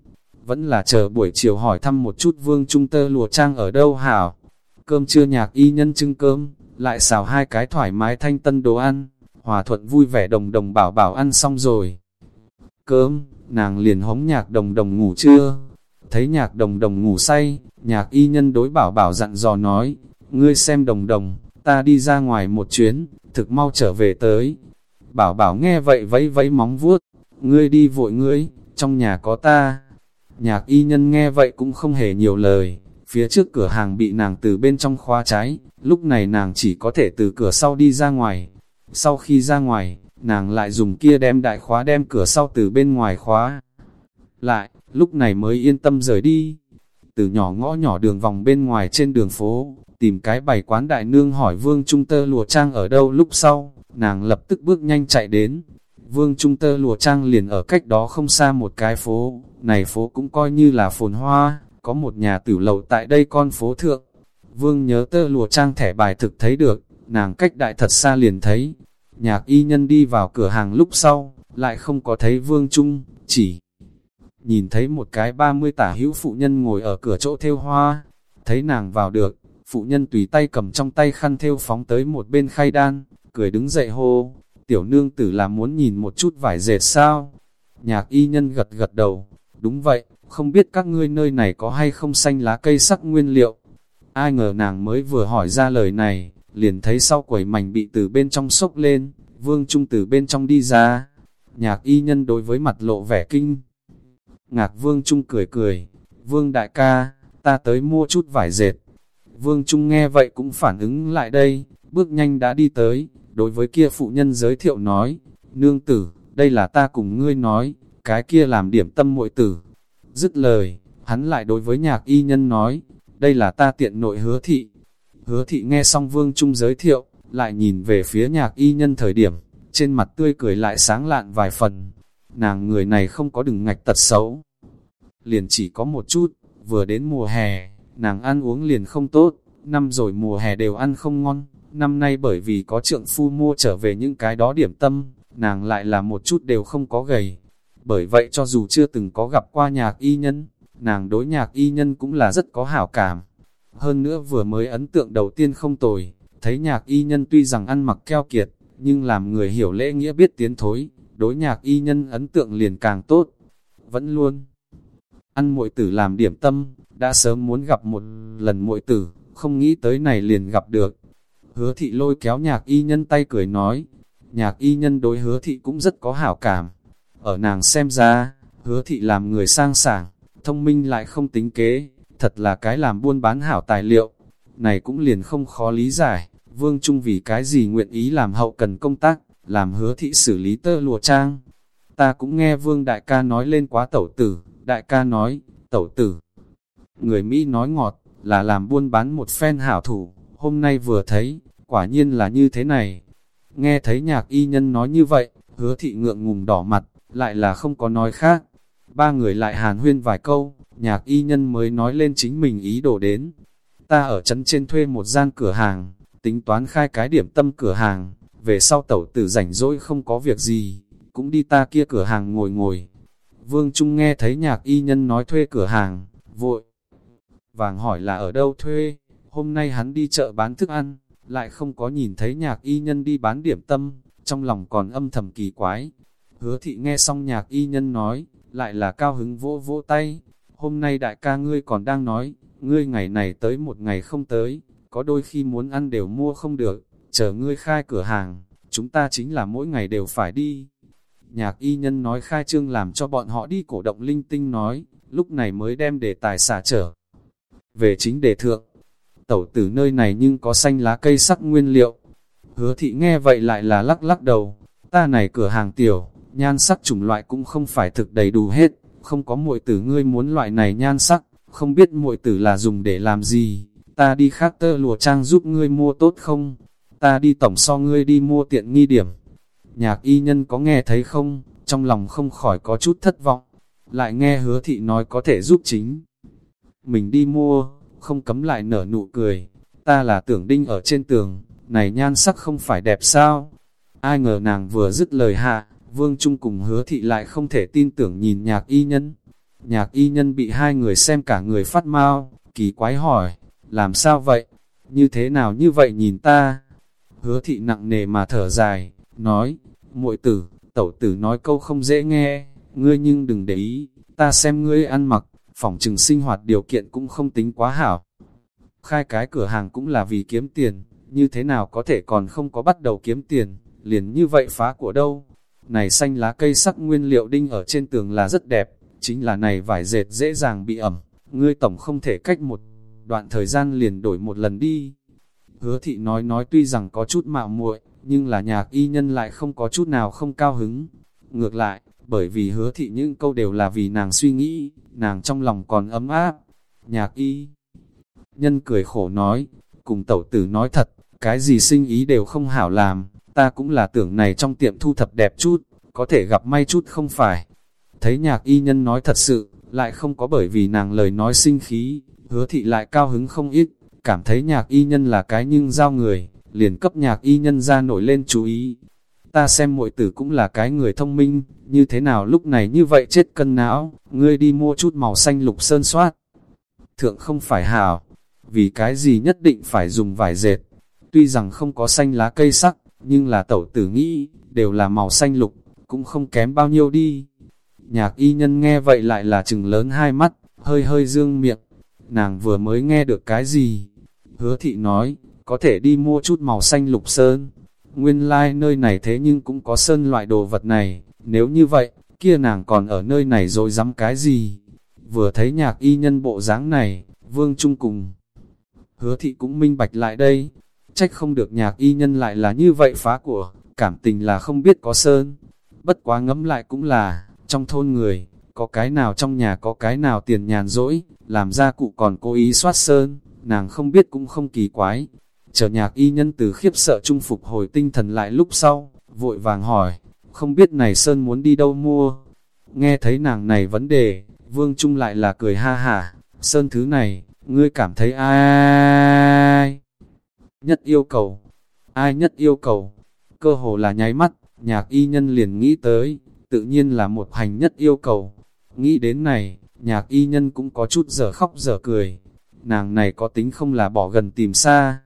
Vẫn là chờ buổi chiều hỏi thăm một chút vương trung tơ lùa trang ở đâu hảo. Cơm trưa nhạc y nhân trưng cơm, lại xào hai cái thoải mái thanh tân đồ ăn. Hòa thuận vui vẻ đồng đồng bảo bảo ăn xong rồi. Cơm, nàng liền hống nhạc đồng đồng ngủ trưa. Thấy nhạc đồng đồng ngủ say, nhạc y nhân đối bảo bảo dặn dò nói, ngươi xem đồng đồng, ta đi ra ngoài một chuyến, thực mau trở về tới. Bảo bảo nghe vậy vẫy vẫy móng vuốt, ngươi đi vội ngươi, trong nhà có ta. Nhạc y nhân nghe vậy cũng không hề nhiều lời, phía trước cửa hàng bị nàng từ bên trong khóa cháy, lúc này nàng chỉ có thể từ cửa sau đi ra ngoài. Sau khi ra ngoài, nàng lại dùng kia đem đại khóa đem cửa sau từ bên ngoài khóa. Lại, lúc này mới yên tâm rời đi. Từ nhỏ ngõ nhỏ đường vòng bên ngoài trên đường phố, tìm cái bày quán đại nương hỏi Vương Trung Tơ lùa trang ở đâu lúc sau, nàng lập tức bước nhanh chạy đến. Vương Trung Tơ lùa trang liền ở cách đó không xa một cái phố, này phố cũng coi như là phồn hoa, có một nhà tử lầu tại đây con phố thượng. Vương nhớ tơ lùa trang thẻ bài thực thấy được, nàng cách đại thật xa liền thấy. Nhạc y nhân đi vào cửa hàng lúc sau, lại không có thấy Vương Trung, chỉ nhìn thấy một cái ba mươi tả hữu phụ nhân ngồi ở cửa chỗ theo hoa, thấy nàng vào được, phụ nhân tùy tay cầm trong tay khăn theo phóng tới một bên khay đan, cười đứng dậy hô, tiểu nương tử là muốn nhìn một chút vải dệt sao? Nhạc y nhân gật gật đầu, đúng vậy, không biết các ngươi nơi này có hay không xanh lá cây sắc nguyên liệu. Ai ngờ nàng mới vừa hỏi ra lời này, liền thấy sau quầy mảnh bị từ bên trong sốc lên, vương trung từ bên trong đi ra. Nhạc y nhân đối với mặt lộ vẻ kinh. Ngạc vương trung cười cười, vương đại ca, ta tới mua chút vải dệt. Vương Trung nghe vậy cũng phản ứng lại đây, bước nhanh đã đi tới, đối với kia phụ nhân giới thiệu nói, nương tử, đây là ta cùng ngươi nói, cái kia làm điểm tâm muội tử. Dứt lời, hắn lại đối với nhạc y nhân nói, đây là ta tiện nội hứa thị. Hứa thị nghe xong Vương Trung giới thiệu, lại nhìn về phía nhạc y nhân thời điểm, trên mặt tươi cười lại sáng lạn vài phần. Nàng người này không có đừng ngạch tật xấu, liền chỉ có một chút, vừa đến mùa hè, nàng ăn uống liền không tốt, năm rồi mùa hè đều ăn không ngon, năm nay bởi vì có trượng phu mua trở về những cái đó điểm tâm, nàng lại là một chút đều không có gầy. Bởi vậy cho dù chưa từng có gặp qua nhạc y nhân, nàng đối nhạc y nhân cũng là rất có hảo cảm. Hơn nữa vừa mới ấn tượng đầu tiên không tồi, thấy nhạc y nhân tuy rằng ăn mặc keo kiệt, nhưng làm người hiểu lễ nghĩa biết tiến thối, đối nhạc y nhân ấn tượng liền càng tốt. Vẫn luôn ăn muội tử làm điểm tâm, đã sớm muốn gặp một lần muội tử, không nghĩ tới này liền gặp được. Hứa thị lôi kéo nhạc y nhân tay cười nói, nhạc y nhân đối hứa thị cũng rất có hảo cảm. Ở nàng xem ra, hứa thị làm người sang sảng, thông minh lại không tính kế, thật là cái làm buôn bán hảo tài liệu. Này cũng liền không khó lý giải, vương trung vì cái gì nguyện ý làm hậu cần công tác, làm hứa thị xử lý tơ lùa trang. Ta cũng nghe vương đại ca nói lên quá tẩu tử, đại ca nói, tẩu tử. Người Mỹ nói ngọt, là làm buôn bán một phen hảo thủ, hôm nay vừa thấy, quả nhiên là như thế này. Nghe thấy nhạc y nhân nói như vậy, hứa thị ngượng ngùng đỏ mặt, lại là không có nói khác. Ba người lại hàn huyên vài câu, nhạc y nhân mới nói lên chính mình ý đồ đến. ta ở trấn trên thuê một gian cửa hàng, tính toán khai cái điểm tâm cửa hàng, về sau tẩu tử rảnh rỗi không có việc gì, cũng đi ta kia cửa hàng ngồi ngồi. Vương Trung nghe thấy nhạc y nhân nói thuê cửa hàng, vội. Vàng hỏi là ở đâu thuê, hôm nay hắn đi chợ bán thức ăn, lại không có nhìn thấy nhạc y nhân đi bán điểm tâm, trong lòng còn âm thầm kỳ quái. Hứa thị nghe xong nhạc y nhân nói, lại là cao hứng vỗ vỗ tay. Hôm nay đại ca ngươi còn đang nói, ngươi ngày này tới một ngày không tới, có đôi khi muốn ăn đều mua không được, chờ ngươi khai cửa hàng, chúng ta chính là mỗi ngày đều phải đi. Nhạc y nhân nói khai trương làm cho bọn họ đi cổ động linh tinh nói, lúc này mới đem đề tài xả trở. Về chính đề thượng, tẩu tử nơi này nhưng có xanh lá cây sắc nguyên liệu. Hứa thị nghe vậy lại là lắc lắc đầu, ta này cửa hàng tiểu, nhan sắc chủng loại cũng không phải thực đầy đủ hết, không có muội tử ngươi muốn loại này nhan sắc, không biết muội tử là dùng để làm gì, ta đi khác tơ lùa trang giúp ngươi mua tốt không, ta đi tổng so ngươi đi mua tiện nghi điểm. Nhạc y nhân có nghe thấy không, trong lòng không khỏi có chút thất vọng, lại nghe hứa thị nói có thể giúp chính. Mình đi mua, không cấm lại nở nụ cười, ta là tưởng đinh ở trên tường, này nhan sắc không phải đẹp sao? Ai ngờ nàng vừa dứt lời hạ, Vương Trung cùng hứa thị lại không thể tin tưởng nhìn nhạc y nhân. Nhạc y nhân bị hai người xem cả người phát mau, kỳ quái hỏi, làm sao vậy? Như thế nào như vậy nhìn ta? Hứa thị nặng nề mà thở dài, nói, muội tử, tẩu tử nói câu không dễ nghe, ngươi nhưng đừng để ý, ta xem ngươi ăn mặc, phòng trừng sinh hoạt điều kiện cũng không tính quá hảo. Khai cái cửa hàng cũng là vì kiếm tiền, như thế nào có thể còn không có bắt đầu kiếm tiền, liền như vậy phá của đâu. Này xanh lá cây sắc nguyên liệu đinh ở trên tường là rất đẹp, chính là này vải dệt dễ dàng bị ẩm, ngươi tổng không thể cách một đoạn thời gian liền đổi một lần đi. Hứa thị nói nói tuy rằng có chút mạo muội, nhưng là nhạc y nhân lại không có chút nào không cao hứng. Ngược lại, bởi vì hứa thị những câu đều là vì nàng suy nghĩ, nàng trong lòng còn ấm áp. Nhạc y nhân cười khổ nói, cùng tẩu tử nói thật, cái gì sinh ý đều không hảo làm, ta cũng là tưởng này trong tiệm thu thập đẹp chút, có thể gặp may chút không phải. Thấy nhạc y nhân nói thật sự, lại không có bởi vì nàng lời nói sinh khí, hứa thị lại cao hứng không ít, cảm thấy nhạc y nhân là cái nhưng giao người, liền cấp nhạc y nhân ra nổi lên chú ý. Ta xem muội tử cũng là cái người thông minh, như thế nào lúc này như vậy chết cân não, ngươi đi mua chút màu xanh lục sơn soát. Thượng không phải hảo, vì cái gì nhất định phải dùng vải dệt, tuy rằng không có xanh lá cây sắc, nhưng là tẩu tử nghĩ, đều là màu xanh lục, cũng không kém bao nhiêu đi. Nhạc y nhân nghe vậy lại là chừng lớn hai mắt, hơi hơi dương miệng, nàng vừa mới nghe được cái gì. Hứa thị nói, có thể đi mua chút màu xanh lục sơn. Nguyên lai like nơi này thế nhưng cũng có sơn loại đồ vật này, nếu như vậy, kia nàng còn ở nơi này rồi dám cái gì. Vừa thấy nhạc y nhân bộ dáng này, vương trung cùng. Hứa thị cũng minh bạch lại đây, trách không được nhạc y nhân lại là như vậy phá của, cảm tình là không biết có sơn. Bất quá ngẫm lại cũng là, trong thôn người, có cái nào trong nhà có cái nào tiền nhàn rỗi, làm ra cụ còn cố ý soát sơn, nàng không biết cũng không kỳ quái. Chờ nhạc y nhân từ khiếp sợ trung phục hồi tinh thần lại lúc sau, vội vàng hỏi, không biết này sơn muốn đi đâu mua. Nghe thấy nàng này vấn đề, vương trung lại là cười ha hả, sơn thứ này, ngươi cảm thấy ai nhất yêu cầu, ai nhất yêu cầu, cơ hồ là nháy mắt, nhạc y nhân liền nghĩ tới, tự nhiên là một hành nhất yêu cầu. Nghĩ đến này, nhạc y nhân cũng có chút giờ khóc giờ cười. Nàng này có tính không là bỏ gần tìm xa.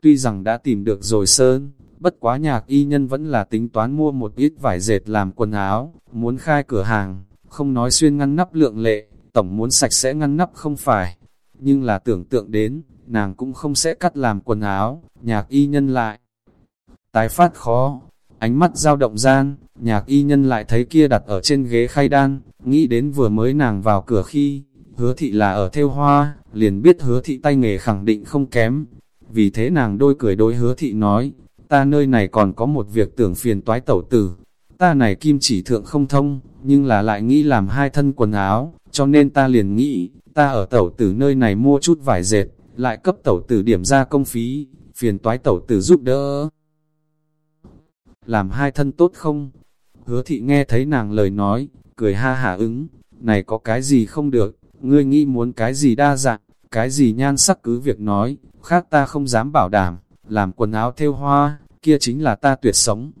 Tuy rằng đã tìm được rồi sơn, bất quá nhạc y nhân vẫn là tính toán mua một ít vải dệt làm quần áo, muốn khai cửa hàng, không nói xuyên ngăn nắp lượng lệ, tổng muốn sạch sẽ ngăn nắp không phải. Nhưng là tưởng tượng đến, nàng cũng không sẽ cắt làm quần áo, nhạc y nhân lại. Tái phát khó, ánh mắt dao động gian, nhạc y nhân lại thấy kia đặt ở trên ghế khay đan, nghĩ đến vừa mới nàng vào cửa khi, hứa thị là ở theo hoa, liền biết hứa thị tay nghề khẳng định không kém. Vì thế nàng đôi cười đối hứa thị nói, ta nơi này còn có một việc tưởng phiền toái tẩu tử. Ta này kim chỉ thượng không thông, nhưng là lại nghĩ làm hai thân quần áo, cho nên ta liền nghĩ, ta ở tẩu tử nơi này mua chút vải dệt, lại cấp tẩu tử điểm ra công phí, phiền toái tẩu tử giúp đỡ. Làm hai thân tốt không? Hứa thị nghe thấy nàng lời nói, cười ha hả ứng, này có cái gì không được, ngươi nghĩ muốn cái gì đa dạng, cái gì nhan sắc cứ việc nói, khác ta không dám bảo đảm, làm quần áo thêu hoa, kia chính là ta tuyệt sống.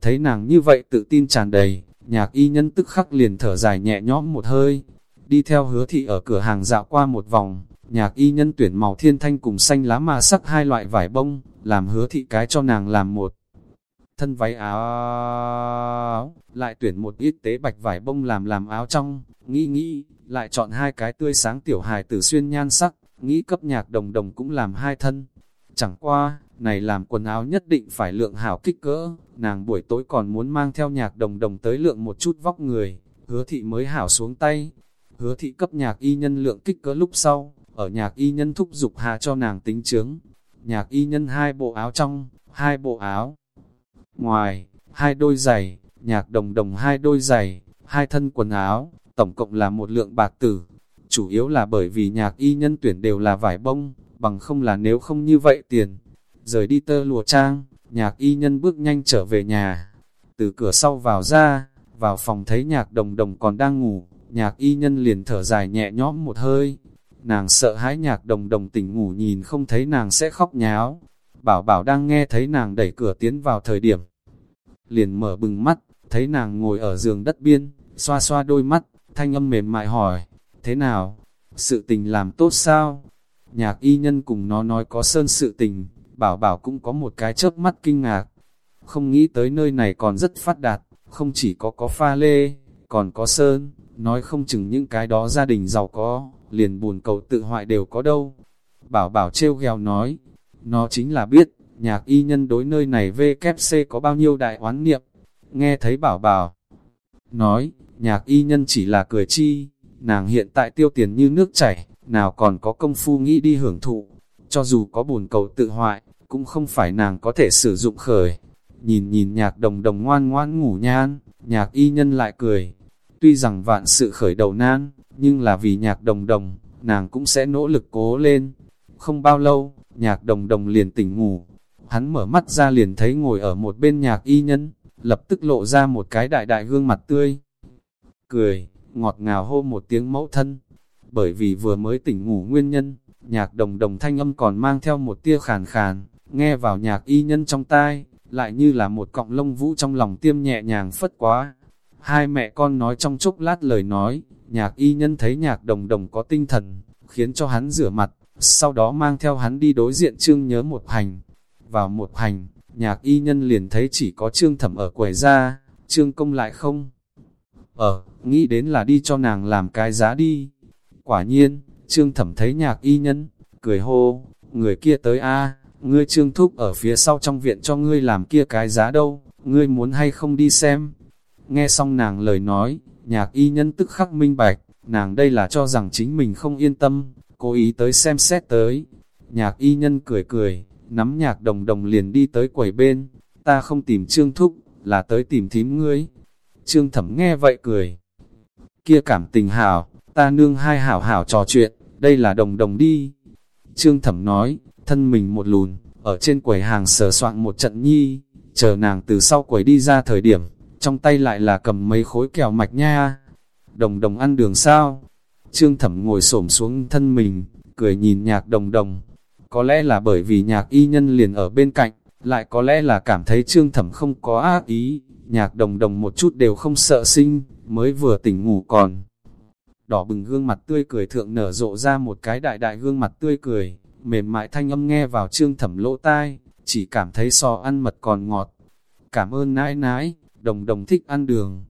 Thấy nàng như vậy tự tin tràn đầy, nhạc y nhân tức khắc liền thở dài nhẹ nhõm một hơi, đi theo hứa thị ở cửa hàng dạo qua một vòng, nhạc y nhân tuyển màu thiên thanh cùng xanh lá mà sắc hai loại vải bông, làm hứa thị cái cho nàng làm một thân váy áo, lại tuyển một ít tế bạch vải bông làm làm áo trong, nghĩ nghĩ, lại chọn hai cái tươi sáng tiểu hài tử xuyên nhan sắc, nghĩ cấp nhạc đồng đồng cũng làm hai thân. Chẳng qua, này làm quần áo nhất định phải lượng hảo kích cỡ, nàng buổi tối còn muốn mang theo nhạc đồng đồng tới lượng một chút vóc người, hứa thị mới hảo xuống tay. Hứa thị cấp nhạc y nhân lượng kích cỡ lúc sau, ở nhạc y nhân thúc dục hạ cho nàng tính chướng. Nhạc y nhân hai bộ áo trong, hai bộ áo ngoài, hai đôi giày, nhạc đồng đồng hai đôi giày, hai thân quần áo, tổng cộng là một lượng bạc tử. Chủ yếu là bởi vì nhạc y nhân tuyển đều là vải bông, bằng không là nếu không như vậy tiền. Rời đi tơ lùa trang, nhạc y nhân bước nhanh trở về nhà. Từ cửa sau vào ra, vào phòng thấy nhạc đồng đồng còn đang ngủ, nhạc y nhân liền thở dài nhẹ nhõm một hơi. Nàng sợ hãi nhạc đồng đồng tỉnh ngủ nhìn không thấy nàng sẽ khóc nháo. Bảo bảo đang nghe thấy nàng đẩy cửa tiến vào thời điểm. Liền mở bừng mắt, thấy nàng ngồi ở giường đất biên, xoa xoa đôi mắt, thanh âm mềm mại hỏi, thế nào? Sự tình làm tốt sao? Nhạc y nhân cùng nó nói có sơn sự tình, bảo bảo cũng có một cái chớp mắt kinh ngạc. Không nghĩ tới nơi này còn rất phát đạt, không chỉ có có pha lê, còn có sơn, nói không chừng những cái đó gia đình giàu có, liền buồn cầu tự hoại đều có đâu. Bảo bảo trêu gheo nói, nó chính là biết, nhạc y nhân đối nơi này VKC có bao nhiêu đại oán niệm. Nghe thấy bảo bảo, nói, nhạc y nhân chỉ là cười chi, nàng hiện tại tiêu tiền như nước chảy, nào còn có công phu nghĩ đi hưởng thụ, cho dù có buồn cầu tự hoại, cũng không phải nàng có thể sử dụng khởi. Nhìn nhìn nhạc đồng đồng ngoan ngoan ngủ nhan, nhạc y nhân lại cười. Tuy rằng vạn sự khởi đầu nan, nhưng là vì nhạc đồng đồng, nàng cũng sẽ nỗ lực cố lên. Không bao lâu, nhạc đồng đồng liền tỉnh ngủ. Hắn mở mắt ra liền thấy ngồi ở một bên nhạc y nhân, lập tức lộ ra một cái đại đại gương mặt tươi. Cười, ngọt ngào hô một tiếng mẫu thân. Bởi vì vừa mới tỉnh ngủ nguyên nhân, nhạc đồng đồng thanh âm còn mang theo một tia khàn khàn, nghe vào nhạc y nhân trong tai, lại như là một cọng lông vũ trong lòng tiêm nhẹ nhàng phất quá. Hai mẹ con nói trong chốc lát lời nói, nhạc y nhân thấy nhạc đồng đồng có tinh thần, khiến cho hắn rửa mặt, sau đó mang theo hắn đi đối diện trương nhớ một hành. Vào một hành, nhạc y nhân liền thấy chỉ có trương thẩm ở quầy ra, trương công lại không. Ở, nghĩ đến là đi cho nàng làm cái giá đi. Quả nhiên, trương thẩm thấy nhạc y nhân, cười hô, người kia tới a ngươi trương thúc ở phía sau trong viện cho ngươi làm kia cái giá đâu, ngươi muốn hay không đi xem. Nghe xong nàng lời nói, nhạc y nhân tức khắc minh bạch, nàng đây là cho rằng chính mình không yên tâm, cố ý tới xem xét tới. Nhạc y nhân cười cười, nắm nhạc đồng đồng liền đi tới quầy bên, ta không tìm trương thúc, là tới tìm thím ngươi. Trương thẩm nghe vậy cười. Kia cảm tình hảo, ta nương hai hảo hảo trò chuyện, đây là đồng đồng đi. Trương thẩm nói, thân mình một lùn, ở trên quầy hàng sờ soạn một trận nhi, chờ nàng từ sau quầy đi ra thời điểm, trong tay lại là cầm mấy khối kẹo mạch nha. Đồng đồng ăn đường sao? Trương thẩm ngồi xổm xuống thân mình, cười nhìn nhạc đồng đồng. Có lẽ là bởi vì nhạc y nhân liền ở bên cạnh, lại có lẽ là cảm thấy trương thẩm không có ác ý, nhạc đồng đồng một chút đều không sợ sinh, mới vừa tỉnh ngủ còn. Đỏ bừng gương mặt tươi cười thượng nở rộ ra một cái đại đại gương mặt tươi cười, mềm mại thanh âm nghe vào trương thẩm lỗ tai, chỉ cảm thấy so ăn mật còn ngọt. Cảm ơn nãi nãi, đồng đồng thích ăn đường.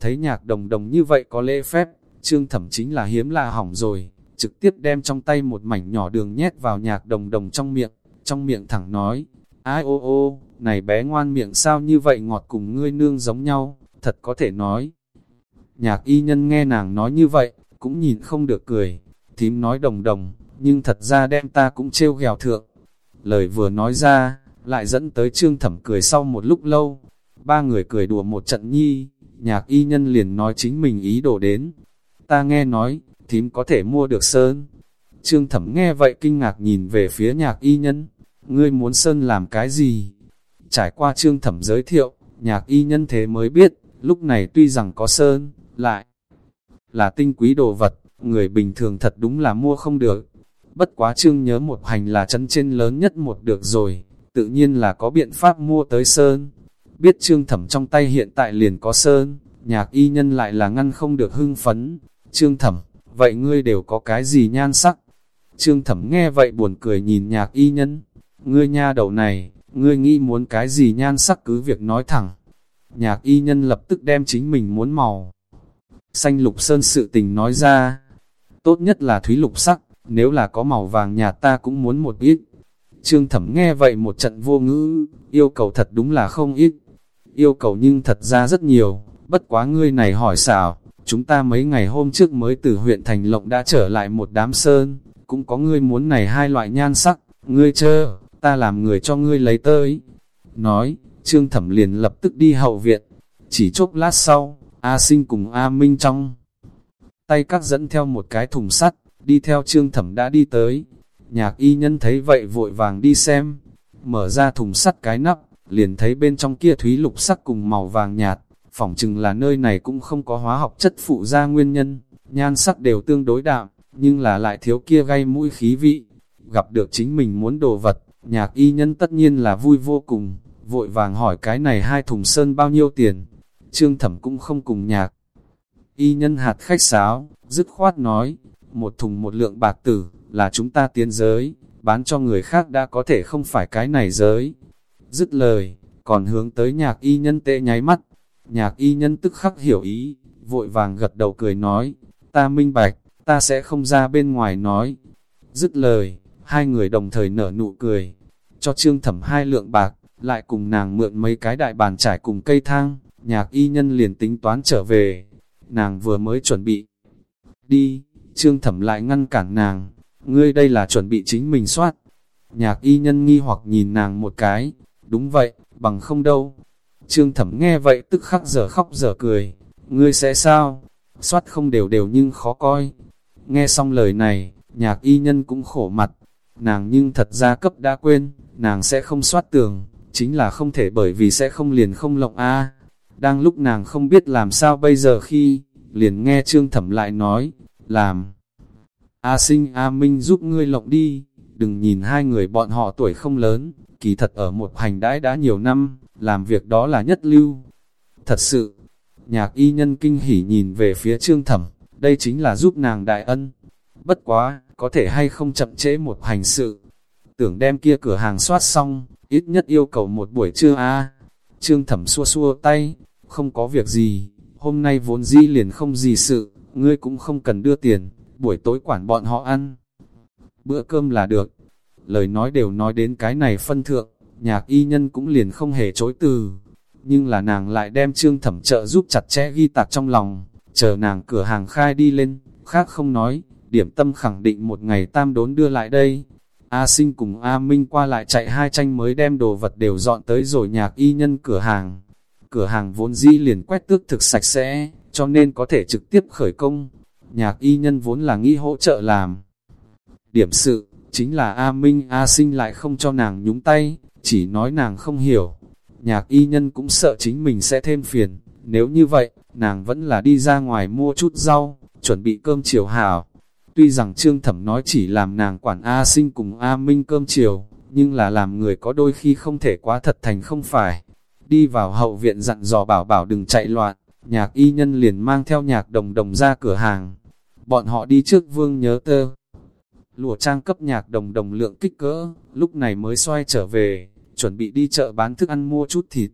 Thấy nhạc đồng đồng như vậy có lễ phép, trương thẩm chính là hiếm là hỏng rồi, trực tiếp đem trong tay một mảnh nhỏ đường nhét vào nhạc đồng đồng trong miệng, trong miệng thẳng nói, ai ô ô, này bé ngoan miệng sao như vậy ngọt cùng ngươi nương giống nhau, thật có thể nói. Nhạc y nhân nghe nàng nói như vậy, cũng nhìn không được cười, thím nói đồng đồng, nhưng thật ra đem ta cũng trêu ghèo thượng. Lời vừa nói ra, lại dẫn tới trương thẩm cười sau một lúc lâu. Ba người cười đùa một trận nhi, nhạc y nhân liền nói chính mình ý đồ đến. Ta nghe nói, thím có thể mua được sơn. Trương thẩm nghe vậy kinh ngạc nhìn về phía nhạc y nhân. Ngươi muốn sơn làm cái gì? Trải qua trương thẩm giới thiệu, nhạc y nhân thế mới biết, lúc này tuy rằng có sơn, lại là tinh quý đồ vật, người bình thường thật đúng là mua không được bất quá trương nhớ một hành là chân trên lớn nhất một được rồi, tự nhiên là có biện pháp mua tới sơn. Biết trương thẩm trong tay hiện tại liền có sơn, nhạc y nhân lại là ngăn không được hưng phấn. Trương thẩm, vậy ngươi đều có cái gì nhan sắc? Trương thẩm nghe vậy buồn cười nhìn nhạc y nhân. Ngươi nha đầu này, ngươi nghĩ muốn cái gì nhan sắc cứ việc nói thẳng. Nhạc y nhân lập tức đem chính mình muốn màu. Xanh lục sơn sự tình nói ra. Tốt nhất là thúy lục sắc, nếu là có màu vàng nhà ta cũng muốn một ít. Trương thẩm nghe vậy một trận vô ngữ, yêu cầu thật đúng là không ít. Yêu cầu nhưng thật ra rất nhiều, bất quá ngươi này hỏi xảo, chúng ta mấy ngày hôm trước mới từ huyện Thành Lộng đã trở lại một đám sơn, cũng có ngươi muốn này hai loại nhan sắc, ngươi chơ, ta làm người cho ngươi lấy tới. Nói, Trương Thẩm liền lập tức đi hậu viện, chỉ chốc lát sau, A Sinh cùng A Minh trong tay các dẫn theo một cái thùng sắt, đi theo Trương Thẩm đã đi tới. Nhạc y nhân thấy vậy vội vàng đi xem, mở ra thùng sắt cái nắp, liền thấy bên trong kia thúy lục sắc cùng màu vàng nhạt, phỏng chừng là nơi này cũng không có hóa học chất phụ ra nguyên nhân, nhan sắc đều tương đối đạm, nhưng là lại thiếu kia gây mũi khí vị. Gặp được chính mình muốn đồ vật, nhạc y nhân tất nhiên là vui vô cùng, vội vàng hỏi cái này hai thùng sơn bao nhiêu tiền. Trương thẩm cũng không cùng nhạc. Y nhân hạt khách sáo, dứt khoát nói, một thùng một lượng bạc tử, là chúng ta tiến giới, bán cho người khác đã có thể không phải cái này giới. Dứt lời, còn hướng tới nhạc y nhân tệ nháy mắt, nhạc y nhân tức khắc hiểu ý, vội vàng gật đầu cười nói, ta minh bạch, ta sẽ không ra bên ngoài nói. Dứt lời, hai người đồng thời nở nụ cười, cho trương thẩm hai lượng bạc, lại cùng nàng mượn mấy cái đại bàn trải cùng cây thang, nhạc y nhân liền tính toán trở về, nàng vừa mới chuẩn bị. Đi, trương thẩm lại ngăn cản nàng, ngươi đây là chuẩn bị chính mình soát. Nhạc y nhân nghi hoặc nhìn nàng một cái, đúng vậy, bằng không đâu. Trương thẩm nghe vậy tức khắc giờ khóc giờ cười, ngươi sẽ sao? Soát không đều đều nhưng khó coi. Nghe xong lời này, nhạc y nhân cũng khổ mặt, nàng nhưng thật ra cấp đã quên, nàng sẽ không soát tường, chính là không thể bởi vì sẽ không liền không lộng a. Đang lúc nàng không biết làm sao bây giờ khi, liền nghe trương thẩm lại nói, làm. A sinh A Minh giúp ngươi lộng đi, đừng nhìn hai người bọn họ tuổi không lớn, kỳ thật ở một hành đãi đã nhiều năm, làm việc đó là nhất lưu. Thật sự, nhạc y nhân kinh hỉ nhìn về phía trương thẩm, đây chính là giúp nàng đại ân. Bất quá, có thể hay không chậm trễ một hành sự. Tưởng đem kia cửa hàng soát xong, ít nhất yêu cầu một buổi trưa a Trương thẩm xua xua tay, không có việc gì, hôm nay vốn dĩ liền không gì sự, ngươi cũng không cần đưa tiền, buổi tối quản bọn họ ăn. Bữa cơm là được. Lời nói đều nói đến cái này phân thượng, nhạc y nhân cũng liền không hề chối từ. Nhưng là nàng lại đem trương thẩm trợ giúp chặt chẽ ghi tạc trong lòng, chờ nàng cửa hàng khai đi lên, khác không nói, điểm tâm khẳng định một ngày tam đốn đưa lại đây. A sinh cùng A Minh qua lại chạy hai tranh mới đem đồ vật đều dọn tới rồi nhạc y nhân cửa hàng. Cửa hàng vốn di liền quét tước thực sạch sẽ, cho nên có thể trực tiếp khởi công. Nhạc y nhân vốn là nghĩ hỗ trợ làm. Điểm sự, chính là A Minh A sinh lại không cho nàng nhúng tay, chỉ nói nàng không hiểu. Nhạc y nhân cũng sợ chính mình sẽ thêm phiền, nếu như vậy, nàng vẫn là đi ra ngoài mua chút rau, chuẩn bị cơm chiều hảo. Tuy rằng Trương Thẩm nói chỉ làm nàng quản A sinh cùng A Minh cơm chiều, nhưng là làm người có đôi khi không thể quá thật thành không phải. Đi vào hậu viện dặn dò bảo bảo đừng chạy loạn, nhạc y nhân liền mang theo nhạc đồng đồng ra cửa hàng. Bọn họ đi trước vương nhớ tơ. Lùa trang cấp nhạc đồng đồng lượng kích cỡ, lúc này mới xoay trở về, chuẩn bị đi chợ bán thức ăn mua chút thịt.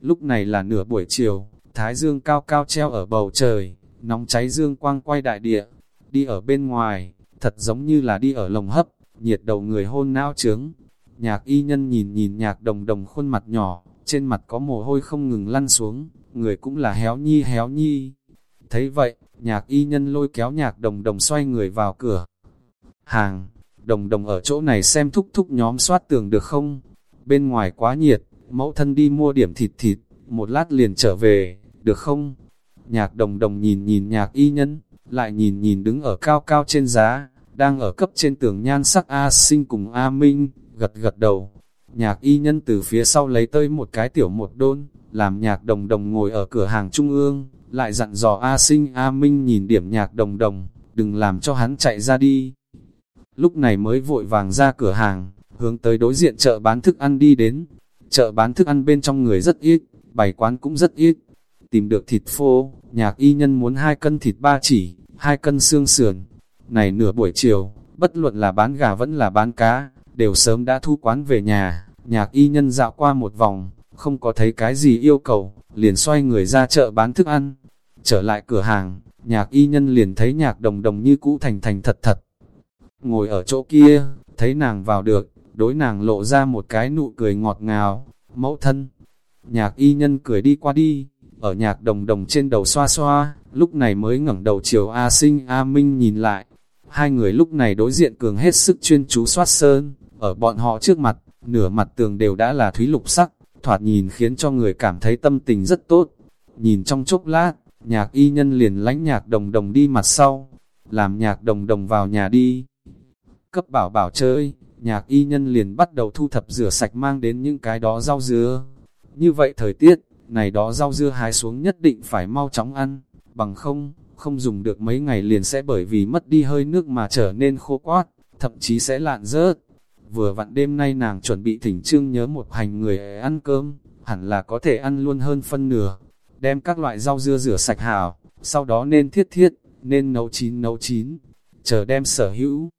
Lúc này là nửa buổi chiều, thái dương cao cao treo ở bầu trời, nóng cháy dương quang quay đại địa, đi ở bên ngoài, thật giống như là đi ở lồng hấp, nhiệt đầu người hôn não trướng. Nhạc y nhân nhìn nhìn nhạc đồng đồng khuôn mặt nhỏ, trên mặt có mồ hôi không ngừng lăn xuống, người cũng là héo nhi héo nhi. Thấy vậy, nhạc y nhân lôi kéo nhạc đồng đồng xoay người vào cửa. Hàng, đồng đồng ở chỗ này xem thúc thúc nhóm soát tường được không? Bên ngoài quá nhiệt, mẫu thân đi mua điểm thịt thịt, một lát liền trở về, được không? Nhạc đồng đồng nhìn nhìn nhạc y nhân, lại nhìn nhìn đứng ở cao cao trên giá, đang ở cấp trên tường nhan sắc A sinh cùng A Minh, gật gật đầu. Nhạc y nhân từ phía sau lấy tới một cái tiểu một đôn, làm nhạc đồng đồng ngồi ở cửa hàng trung ương, lại dặn dò A sinh A Minh nhìn điểm nhạc đồng đồng, đừng làm cho hắn chạy ra đi lúc này mới vội vàng ra cửa hàng, hướng tới đối diện chợ bán thức ăn đi đến. Chợ bán thức ăn bên trong người rất ít, bày quán cũng rất ít. Tìm được thịt phô, nhạc y nhân muốn hai cân thịt ba chỉ, hai cân xương sườn. Này nửa buổi chiều, bất luận là bán gà vẫn là bán cá, đều sớm đã thu quán về nhà. Nhạc y nhân dạo qua một vòng, không có thấy cái gì yêu cầu, liền xoay người ra chợ bán thức ăn. Trở lại cửa hàng, nhạc y nhân liền thấy nhạc đồng đồng như cũ thành thành thật thật. Ngồi ở chỗ kia, thấy nàng vào được, đối nàng lộ ra một cái nụ cười ngọt ngào, mẫu thân. Nhạc y nhân cười đi qua đi, ở nhạc đồng đồng trên đầu xoa xoa, lúc này mới ngẩng đầu chiều A sinh A Minh nhìn lại. Hai người lúc này đối diện cường hết sức chuyên chú soát sơn, ở bọn họ trước mặt, nửa mặt tường đều đã là thúy lục sắc, thoạt nhìn khiến cho người cảm thấy tâm tình rất tốt. Nhìn trong chốc lát, nhạc y nhân liền lánh nhạc đồng đồng đi mặt sau, làm nhạc đồng đồng vào nhà đi. Cấp bảo bảo chơi, nhạc y nhân liền bắt đầu thu thập rửa sạch mang đến những cái đó rau dưa. Như vậy thời tiết, này đó rau dưa hái xuống nhất định phải mau chóng ăn, bằng không, không dùng được mấy ngày liền sẽ bởi vì mất đi hơi nước mà trở nên khô quát, thậm chí sẽ lạn rớt. Vừa vặn đêm nay nàng chuẩn bị thỉnh trương nhớ một hành người ăn cơm, hẳn là có thể ăn luôn hơn phân nửa. Đem các loại rau dưa rửa sạch hào, sau đó nên thiết thiết, nên nấu chín nấu chín, chờ đem sở hữu.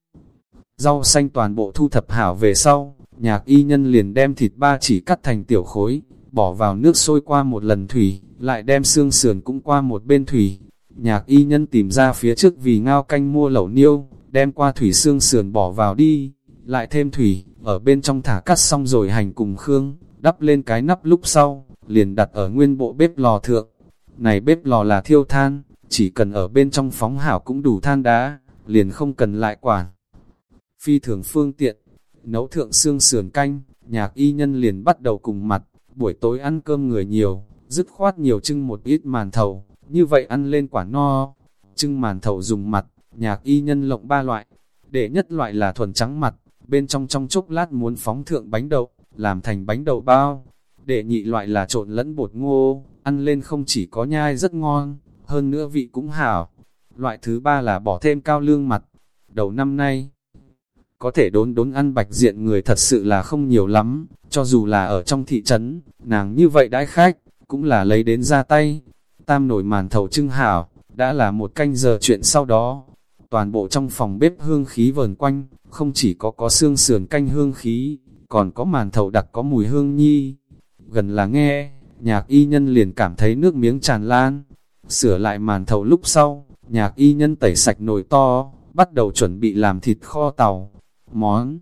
Rau xanh toàn bộ thu thập hảo về sau, nhạc y nhân liền đem thịt ba chỉ cắt thành tiểu khối, bỏ vào nước sôi qua một lần thủy, lại đem xương sườn cũng qua một bên thủy. Nhạc y nhân tìm ra phía trước vì ngao canh mua lẩu niêu, đem qua thủy xương sườn bỏ vào đi, lại thêm thủy, ở bên trong thả cắt xong rồi hành cùng khương, đắp lên cái nắp lúc sau, liền đặt ở nguyên bộ bếp lò thượng. Này bếp lò là thiêu than, chỉ cần ở bên trong phóng hảo cũng đủ than đá, liền không cần lại quản. Phi thường phương tiện, nấu thượng xương sườn canh, nhạc y nhân liền bắt đầu cùng mặt, buổi tối ăn cơm người nhiều, dứt khoát nhiều trưng một ít màn thầu, như vậy ăn lên quả no. Trưng màn thầu dùng mặt, nhạc y nhân lộng ba loại, để nhất loại là thuần trắng mặt, bên trong trong chốc lát muốn phóng thượng bánh đậu, làm thành bánh đậu bao. Để nhị loại là trộn lẫn bột ngô, ăn lên không chỉ có nhai rất ngon, hơn nữa vị cũng hảo. Loại thứ ba là bỏ thêm cao lương mặt. Đầu năm nay, có thể đốn đốn ăn bạch diện người thật sự là không nhiều lắm, cho dù là ở trong thị trấn, nàng như vậy đãi khách, cũng là lấy đến ra tay. Tam nổi màn thầu trưng hảo, đã là một canh giờ chuyện sau đó. Toàn bộ trong phòng bếp hương khí vờn quanh, không chỉ có có xương sườn canh hương khí, còn có màn thầu đặc có mùi hương nhi. Gần là nghe, nhạc y nhân liền cảm thấy nước miếng tràn lan. Sửa lại màn thầu lúc sau, nhạc y nhân tẩy sạch nồi to, bắt đầu chuẩn bị làm thịt kho tàu. Món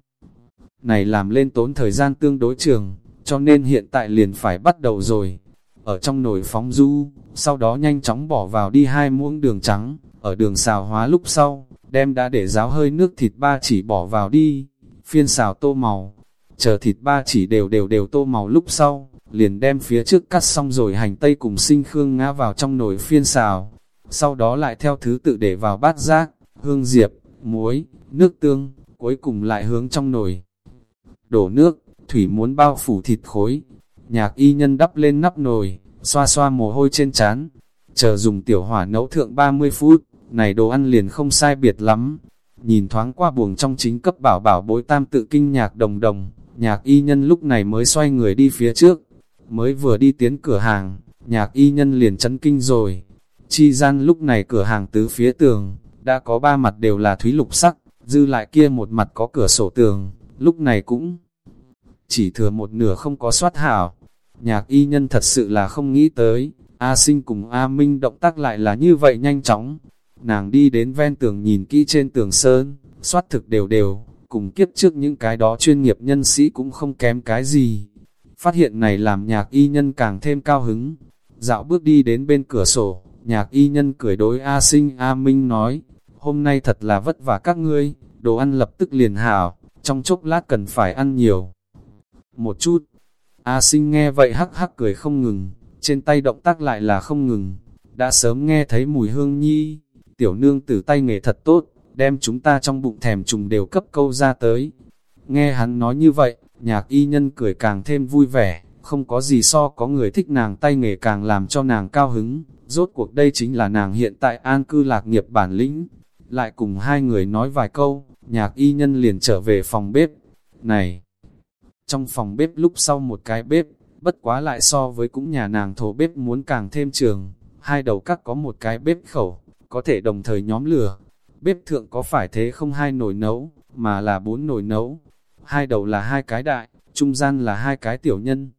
này làm lên tốn thời gian tương đối trường, cho nên hiện tại liền phải bắt đầu rồi. Ở trong nồi phóng du, sau đó nhanh chóng bỏ vào đi hai muỗng đường trắng, ở đường xào hóa lúc sau, đem đã để ráo hơi nước thịt ba chỉ bỏ vào đi, phiên xào tô màu, chờ thịt ba chỉ đều đều đều tô màu lúc sau, liền đem phía trước cắt xong rồi hành tây cùng sinh khương ngã vào trong nồi phiên xào, sau đó lại theo thứ tự để vào bát giác, hương diệp, muối, nước tương, cuối cùng lại hướng trong nồi. Đổ nước, thủy muốn bao phủ thịt khối, nhạc y nhân đắp lên nắp nồi, xoa xoa mồ hôi trên chán, chờ dùng tiểu hỏa nấu thượng 30 phút, này đồ ăn liền không sai biệt lắm. Nhìn thoáng qua buồng trong chính cấp bảo bảo bối tam tự kinh nhạc đồng đồng, nhạc y nhân lúc này mới xoay người đi phía trước, mới vừa đi tiến cửa hàng, nhạc y nhân liền chấn kinh rồi. Chi gian lúc này cửa hàng tứ phía tường, đã có ba mặt đều là thúy lục sắc, dư lại kia một mặt có cửa sổ tường, lúc này cũng chỉ thừa một nửa không có soát hảo. Nhạc y nhân thật sự là không nghĩ tới, A sinh cùng A Minh động tác lại là như vậy nhanh chóng. Nàng đi đến ven tường nhìn kỹ trên tường sơn, soát thực đều đều, cùng kiếp trước những cái đó chuyên nghiệp nhân sĩ cũng không kém cái gì. Phát hiện này làm nhạc y nhân càng thêm cao hứng. Dạo bước đi đến bên cửa sổ, nhạc y nhân cười đối A sinh A Minh nói, hôm nay thật là vất vả các ngươi, đồ ăn lập tức liền hảo, trong chốc lát cần phải ăn nhiều. Một chút, A sinh nghe vậy hắc hắc cười không ngừng, trên tay động tác lại là không ngừng, đã sớm nghe thấy mùi hương nhi, tiểu nương tử tay nghề thật tốt, đem chúng ta trong bụng thèm trùng đều cấp câu ra tới. Nghe hắn nói như vậy, nhạc y nhân cười càng thêm vui vẻ, không có gì so có người thích nàng tay nghề càng làm cho nàng cao hứng, rốt cuộc đây chính là nàng hiện tại an cư lạc nghiệp bản lĩnh lại cùng hai người nói vài câu, nhạc y nhân liền trở về phòng bếp. Này! Trong phòng bếp lúc sau một cái bếp, bất quá lại so với cũng nhà nàng thổ bếp muốn càng thêm trường, hai đầu các có một cái bếp khẩu, có thể đồng thời nhóm lửa. Bếp thượng có phải thế không hai nồi nấu, mà là bốn nồi nấu. Hai đầu là hai cái đại, trung gian là hai cái tiểu nhân.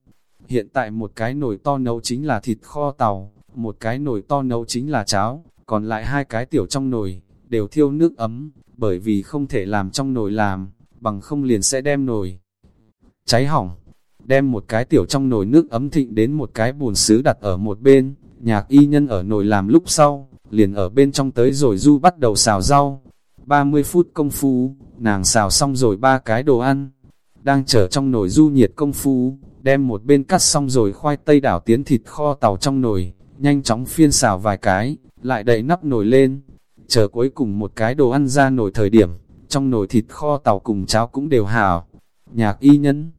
Hiện tại một cái nồi to nấu chính là thịt kho tàu, một cái nồi to nấu chính là cháo, còn lại hai cái tiểu trong nồi, đều thiêu nước ấm, bởi vì không thể làm trong nồi làm, bằng không liền sẽ đem nồi cháy hỏng. Đem một cái tiểu trong nồi nước ấm thịnh đến một cái bùn sứ đặt ở một bên, nhạc y nhân ở nồi làm lúc sau, liền ở bên trong tới rồi du bắt đầu xào rau. 30 phút công phu, nàng xào xong rồi ba cái đồ ăn, đang chờ trong nồi du nhiệt công phu, đem một bên cắt xong rồi khoai tây đảo tiến thịt kho tàu trong nồi, nhanh chóng phiên xào vài cái, lại đậy nắp nồi lên, chờ cuối cùng một cái đồ ăn ra nồi thời điểm, trong nồi thịt kho tàu cùng cháo cũng đều hảo. Nhạc y nhân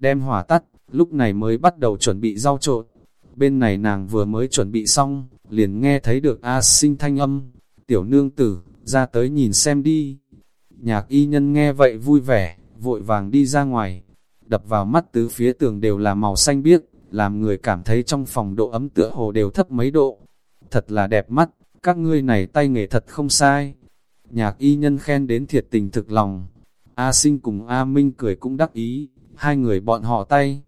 đem hỏa tắt, lúc này mới bắt đầu chuẩn bị rau trộn. Bên này nàng vừa mới chuẩn bị xong, liền nghe thấy được A sinh thanh âm, tiểu nương tử, ra tới nhìn xem đi. Nhạc y nhân nghe vậy vui vẻ, vội vàng đi ra ngoài, đập vào mắt tứ phía tường đều là màu xanh biếc, làm người cảm thấy trong phòng độ ấm tựa hồ đều thấp mấy độ. Thật là đẹp mắt, các ngươi này tay nghề thật không sai. Nhạc y nhân khen đến thiệt tình thực lòng. A sinh cùng A Minh cười cũng đắc ý, hai người bọn họ tay.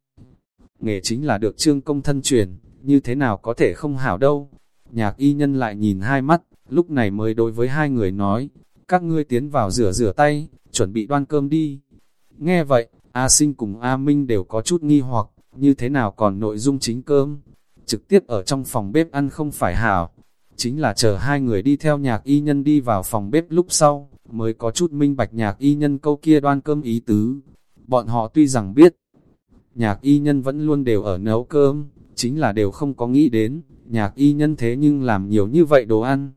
Nghề chính là được trương công thân truyền, như thế nào có thể không hảo đâu. Nhạc y nhân lại nhìn hai mắt, lúc này mới đối với hai người nói, các ngươi tiến vào rửa rửa tay, chuẩn bị đoan cơm đi. Nghe vậy, A Sinh cùng A Minh đều có chút nghi hoặc, như thế nào còn nội dung chính cơm. Trực tiếp ở trong phòng bếp ăn không phải hảo, chính là chờ hai người đi theo nhạc y nhân đi vào phòng bếp lúc sau, mới có chút minh bạch nhạc y nhân câu kia đoan cơm ý tứ. Bọn họ tuy rằng biết, nhạc y nhân vẫn luôn đều ở nấu cơm, chính là đều không có nghĩ đến, nhạc y nhân thế nhưng làm nhiều như vậy đồ ăn.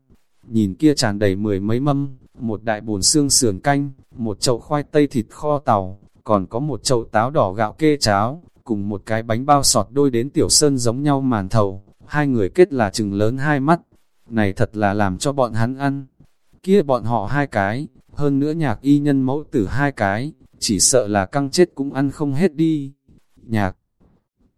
Nhìn kia tràn đầy mười mấy mâm, một đại bồn xương sườn canh, một chậu khoai tây thịt kho tàu, còn có một chậu táo đỏ gạo kê cháo, cùng một cái bánh bao sọt đôi đến tiểu sơn giống nhau màn thầu, hai người kết là chừng lớn hai mắt. Này thật là làm cho bọn hắn ăn. Kia bọn họ hai cái, hơn nữa nhạc y nhân mẫu tử hai cái, chỉ sợ là căng chết cũng ăn không hết đi. Nhạc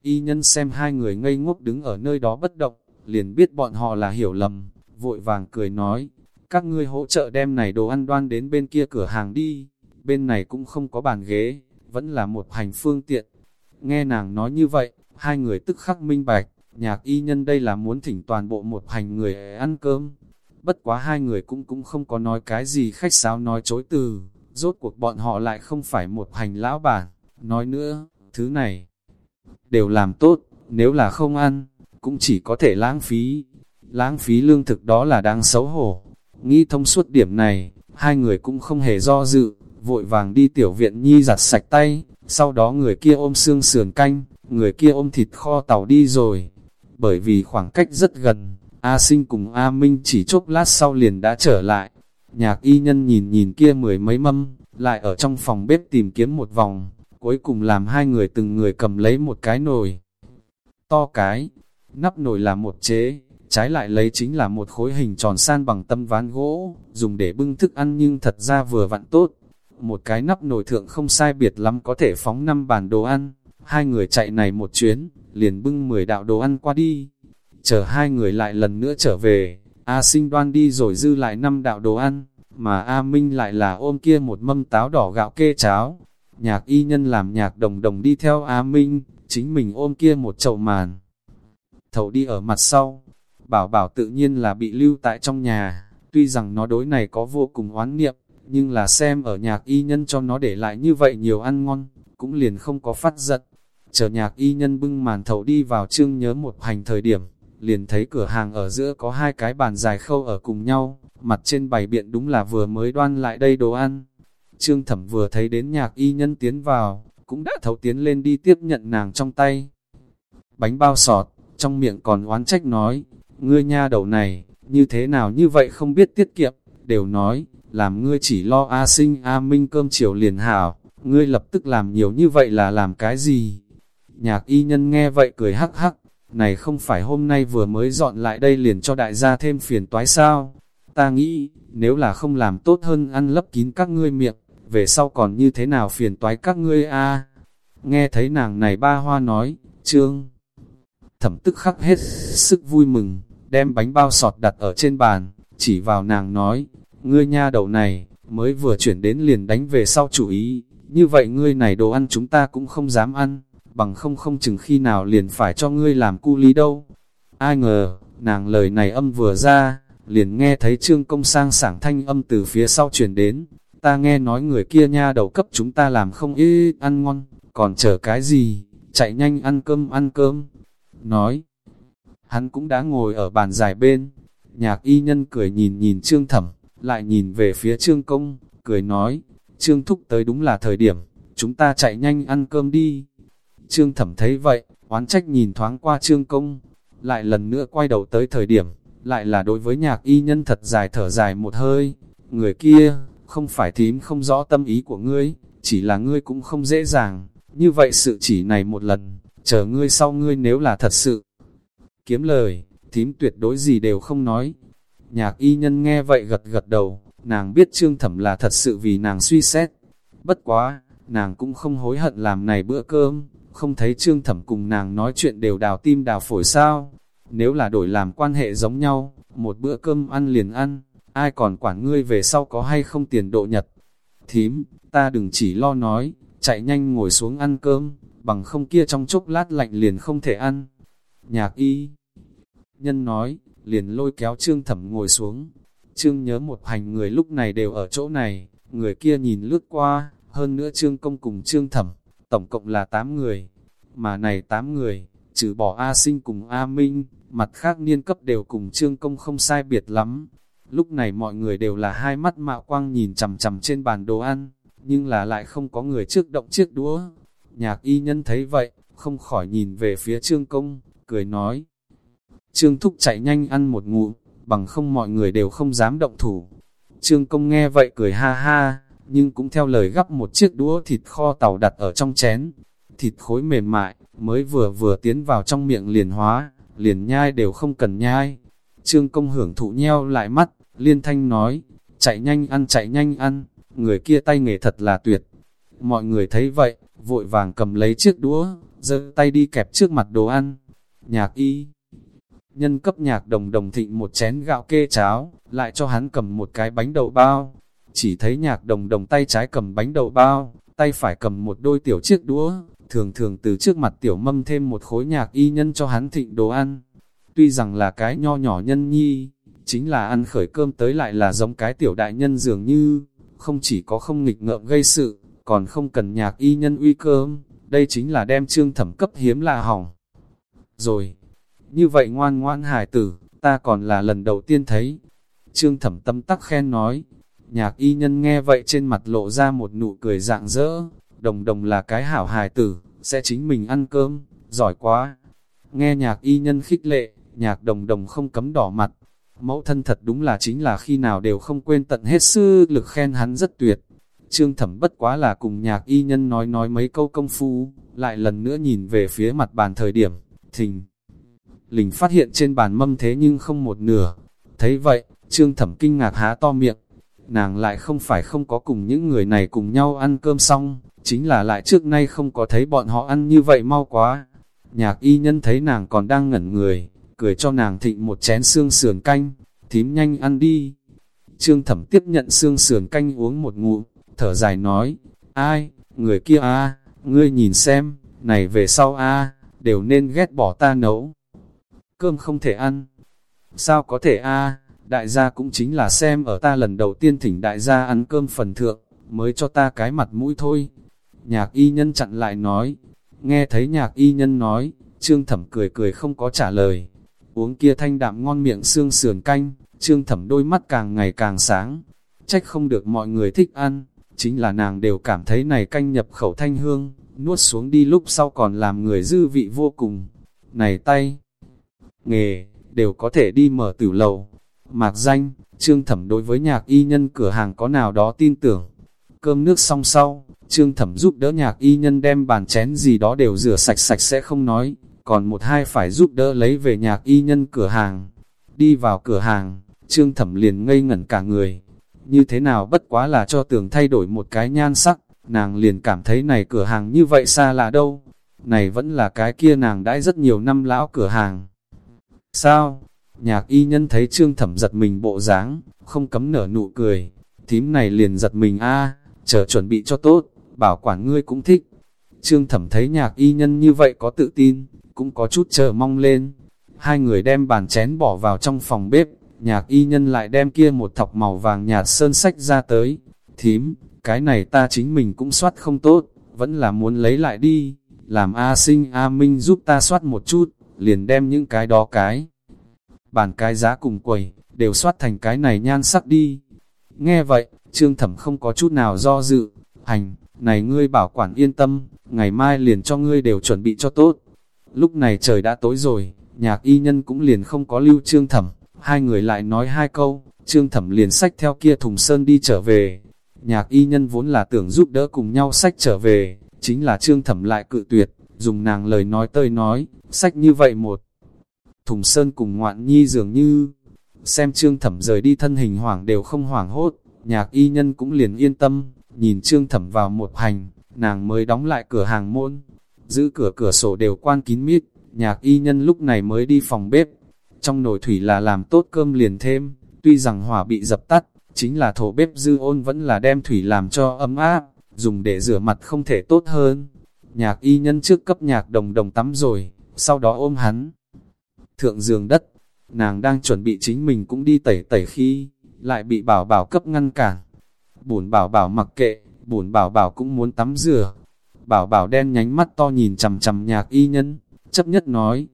y nhân xem hai người ngây ngốc đứng ở nơi đó bất động, liền biết bọn họ là hiểu lầm, vội vàng cười nói, các ngươi hỗ trợ đem này đồ ăn đoan đến bên kia cửa hàng đi, bên này cũng không có bàn ghế, vẫn là một hành phương tiện. Nghe nàng nói như vậy, hai người tức khắc minh bạch, nhạc y nhân đây là muốn thỉnh toàn bộ một hành người ăn cơm. Bất quá hai người cũng cũng không có nói cái gì khách sáo nói chối từ, rốt cuộc bọn họ lại không phải một hành lão bản. Nói nữa, thứ này đều làm tốt, nếu là không ăn, cũng chỉ có thể lãng phí. Lãng phí lương thực đó là đáng xấu hổ. Nghĩ thông suốt điểm này, hai người cũng không hề do dự, vội vàng đi tiểu viện nhi giặt sạch tay, sau đó người kia ôm xương sườn canh, người kia ôm thịt kho tàu đi rồi. Bởi vì khoảng cách rất gần, A Sinh cùng A Minh chỉ chốc lát sau liền đã trở lại. Nhạc y nhân nhìn nhìn kia mười mấy mâm, lại ở trong phòng bếp tìm kiếm một vòng, cuối cùng làm hai người từng người cầm lấy một cái nồi. To cái, nắp nồi là một chế, trái lại lấy chính là một khối hình tròn san bằng tâm ván gỗ, dùng để bưng thức ăn nhưng thật ra vừa vặn tốt. Một cái nắp nồi thượng không sai biệt lắm có thể phóng năm bàn đồ ăn, hai người chạy này một chuyến, liền bưng 10 đạo đồ ăn qua đi. Chờ hai người lại lần nữa trở về, A sinh đoan đi rồi dư lại năm đạo đồ ăn, mà A Minh lại là ôm kia một mâm táo đỏ gạo kê cháo. Nhạc y nhân làm nhạc đồng đồng đi theo A Minh, chính mình ôm kia một chậu màn. Thầu đi ở mặt sau, bảo bảo tự nhiên là bị lưu tại trong nhà, tuy rằng nó đối này có vô cùng oán niệm, nhưng là xem ở nhạc y nhân cho nó để lại như vậy nhiều ăn ngon, cũng liền không có phát giận. Chờ nhạc y nhân bưng màn thầu đi vào trương nhớ một hành thời điểm, liền thấy cửa hàng ở giữa có hai cái bàn dài khâu ở cùng nhau, mặt trên bày biện đúng là vừa mới đoan lại đây đồ ăn. Trương thẩm vừa thấy đến nhạc y nhân tiến vào, cũng đã thấu tiến lên đi tiếp nhận nàng trong tay. Bánh bao sọt, trong miệng còn oán trách nói, ngươi nha đầu này, như thế nào như vậy không biết tiết kiệm, đều nói, làm ngươi chỉ lo A sinh A minh cơm chiều liền hảo, ngươi lập tức làm nhiều như vậy là làm cái gì? Nhạc y nhân nghe vậy cười hắc hắc, này không phải hôm nay vừa mới dọn lại đây liền cho đại gia thêm phiền toái sao? ta nghĩ, nếu là không làm tốt hơn ăn lấp kín các ngươi miệng, về sau còn như thế nào phiền toái các ngươi a Nghe thấy nàng này ba hoa nói, trương. Thẩm tức khắc hết sức vui mừng, đem bánh bao sọt đặt ở trên bàn, chỉ vào nàng nói, ngươi nha đầu này, mới vừa chuyển đến liền đánh về sau chủ ý, như vậy ngươi này đồ ăn chúng ta cũng không dám ăn, bằng không không chừng khi nào liền phải cho ngươi làm cu lý đâu. Ai ngờ, nàng lời này âm vừa ra, liền nghe thấy trương công sang sảng thanh âm từ phía sau truyền đến, ta nghe nói người kia nha đầu cấp chúng ta làm không ít ăn ngon, còn chờ cái gì, chạy nhanh ăn cơm ăn cơm. Nói, hắn cũng đã ngồi ở bàn dài bên, nhạc y nhân cười nhìn nhìn trương thẩm, lại nhìn về phía trương công, cười nói, trương thúc tới đúng là thời điểm, chúng ta chạy nhanh ăn cơm đi. Trương thẩm thấy vậy, oán trách nhìn thoáng qua trương công, lại lần nữa quay đầu tới thời điểm, lại là đối với nhạc y nhân thật dài thở dài một hơi, người kia, không phải thím không rõ tâm ý của ngươi, chỉ là ngươi cũng không dễ dàng, như vậy sự chỉ này một lần, chờ ngươi sau ngươi nếu là thật sự. Kiếm lời, thím tuyệt đối gì đều không nói. Nhạc y nhân nghe vậy gật gật đầu, nàng biết trương thẩm là thật sự vì nàng suy xét. Bất quá, nàng cũng không hối hận làm này bữa cơm, không thấy trương thẩm cùng nàng nói chuyện đều đào tim đào phổi sao. Nếu là đổi làm quan hệ giống nhau, một bữa cơm ăn liền ăn, ai còn quản ngươi về sau có hay không tiền độ nhật. Thím, ta đừng chỉ lo nói, chạy nhanh ngồi xuống ăn cơm, bằng không kia trong chốc lát lạnh liền không thể ăn. Nhạc y nhân nói, liền lôi kéo trương thẩm ngồi xuống. Trương nhớ một hành người lúc này đều ở chỗ này, người kia nhìn lướt qua, hơn nữa trương công cùng trương thẩm, tổng cộng là 8 người. Mà này 8 người, trừ bỏ A sinh cùng A Minh, mặt khác niên cấp đều cùng trương công không sai biệt lắm. Lúc này mọi người đều là hai mắt mạo quang nhìn chằm chằm trên bàn đồ ăn, nhưng là lại không có người trước động chiếc đũa. Nhạc y nhân thấy vậy, không khỏi nhìn về phía trương công, cười nói. Trương thúc chạy nhanh ăn một ngụ, bằng không mọi người đều không dám động thủ. Trương công nghe vậy cười ha ha, nhưng cũng theo lời gắp một chiếc đũa thịt kho tàu đặt ở trong chén. Thịt khối mềm mại, mới vừa vừa tiến vào trong miệng liền hóa, liền nhai đều không cần nhai. Trương công hưởng thụ nheo lại mắt, liên thanh nói, chạy nhanh ăn chạy nhanh ăn, người kia tay nghề thật là tuyệt. Mọi người thấy vậy, vội vàng cầm lấy chiếc đũa, giơ tay đi kẹp trước mặt đồ ăn. Nhạc y, nhân cấp nhạc đồng đồng thịnh một chén gạo kê cháo, lại cho hắn cầm một cái bánh đậu bao. Chỉ thấy nhạc đồng đồng tay trái cầm bánh đậu bao, tay phải cầm một đôi tiểu chiếc đũa, thường thường từ trước mặt tiểu mâm thêm một khối nhạc y nhân cho hắn thịnh đồ ăn. Tuy rằng là cái nho nhỏ nhân nhi, chính là ăn khởi cơm tới lại là giống cái tiểu đại nhân dường như, không chỉ có không nghịch ngợm gây sự, còn không cần nhạc y nhân uy cơm, đây chính là đem trương thẩm cấp hiếm là hỏng. Rồi, như vậy ngoan ngoan hài tử, ta còn là lần đầu tiên thấy. Trương thẩm tâm tắc khen nói, nhạc y nhân nghe vậy trên mặt lộ ra một nụ cười dạng dỡ, đồng đồng là cái hảo hài tử, sẽ chính mình ăn cơm, giỏi quá. Nghe nhạc y nhân khích lệ, nhạc đồng đồng không cấm đỏ mặt, mẫu thân thật đúng là chính là khi nào đều không quên tận hết sư lực khen hắn rất tuyệt. Trương thẩm bất quá là cùng nhạc y nhân nói nói mấy câu công phu, lại lần nữa nhìn về phía mặt bàn thời điểm, thình. Lình phát hiện trên bàn mâm thế nhưng không một nửa. Thấy vậy, trương thẩm kinh ngạc há to miệng. Nàng lại không phải không có cùng những người này cùng nhau ăn cơm xong, chính là lại trước nay không có thấy bọn họ ăn như vậy mau quá. Nhạc y nhân thấy nàng còn đang ngẩn người, cười cho nàng thịnh một chén xương sườn canh, thím nhanh ăn đi. Trương thẩm tiếp nhận xương sườn canh uống một ngụm, thở dài nói, ai, người kia a ngươi nhìn xem, này về sau a đều nên ghét bỏ ta nấu. Cơm không thể ăn. Sao có thể a đại gia cũng chính là xem ở ta lần đầu tiên thỉnh đại gia ăn cơm phần thượng, mới cho ta cái mặt mũi thôi. Nhạc y nhân chặn lại nói, nghe thấy nhạc y nhân nói, trương thẩm cười cười không có trả lời, Uống kia thanh đạm ngon miệng xương sườn canh, trương thẩm đôi mắt càng ngày càng sáng. Trách không được mọi người thích ăn, chính là nàng đều cảm thấy này canh nhập khẩu thanh hương, nuốt xuống đi lúc sau còn làm người dư vị vô cùng. Này tay, nghề, đều có thể đi mở tử lầu. Mạc danh, trương thẩm đối với nhạc y nhân cửa hàng có nào đó tin tưởng. Cơm nước xong sau, trương thẩm giúp đỡ nhạc y nhân đem bàn chén gì đó đều rửa sạch sạch sẽ không nói, còn một hai phải giúp đỡ lấy về nhạc y nhân cửa hàng. Đi vào cửa hàng, Trương Thẩm liền ngây ngẩn cả người. Như thế nào bất quá là cho tường thay đổi một cái nhan sắc, nàng liền cảm thấy này cửa hàng như vậy xa lạ đâu. Này vẫn là cái kia nàng đãi rất nhiều năm lão cửa hàng. Sao? Nhạc y nhân thấy Trương Thẩm giật mình bộ dáng, không cấm nở nụ cười. Thím này liền giật mình a chờ chuẩn bị cho tốt, bảo quản ngươi cũng thích. Trương Thẩm thấy nhạc y nhân như vậy có tự tin, cũng có chút chờ mong lên. Hai người đem bàn chén bỏ vào trong phòng bếp, nhạc y nhân lại đem kia một thọc màu vàng nhạt sơn sách ra tới. Thím, cái này ta chính mình cũng soát không tốt, vẫn là muốn lấy lại đi, làm A sinh A Minh giúp ta soát một chút, liền đem những cái đó cái. Bàn cái giá cùng quầy, đều soát thành cái này nhan sắc đi. Nghe vậy, trương thẩm không có chút nào do dự, hành, này ngươi bảo quản yên tâm, ngày mai liền cho ngươi đều chuẩn bị cho tốt. Lúc này trời đã tối rồi, nhạc y nhân cũng liền không có lưu trương thẩm, hai người lại nói hai câu, trương thẩm liền sách theo kia thùng sơn đi trở về. Nhạc y nhân vốn là tưởng giúp đỡ cùng nhau sách trở về, chính là trương thẩm lại cự tuyệt, dùng nàng lời nói tơi nói, sách như vậy một. Thùng sơn cùng ngoạn nhi dường như, xem trương thẩm rời đi thân hình hoảng đều không hoảng hốt, nhạc y nhân cũng liền yên tâm, nhìn trương thẩm vào một hành, nàng mới đóng lại cửa hàng môn, giữ cửa cửa sổ đều quan kín mít, nhạc y nhân lúc này mới đi phòng bếp, trong nồi thủy là làm tốt cơm liền thêm, tuy rằng hỏa bị dập tắt, chính là thổ bếp dư ôn vẫn là đem thủy làm cho ấm áp, dùng để rửa mặt không thể tốt hơn. Nhạc y nhân trước cấp nhạc đồng đồng tắm rồi, sau đó ôm hắn. Thượng giường đất, nàng đang chuẩn bị chính mình cũng đi tẩy tẩy khi, lại bị bảo bảo cấp ngăn cản. Bùn bảo bảo mặc kệ, bùn bảo bảo cũng muốn tắm rửa. Bảo bảo đen nhánh mắt to nhìn chầm chầm nhạc y nhân, chấp nhất nói.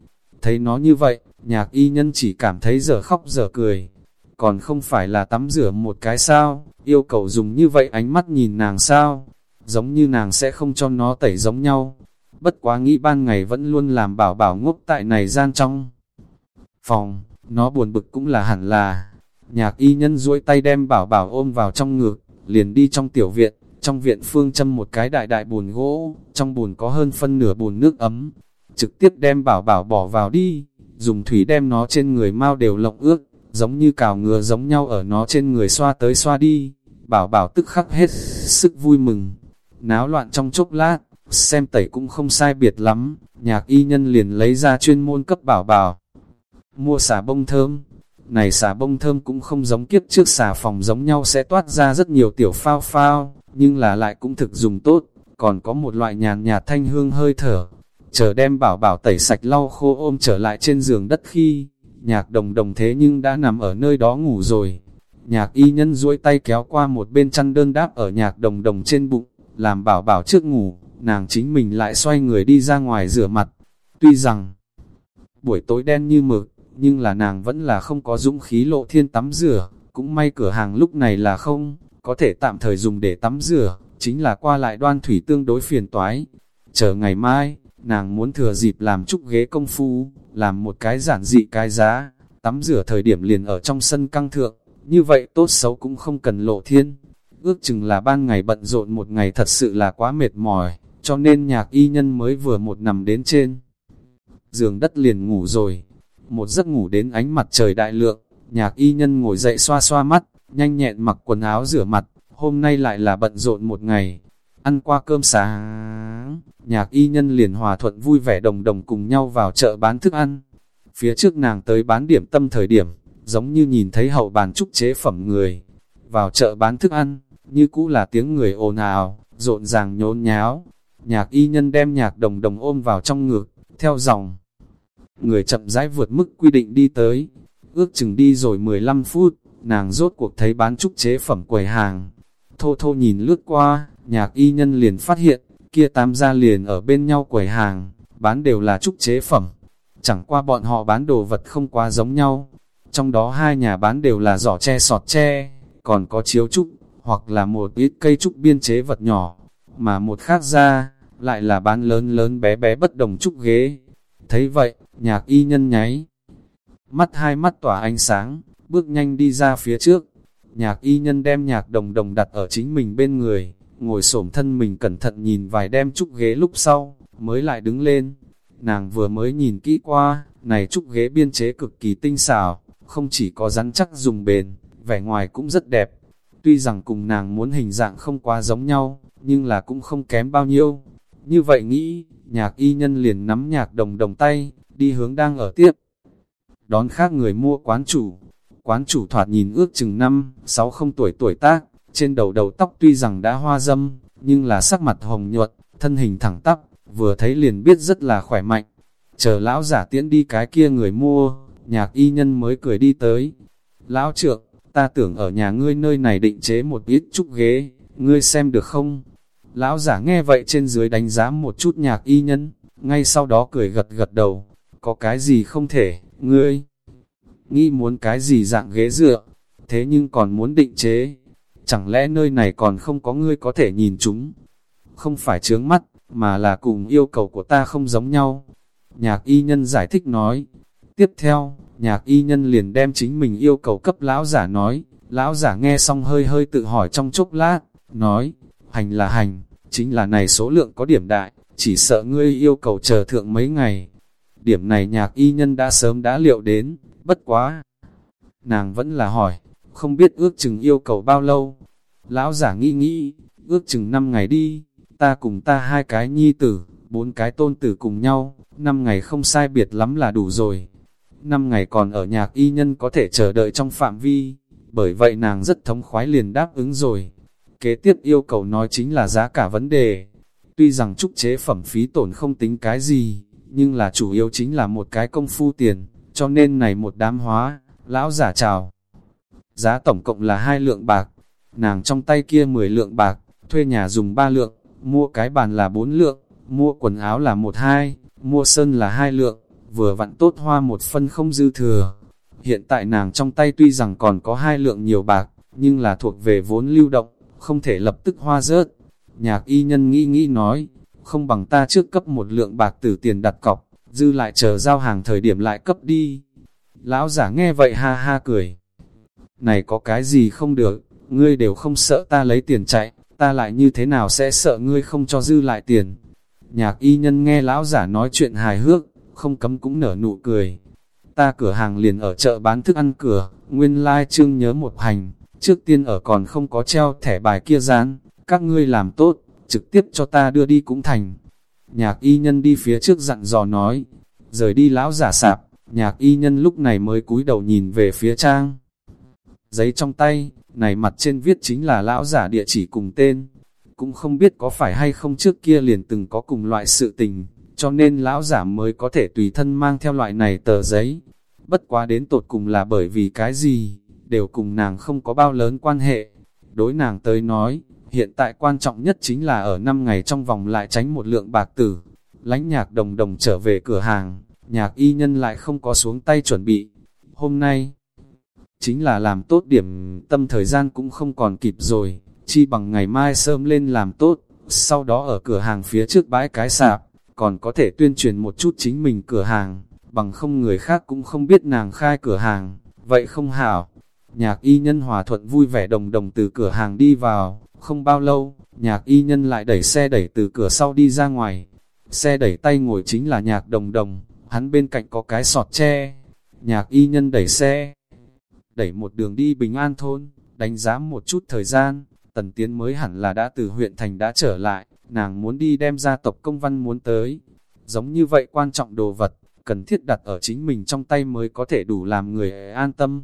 Thấy nó như vậy, nhạc y nhân chỉ cảm thấy giờ khóc giờ cười. Còn không phải là tắm rửa một cái sao, yêu cầu dùng như vậy ánh mắt nhìn nàng sao, giống như nàng sẽ không cho nó tẩy giống nhau. Bất quá nghĩ ban ngày vẫn luôn làm bảo bảo ngốc tại này gian trong phòng, nó buồn bực cũng là hẳn là. Nhạc y nhân duỗi tay đem bảo bảo ôm vào trong ngực, liền đi trong tiểu viện, trong viện phương châm một cái đại đại bồn gỗ, trong bồn có hơn phân nửa bồn nước ấm, trực tiếp đem bảo bảo bỏ vào đi, dùng thủy đem nó trên người mau đều lộng ướt, giống như cào ngừa giống nhau ở nó trên người xoa tới xoa đi, bảo bảo tức khắc hết sức vui mừng, náo loạn trong chốc lát, xem tẩy cũng không sai biệt lắm, nhạc y nhân liền lấy ra chuyên môn cấp bảo bảo. Mua xà bông thơm, này xà bông thơm cũng không giống kiếp trước xà phòng giống nhau sẽ toát ra rất nhiều tiểu phao phao, nhưng là lại cũng thực dùng tốt, còn có một loại nhàn nhạt thanh hương hơi thở. Chờ đem bảo bảo tẩy sạch lau khô ôm trở lại trên giường đất khi, nhạc đồng đồng thế nhưng đã nằm ở nơi đó ngủ rồi. Nhạc y nhân duỗi tay kéo qua một bên chăn đơn đáp ở nhạc đồng đồng trên bụng, làm bảo bảo trước ngủ, nàng chính mình lại xoay người đi ra ngoài rửa mặt. Tuy rằng, buổi tối đen như mực, nhưng là nàng vẫn là không có dũng khí lộ thiên tắm rửa, cũng may cửa hàng lúc này là không, có thể tạm thời dùng để tắm rửa, chính là qua lại đoan thủy tương đối phiền toái. Chờ ngày mai, nàng muốn thừa dịp làm chút ghế công phu, làm một cái giản dị cái giá, tắm rửa thời điểm liền ở trong sân căng thượng, như vậy tốt xấu cũng không cần lộ thiên. Ước chừng là ban ngày bận rộn một ngày thật sự là quá mệt mỏi, cho nên nhạc y nhân mới vừa một nằm đến trên. Giường đất liền ngủ rồi, một giấc ngủ đến ánh mặt trời đại lượng, nhạc y nhân ngồi dậy xoa xoa mắt, nhanh nhẹn mặc quần áo rửa mặt, hôm nay lại là bận rộn một ngày. Ăn qua cơm sáng, nhạc y nhân liền hòa thuận vui vẻ đồng đồng cùng nhau vào chợ bán thức ăn. Phía trước nàng tới bán điểm tâm thời điểm, giống như nhìn thấy hậu bàn trúc chế phẩm người. Vào chợ bán thức ăn, như cũ là tiếng người ồn ào, rộn ràng nhốn nháo. Nhạc y nhân đem nhạc đồng đồng ôm vào trong ngực, theo dòng người chậm rãi vượt mức quy định đi tới. Ước chừng đi rồi 15 phút, nàng rốt cuộc thấy bán trúc chế phẩm quầy hàng. Thô thô nhìn lướt qua, nhạc y nhân liền phát hiện, kia tam gia liền ở bên nhau quầy hàng, bán đều là trúc chế phẩm. Chẳng qua bọn họ bán đồ vật không quá giống nhau. Trong đó hai nhà bán đều là giỏ tre sọt tre, còn có chiếu trúc, hoặc là một ít cây trúc biên chế vật nhỏ. Mà một khác ra, lại là bán lớn lớn bé bé bất đồng trúc ghế. Thấy vậy, Nhạc y nhân nháy. Mắt hai mắt tỏa ánh sáng, bước nhanh đi ra phía trước. Nhạc y nhân đem nhạc đồng đồng đặt ở chính mình bên người, ngồi xổm thân mình cẩn thận nhìn vài đem trúc ghế lúc sau, mới lại đứng lên. Nàng vừa mới nhìn kỹ qua, này trúc ghế biên chế cực kỳ tinh xảo, không chỉ có rắn chắc dùng bền, vẻ ngoài cũng rất đẹp. Tuy rằng cùng nàng muốn hình dạng không quá giống nhau, nhưng là cũng không kém bao nhiêu. Như vậy nghĩ, nhạc y nhân liền nắm nhạc đồng đồng tay, đi hướng đang ở tiếp. Đón khác người mua quán chủ. Quán chủ thoạt nhìn ước chừng năm, sáu không tuổi tuổi tác, trên đầu đầu tóc tuy rằng đã hoa dâm, nhưng là sắc mặt hồng nhuận, thân hình thẳng tắp, vừa thấy liền biết rất là khỏe mạnh. Chờ lão giả tiễn đi cái kia người mua, nhạc y nhân mới cười đi tới. Lão trượng, ta tưởng ở nhà ngươi nơi này định chế một ít chút ghế, ngươi xem được không? Lão giả nghe vậy trên dưới đánh giá một chút nhạc y nhân, ngay sau đó cười gật gật đầu, có cái gì không thể, ngươi? Nghĩ muốn cái gì dạng ghế dựa, thế nhưng còn muốn định chế, chẳng lẽ nơi này còn không có ngươi có thể nhìn chúng, không phải chướng mắt, mà là cùng yêu cầu của ta không giống nhau. Nhạc y nhân giải thích nói, tiếp theo, nhạc y nhân liền đem chính mình yêu cầu cấp lão giả nói, lão giả nghe xong hơi hơi tự hỏi trong chốc lát, nói, hành là hành, chính là này số lượng có điểm đại, chỉ sợ ngươi yêu cầu chờ thượng mấy ngày. Điểm này nhạc y nhân đã sớm đã liệu đến, bất quá. Nàng vẫn là hỏi, không biết ước chừng yêu cầu bao lâu. Lão giả nghĩ nghĩ, ước chừng 5 ngày đi, ta cùng ta hai cái nhi tử, bốn cái tôn tử cùng nhau, 5 ngày không sai biệt lắm là đủ rồi. 5 ngày còn ở nhạc y nhân có thể chờ đợi trong phạm vi, bởi vậy nàng rất thống khoái liền đáp ứng rồi. Kế tiếp yêu cầu nói chính là giá cả vấn đề. Tuy rằng trúc chế phẩm phí tổn không tính cái gì, nhưng là chủ yếu chính là một cái công phu tiền, cho nên này một đám hóa, lão giả chào. Giá tổng cộng là hai lượng bạc, nàng trong tay kia 10 lượng bạc, thuê nhà dùng 3 lượng, mua cái bàn là 4 lượng, mua quần áo là một hai, mua sơn là hai lượng, vừa vặn tốt hoa một phân không dư thừa. Hiện tại nàng trong tay tuy rằng còn có hai lượng nhiều bạc, nhưng là thuộc về vốn lưu động, không thể lập tức hoa rớt. Nhạc y nhân nghĩ nghĩ nói, không bằng ta trước cấp một lượng bạc từ tiền đặt cọc, dư lại chờ giao hàng thời điểm lại cấp đi. Lão giả nghe vậy ha ha cười. Này có cái gì không được, ngươi đều không sợ ta lấy tiền chạy, ta lại như thế nào sẽ sợ ngươi không cho dư lại tiền. Nhạc y nhân nghe lão giả nói chuyện hài hước, không cấm cũng nở nụ cười. Ta cửa hàng liền ở chợ bán thức ăn cửa, nguyên lai like trương nhớ một hành, trước tiên ở còn không có treo thẻ bài kia dán, các ngươi làm tốt, trực tiếp cho ta đưa đi cũng thành. Nhạc y nhân đi phía trước dặn dò nói, rời đi lão giả sạp, nhạc y nhân lúc này mới cúi đầu nhìn về phía trang. Giấy trong tay, này mặt trên viết chính là lão giả địa chỉ cùng tên. Cũng không biết có phải hay không trước kia liền từng có cùng loại sự tình, cho nên lão giả mới có thể tùy thân mang theo loại này tờ giấy. Bất quá đến tột cùng là bởi vì cái gì, đều cùng nàng không có bao lớn quan hệ. Đối nàng tới nói, hiện tại quan trọng nhất chính là ở 5 ngày trong vòng lại tránh một lượng bạc tử. Lánh nhạc đồng đồng trở về cửa hàng, nhạc y nhân lại không có xuống tay chuẩn bị. Hôm nay, chính là làm tốt điểm tâm thời gian cũng không còn kịp rồi, chi bằng ngày mai sớm lên làm tốt, sau đó ở cửa hàng phía trước bãi cái sạp, còn có thể tuyên truyền một chút chính mình cửa hàng, bằng không người khác cũng không biết nàng khai cửa hàng, vậy không hảo. Nhạc y nhân hòa thuận vui vẻ đồng đồng từ cửa hàng đi vào, không bao lâu, nhạc y nhân lại đẩy xe đẩy từ cửa sau đi ra ngoài. Xe đẩy tay ngồi chính là nhạc đồng đồng, hắn bên cạnh có cái sọt tre. Nhạc y nhân đẩy xe, đẩy một đường đi Bình An thôn, đánh giá một chút thời gian, tần tiến mới hẳn là đã từ huyện thành đã trở lại, nàng muốn đi đem ra tộc công văn muốn tới. Giống như vậy quan trọng đồ vật, cần thiết đặt ở chính mình trong tay mới có thể đủ làm người an tâm.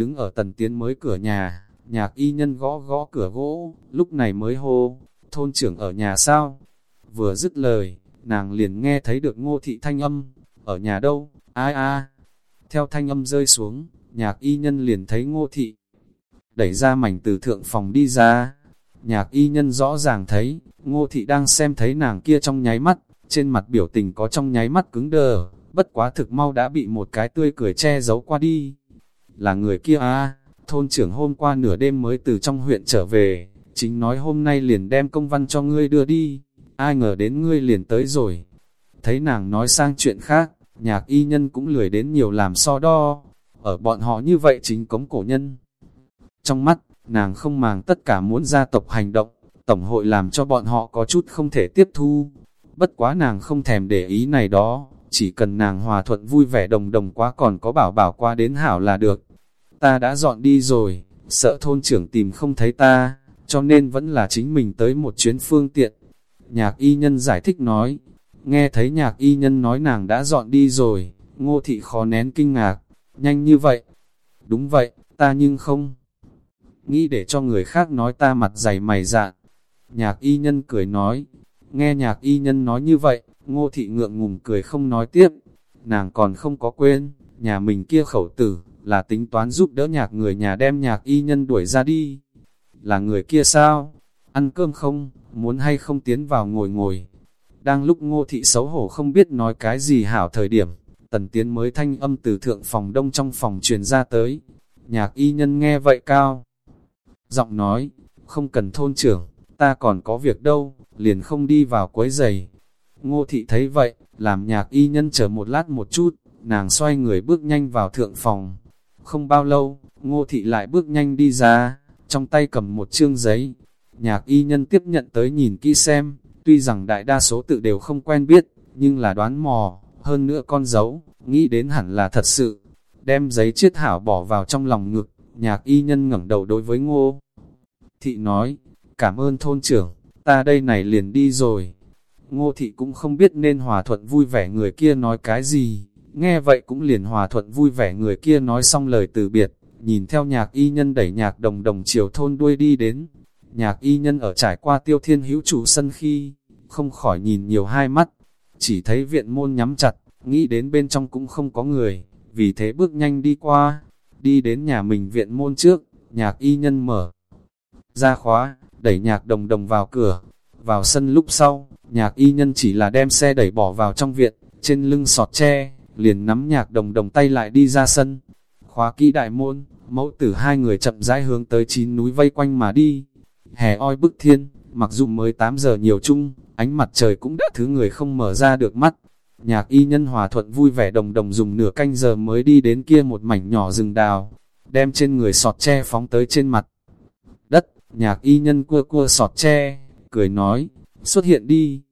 Đứng ở tần tiến mới cửa nhà, nhạc y nhân gõ gõ cửa gỗ, lúc này mới hô, thôn trưởng ở nhà sao? Vừa dứt lời, nàng liền nghe thấy được ngô thị thanh âm, ở nhà đâu, ai a Theo thanh âm rơi xuống, nhạc y nhân liền thấy ngô thị, đẩy ra mảnh từ thượng phòng đi ra. Nhạc y nhân rõ ràng thấy, ngô thị đang xem thấy nàng kia trong nháy mắt, trên mặt biểu tình có trong nháy mắt cứng đờ, bất quá thực mau đã bị một cái tươi cười che giấu qua đi. Là người kia à, thôn trưởng hôm qua nửa đêm mới từ trong huyện trở về, chính nói hôm nay liền đem công văn cho ngươi đưa đi, ai ngờ đến ngươi liền tới rồi. Thấy nàng nói sang chuyện khác, nhạc y nhân cũng lười đến nhiều làm so đo, ở bọn họ như vậy chính cống cổ nhân. Trong mắt, nàng không màng tất cả muốn gia tộc hành động, tổng hội làm cho bọn họ có chút không thể tiếp thu. Bất quá nàng không thèm để ý này đó, chỉ cần nàng hòa thuận vui vẻ đồng đồng quá còn có bảo bảo qua đến hảo là được. Ta đã dọn đi rồi, sợ thôn trưởng tìm không thấy ta, cho nên vẫn là chính mình tới một chuyến phương tiện. Nhạc y nhân giải thích nói, nghe thấy nhạc y nhân nói nàng đã dọn đi rồi, ngô thị khó nén kinh ngạc, nhanh như vậy. Đúng vậy, ta nhưng không. Nghĩ để cho người khác nói ta mặt dày mày dạn. Nhạc y nhân cười nói, nghe nhạc y nhân nói như vậy, ngô thị ngượng ngùng cười không nói tiếp. Nàng còn không có quên, nhà mình kia khẩu tử, là tính toán giúp đỡ nhạc người nhà đem nhạc y nhân đuổi ra đi. Là người kia sao? Ăn cơm không? Muốn hay không tiến vào ngồi ngồi? Đang lúc ngô thị xấu hổ không biết nói cái gì hảo thời điểm, tần tiến mới thanh âm từ thượng phòng đông trong phòng truyền ra tới. Nhạc y nhân nghe vậy cao. Giọng nói, không cần thôn trưởng, ta còn có việc đâu, liền không đi vào quấy giày. Ngô thị thấy vậy, làm nhạc y nhân chờ một lát một chút, nàng xoay người bước nhanh vào thượng phòng. Không bao lâu, ngô thị lại bước nhanh đi ra, trong tay cầm một chương giấy. Nhạc y nhân tiếp nhận tới nhìn kỹ xem, tuy rằng đại đa số tự đều không quen biết, nhưng là đoán mò, hơn nữa con dấu, nghĩ đến hẳn là thật sự. Đem giấy chiết hảo bỏ vào trong lòng ngực, nhạc y nhân ngẩng đầu đối với ngô. Thị nói, cảm ơn thôn trưởng, ta đây này liền đi rồi. Ngô thị cũng không biết nên hòa thuận vui vẻ người kia nói cái gì, nghe vậy cũng liền hòa thuận vui vẻ người kia nói xong lời từ biệt, nhìn theo nhạc y nhân đẩy nhạc đồng đồng chiều thôn đuôi đi đến. Nhạc y nhân ở trải qua tiêu thiên hữu chủ sân khi, không khỏi nhìn nhiều hai mắt, chỉ thấy viện môn nhắm chặt, nghĩ đến bên trong cũng không có người, vì thế bước nhanh đi qua, đi đến nhà mình viện môn trước, nhạc y nhân mở ra khóa, đẩy nhạc đồng đồng vào cửa, vào sân lúc sau, nhạc y nhân chỉ là đem xe đẩy bỏ vào trong viện, trên lưng sọt tre, liền nắm nhạc đồng đồng tay lại đi ra sân, khóa kỹ đại môn, mẫu tử hai người chậm rãi hướng tới chín núi vây quanh mà đi, hè oi bức thiên, mặc dù mới 8 giờ nhiều chung, ánh mặt trời cũng đã thứ người không mở ra được mắt, Nhạc y nhân hòa thuận vui vẻ đồng đồng dùng nửa canh giờ mới đi đến kia một mảnh nhỏ rừng đào, đem trên người sọt tre phóng tới trên mặt. Đất, nhạc y nhân cua cua sọt tre, cười nói, xuất hiện đi.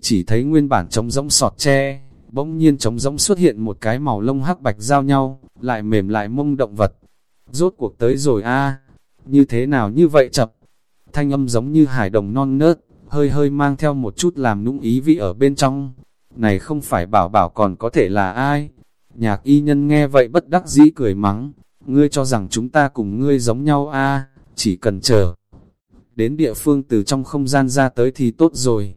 Chỉ thấy nguyên bản trống rỗng sọt tre, bỗng nhiên trống rỗng xuất hiện một cái màu lông hắc bạch giao nhau, lại mềm lại mông động vật. Rốt cuộc tới rồi a như thế nào như vậy chập? Thanh âm giống như hải đồng non nớt, hơi hơi mang theo một chút làm nũng ý vị ở bên trong, này không phải bảo bảo còn có thể là ai? Nhạc y nhân nghe vậy bất đắc dĩ cười mắng, ngươi cho rằng chúng ta cùng ngươi giống nhau a chỉ cần chờ. Đến địa phương từ trong không gian ra tới thì tốt rồi.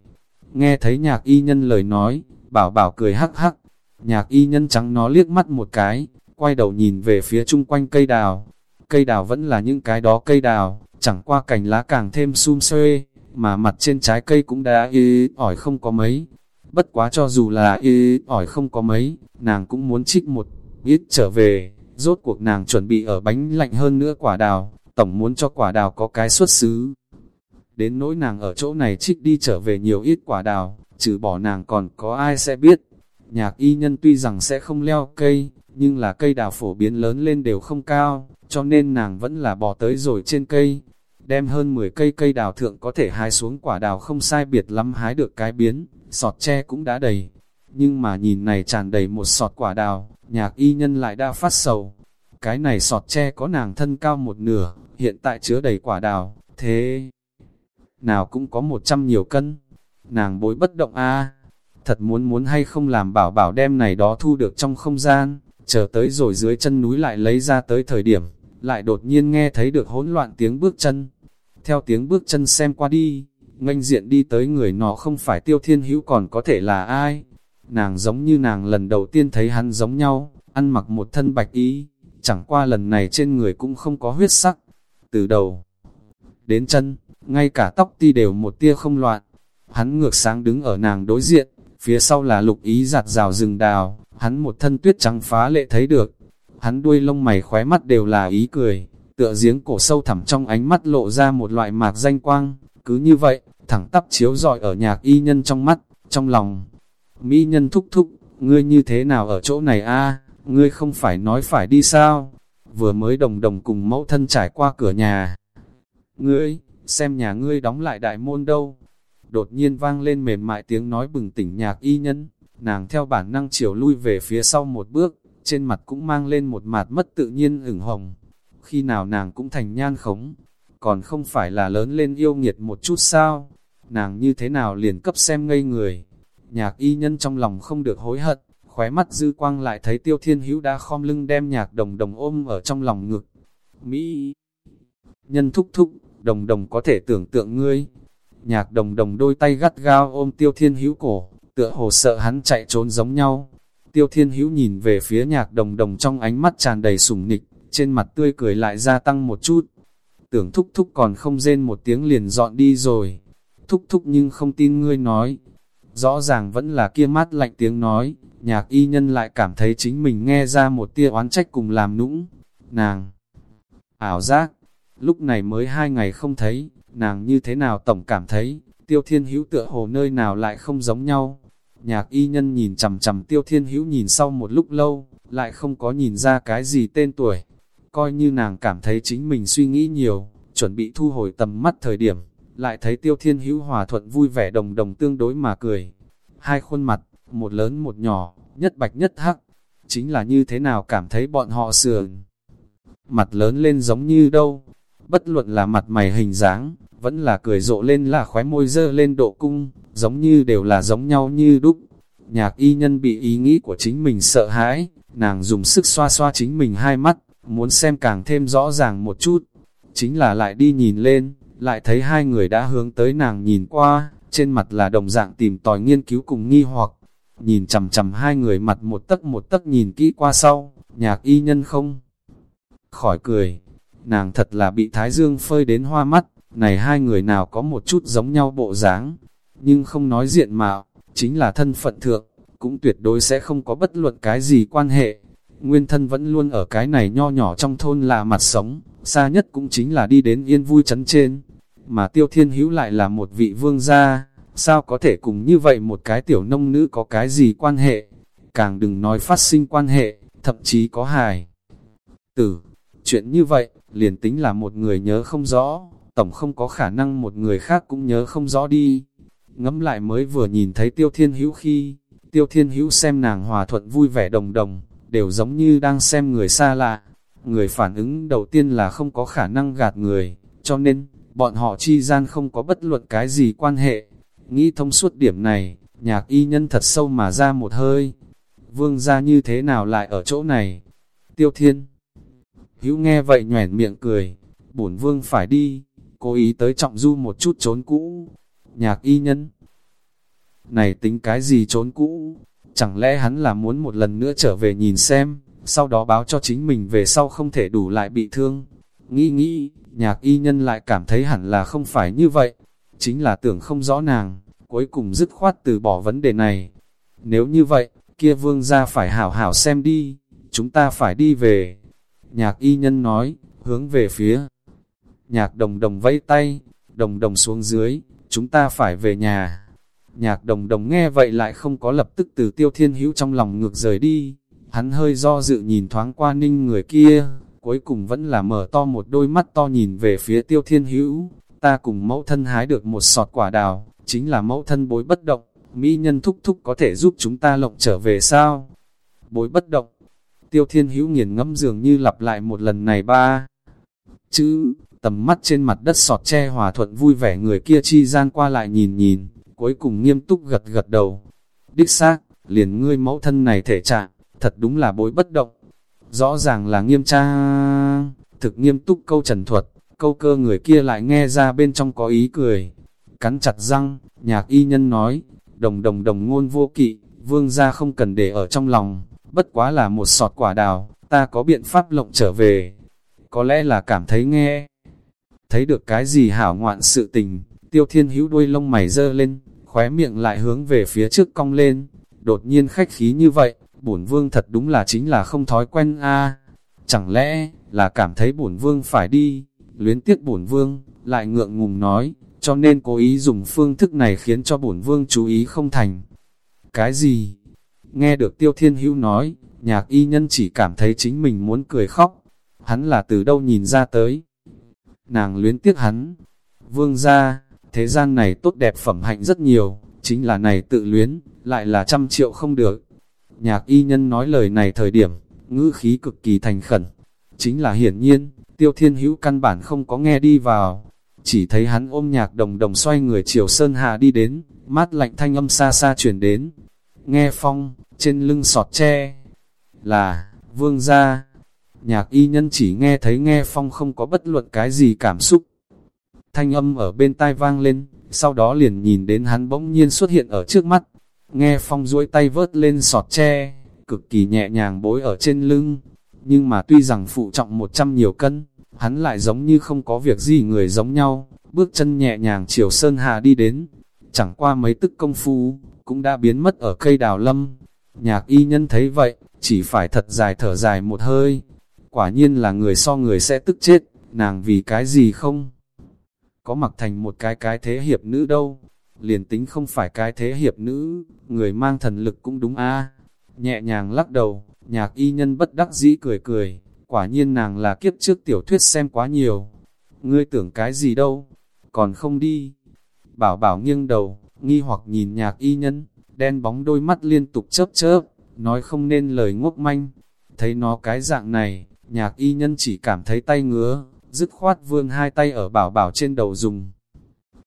Nghe thấy nhạc y nhân lời nói, bảo bảo cười hắc hắc. Nhạc y nhân trắng nó liếc mắt một cái, quay đầu nhìn về phía chung quanh cây đào. Cây đào vẫn là những cái đó cây đào, chẳng qua cành lá càng thêm sum xuê, mà mặt trên trái cây cũng đã y ỏi không có mấy, Bất quá cho dù là y ỏi không có mấy, nàng cũng muốn trích một ít trở về, rốt cuộc nàng chuẩn bị ở bánh lạnh hơn nữa quả đào, tổng muốn cho quả đào có cái xuất xứ. Đến nỗi nàng ở chỗ này trích đi trở về nhiều ít quả đào, trừ bỏ nàng còn có ai sẽ biết. Nhạc y nhân tuy rằng sẽ không leo cây, nhưng là cây đào phổ biến lớn lên đều không cao, cho nên nàng vẫn là bò tới rồi trên cây. Đem hơn 10 cây cây đào thượng có thể hái xuống quả đào không sai biệt lắm hái được cái biến, sọt tre cũng đã đầy. Nhưng mà nhìn này tràn đầy một sọt quả đào, nhạc y nhân lại đã phát sầu. Cái này sọt tre có nàng thân cao một nửa, hiện tại chứa đầy quả đào, thế nào cũng có một trăm nhiều cân. Nàng bối bất động a thật muốn muốn hay không làm bảo bảo đem này đó thu được trong không gian, chờ tới rồi dưới chân núi lại lấy ra tới thời điểm, lại đột nhiên nghe thấy được hỗn loạn tiếng bước chân. Theo tiếng bước chân xem qua đi, nganh diện đi tới người nó không phải tiêu thiên hữu còn có thể là ai. Nàng giống như nàng lần đầu tiên thấy hắn giống nhau, ăn mặc một thân bạch ý, chẳng qua lần này trên người cũng không có huyết sắc. Từ đầu đến chân, ngay cả tóc ti đều một tia không loạn. Hắn ngược sáng đứng ở nàng đối diện, phía sau là lục ý giặt rào rừng đào, hắn một thân tuyết trắng phá lệ thấy được. Hắn đuôi lông mày khóe mắt đều là ý cười, tựa giếng cổ sâu thẳm trong ánh mắt lộ ra một loại mạc danh quang, cứ như vậy, thẳng tắp chiếu rọi ở nhạc y nhân trong mắt, trong lòng. Mỹ nhân thúc thúc, ngươi như thế nào ở chỗ này a ngươi không phải nói phải đi sao? Vừa mới đồng đồng cùng mẫu thân trải qua cửa nhà. Ngươi, xem nhà ngươi đóng lại đại môn đâu? Đột nhiên vang lên mềm mại tiếng nói bừng tỉnh nhạc y nhân, nàng theo bản năng chiều lui về phía sau một bước, trên mặt cũng mang lên một mặt mất tự nhiên ửng hồng. Khi nào nàng cũng thành nhan khống, còn không phải là lớn lên yêu nghiệt một chút sao? Nàng như thế nào liền cấp xem ngây người? Nhạc y nhân trong lòng không được hối hận, khóe mắt dư quang lại thấy tiêu thiên hữu đã khom lưng đem nhạc đồng đồng ôm ở trong lòng ngực. Mỹ nhân thúc thúc, đồng đồng có thể tưởng tượng ngươi. Nhạc đồng đồng đôi tay gắt gao ôm tiêu thiên hữu cổ, tựa hồ sợ hắn chạy trốn giống nhau. Tiêu thiên hữu nhìn về phía nhạc đồng đồng trong ánh mắt tràn đầy sủng nịch, trên mặt tươi cười lại gia tăng một chút. Tưởng thúc thúc còn không rên một tiếng liền dọn đi rồi. Thúc thúc nhưng không tin ngươi nói. Rõ ràng vẫn là kia mát lạnh tiếng nói, nhạc y nhân lại cảm thấy chính mình nghe ra một tia oán trách cùng làm nũng. Nàng! Ảo giác! Lúc này mới hai ngày không thấy, nàng như thế nào tổng cảm thấy, tiêu thiên hữu tựa hồ nơi nào lại không giống nhau. Nhạc y nhân nhìn chầm chầm tiêu thiên hữu nhìn sau một lúc lâu, lại không có nhìn ra cái gì tên tuổi. Coi như nàng cảm thấy chính mình suy nghĩ nhiều, chuẩn bị thu hồi tầm mắt thời điểm, lại thấy tiêu thiên hữu hòa thuận vui vẻ đồng đồng tương đối mà cười. Hai khuôn mặt, một lớn một nhỏ, nhất bạch nhất hắc, chính là như thế nào cảm thấy bọn họ sườn. Mặt lớn lên giống như đâu, bất luận là mặt mày hình dáng, vẫn là cười rộ lên là khóe môi dơ lên độ cung, giống như đều là giống nhau như đúc. Nhạc y nhân bị ý nghĩ của chính mình sợ hãi, nàng dùng sức xoa xoa chính mình hai mắt, muốn xem càng thêm rõ ràng một chút. Chính là lại đi nhìn lên, lại thấy hai người đã hướng tới nàng nhìn qua, trên mặt là đồng dạng tìm tòi nghiên cứu cùng nghi hoặc. Nhìn chầm chầm hai người mặt một tấc một tấc nhìn kỹ qua sau, nhạc y nhân không khỏi cười, nàng thật là bị Thái Dương phơi đến hoa mắt, này hai người nào có một chút giống nhau bộ dáng, nhưng không nói diện mạo, chính là thân phận thượng, cũng tuyệt đối sẽ không có bất luận cái gì quan hệ. Nguyên thân vẫn luôn ở cái này nho nhỏ trong thôn là mặt sống, xa nhất cũng chính là đi đến yên vui chấn trên, mà tiêu thiên hữu lại là một vị vương gia, sao có thể cùng như vậy một cái tiểu nông nữ có cái gì quan hệ, càng đừng nói phát sinh quan hệ, thậm chí có hài. Tử, chuyện như vậy, liền tính là một người nhớ không rõ, tổng không có khả năng một người khác cũng nhớ không rõ đi. Ngẫm lại mới vừa nhìn thấy tiêu thiên hữu khi, tiêu thiên hữu xem nàng hòa thuận vui vẻ đồng đồng, đều giống như đang xem người xa lạ. Người phản ứng đầu tiên là không có khả năng gạt người, cho nên, bọn họ chi gian không có bất luận cái gì quan hệ. Nghĩ thông suốt điểm này, nhạc y nhân thật sâu mà ra một hơi. Vương ra như thế nào lại ở chỗ này? Tiêu thiên Hữu nghe vậy nhoẻn miệng cười, bổn vương phải đi, cố ý tới trọng du một chút trốn cũ. Nhạc y nhân, này tính cái gì trốn cũ? Chẳng lẽ hắn là muốn một lần nữa trở về nhìn xem, sau đó báo cho chính mình về sau không thể đủ lại bị thương. Nghĩ nghĩ, nhạc y nhân lại cảm thấy hẳn là không phải như vậy. Chính là tưởng không rõ nàng, cuối cùng dứt khoát từ bỏ vấn đề này. Nếu như vậy, kia vương ra phải hảo hảo xem đi, chúng ta phải đi về. Nhạc y nhân nói, hướng về phía. Nhạc đồng đồng vẫy tay, đồng đồng xuống dưới, chúng ta phải về nhà. Nhạc đồng đồng nghe vậy lại không có lập tức từ tiêu thiên hữu trong lòng ngược rời đi. Hắn hơi do dự nhìn thoáng qua ninh người kia, cuối cùng vẫn là mở to một đôi mắt to nhìn về phía tiêu thiên hữu. Ta cùng mẫu thân hái được một sọt quả đào, chính là mẫu thân bối bất động, mỹ nhân thúc thúc có thể giúp chúng ta lộng trở về sao? Bối bất động, Tiêu thiên hữu nghiền ngẫm dường như lặp lại một lần này ba. Chữ, tầm mắt trên mặt đất sọt che hòa thuận vui vẻ người kia chi gian qua lại nhìn nhìn, cuối cùng nghiêm túc gật gật đầu. Đích xác, liền ngươi mẫu thân này thể trạng, thật đúng là bối bất động. Rõ ràng là nghiêm tra, thực nghiêm túc câu trần thuật, câu cơ người kia lại nghe ra bên trong có ý cười. Cắn chặt răng, nhạc y nhân nói, đồng đồng đồng ngôn vô kỵ, vương gia không cần để ở trong lòng bất quá là một sọt quả đào, ta có biện pháp lộng trở về. Có lẽ là cảm thấy nghe, thấy được cái gì hảo ngoạn sự tình, tiêu thiên hữu đuôi lông mày dơ lên, khóe miệng lại hướng về phía trước cong lên, đột nhiên khách khí như vậy, bổn vương thật đúng là chính là không thói quen a Chẳng lẽ, là cảm thấy bổn vương phải đi, luyến tiếc bổn vương, lại ngượng ngùng nói, cho nên cố ý dùng phương thức này khiến cho bổn vương chú ý không thành. Cái gì? Nghe được Tiêu Thiên Hữu nói, nhạc y nhân chỉ cảm thấy chính mình muốn cười khóc. Hắn là từ đâu nhìn ra tới. Nàng luyến tiếc hắn. Vương ra, thế gian này tốt đẹp phẩm hạnh rất nhiều, chính là này tự luyến, lại là trăm triệu không được. Nhạc y nhân nói lời này thời điểm, ngữ khí cực kỳ thành khẩn. Chính là hiển nhiên, tiêu thiên hữu căn bản không có nghe đi vào. Chỉ thấy hắn ôm nhạc đồng đồng xoay người chiều Sơn Hà đi đến, mát lạnh thanh âm xa xa chuyển đến. Nghe phong, trên lưng sọt tre, là, vương gia. Nhạc y nhân chỉ nghe thấy nghe phong không có bất luận cái gì cảm xúc. Thanh âm ở bên tai vang lên, sau đó liền nhìn đến hắn bỗng nhiên xuất hiện ở trước mắt. Nghe phong duỗi tay vớt lên sọt tre, cực kỳ nhẹ nhàng bối ở trên lưng. Nhưng mà tuy rằng phụ trọng 100 nhiều cân, hắn lại giống như không có việc gì người giống nhau, bước chân nhẹ nhàng chiều Sơn Hà đi đến. Chẳng qua mấy tức công phu, cũng đã biến mất ở cây đào lâm. Nhạc y nhân thấy vậy, chỉ phải thật dài thở dài một hơi. Quả nhiên là người so người sẽ tức chết, nàng vì cái gì không? Có mặc thành một cái cái thế hiệp nữ đâu, liền tính không phải cái thế hiệp nữ, người mang thần lực cũng đúng a Nhẹ nhàng lắc đầu, nhạc y nhân bất đắc dĩ cười cười, quả nhiên nàng là kiếp trước tiểu thuyết xem quá nhiều. Ngươi tưởng cái gì đâu, còn không đi. Bảo bảo nghiêng đầu, nghi hoặc nhìn nhạc y nhân, đen bóng đôi mắt liên tục chớp chớp, nói không nên lời ngốc manh. Thấy nó cái dạng này, nhạc y nhân chỉ cảm thấy tay ngứa, dứt khoát vương hai tay ở bảo bảo trên đầu dùng.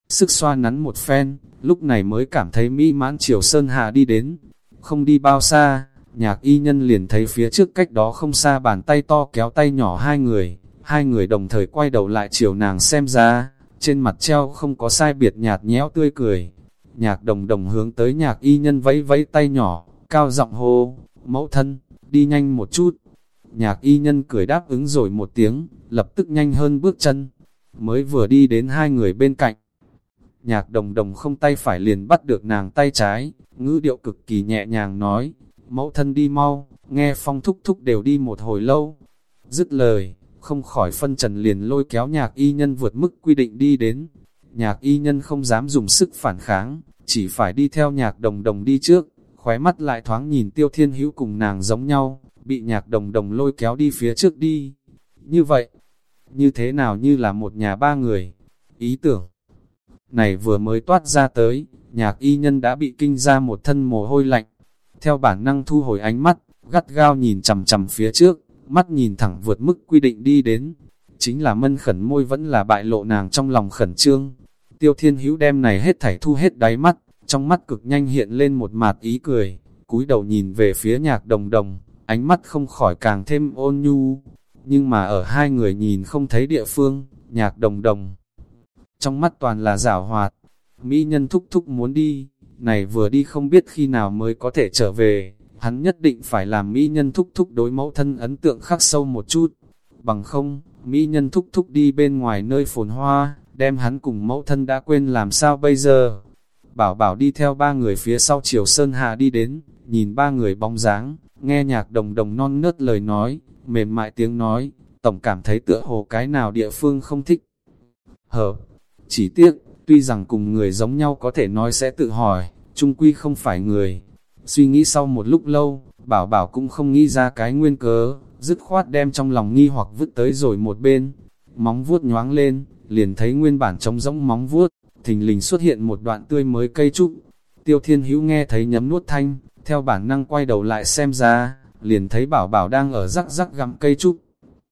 Sức xoa nắn một phen, lúc này mới cảm thấy mỹ mãn chiều Sơn Hà đi đến. Không đi bao xa, nhạc y nhân liền thấy phía trước cách đó không xa bàn tay to kéo tay nhỏ hai người. Hai người đồng thời quay đầu lại chiều nàng xem ra, trên mặt treo không có sai biệt nhạt nhẽo tươi cười. Nhạc đồng đồng hướng tới nhạc y nhân vẫy vẫy tay nhỏ, cao giọng hô, mẫu thân, đi nhanh một chút. Nhạc y nhân cười đáp ứng rồi một tiếng, lập tức nhanh hơn bước chân, mới vừa đi đến hai người bên cạnh. Nhạc đồng đồng không tay phải liền bắt được nàng tay trái, ngữ điệu cực kỳ nhẹ nhàng nói, mẫu thân đi mau, nghe phong thúc thúc đều đi một hồi lâu. Dứt lời, không khỏi phân trần liền lôi kéo nhạc y nhân vượt mức quy định đi đến. Nhạc y nhân không dám dùng sức phản kháng, chỉ phải đi theo nhạc đồng đồng đi trước, khóe mắt lại thoáng nhìn tiêu thiên hữu cùng nàng giống nhau, bị nhạc đồng đồng lôi kéo đi phía trước đi. Như vậy, như thế nào như là một nhà ba người, ý tưởng này vừa mới toát ra tới, nhạc y nhân đã bị kinh ra một thân mồ hôi lạnh. Theo bản năng thu hồi ánh mắt, gắt gao nhìn chầm chầm phía trước, mắt nhìn thẳng vượt mức quy định đi đến. Chính là mân khẩn môi vẫn là bại lộ nàng trong lòng khẩn trương. Tiêu thiên hữu đem này hết thảy thu hết đáy mắt, trong mắt cực nhanh hiện lên một mạt ý cười, cúi đầu nhìn về phía nhạc đồng đồng, ánh mắt không khỏi càng thêm ôn nhu. Nhưng mà ở hai người nhìn không thấy địa phương, nhạc đồng đồng trong mắt toàn là rảo hoạt. Mỹ nhân thúc thúc muốn đi, này vừa đi không biết khi nào mới có thể trở về, hắn nhất định phải làm Mỹ nhân thúc thúc đối mẫu thân ấn tượng khắc sâu một chút. Bằng không, Mỹ nhân thúc thúc đi bên ngoài nơi phồn hoa, đem hắn cùng mẫu thân đã quên làm sao bây giờ. Bảo bảo đi theo ba người phía sau chiều Sơn Hà đi đến, nhìn ba người bóng dáng, nghe nhạc đồng đồng non nớt lời nói, mềm mại tiếng nói, tổng cảm thấy tựa hồ cái nào địa phương không thích. Hợp, chỉ tiếc, tuy rằng cùng người giống nhau có thể nói sẽ tự hỏi, trung quy không phải người. Suy nghĩ sau một lúc lâu, bảo bảo cũng không nghĩ ra cái nguyên cớ, dứt khoát đem trong lòng nghi hoặc vứt tới rồi một bên. Móng vuốt nhoáng lên, liền thấy nguyên bản trống rỗng móng vuốt, thình lình xuất hiện một đoạn tươi mới cây trúc. Tiêu thiên hữu nghe thấy nhấm nuốt thanh, theo bản năng quay đầu lại xem ra, liền thấy bảo bảo đang ở rắc rắc gặm cây trúc.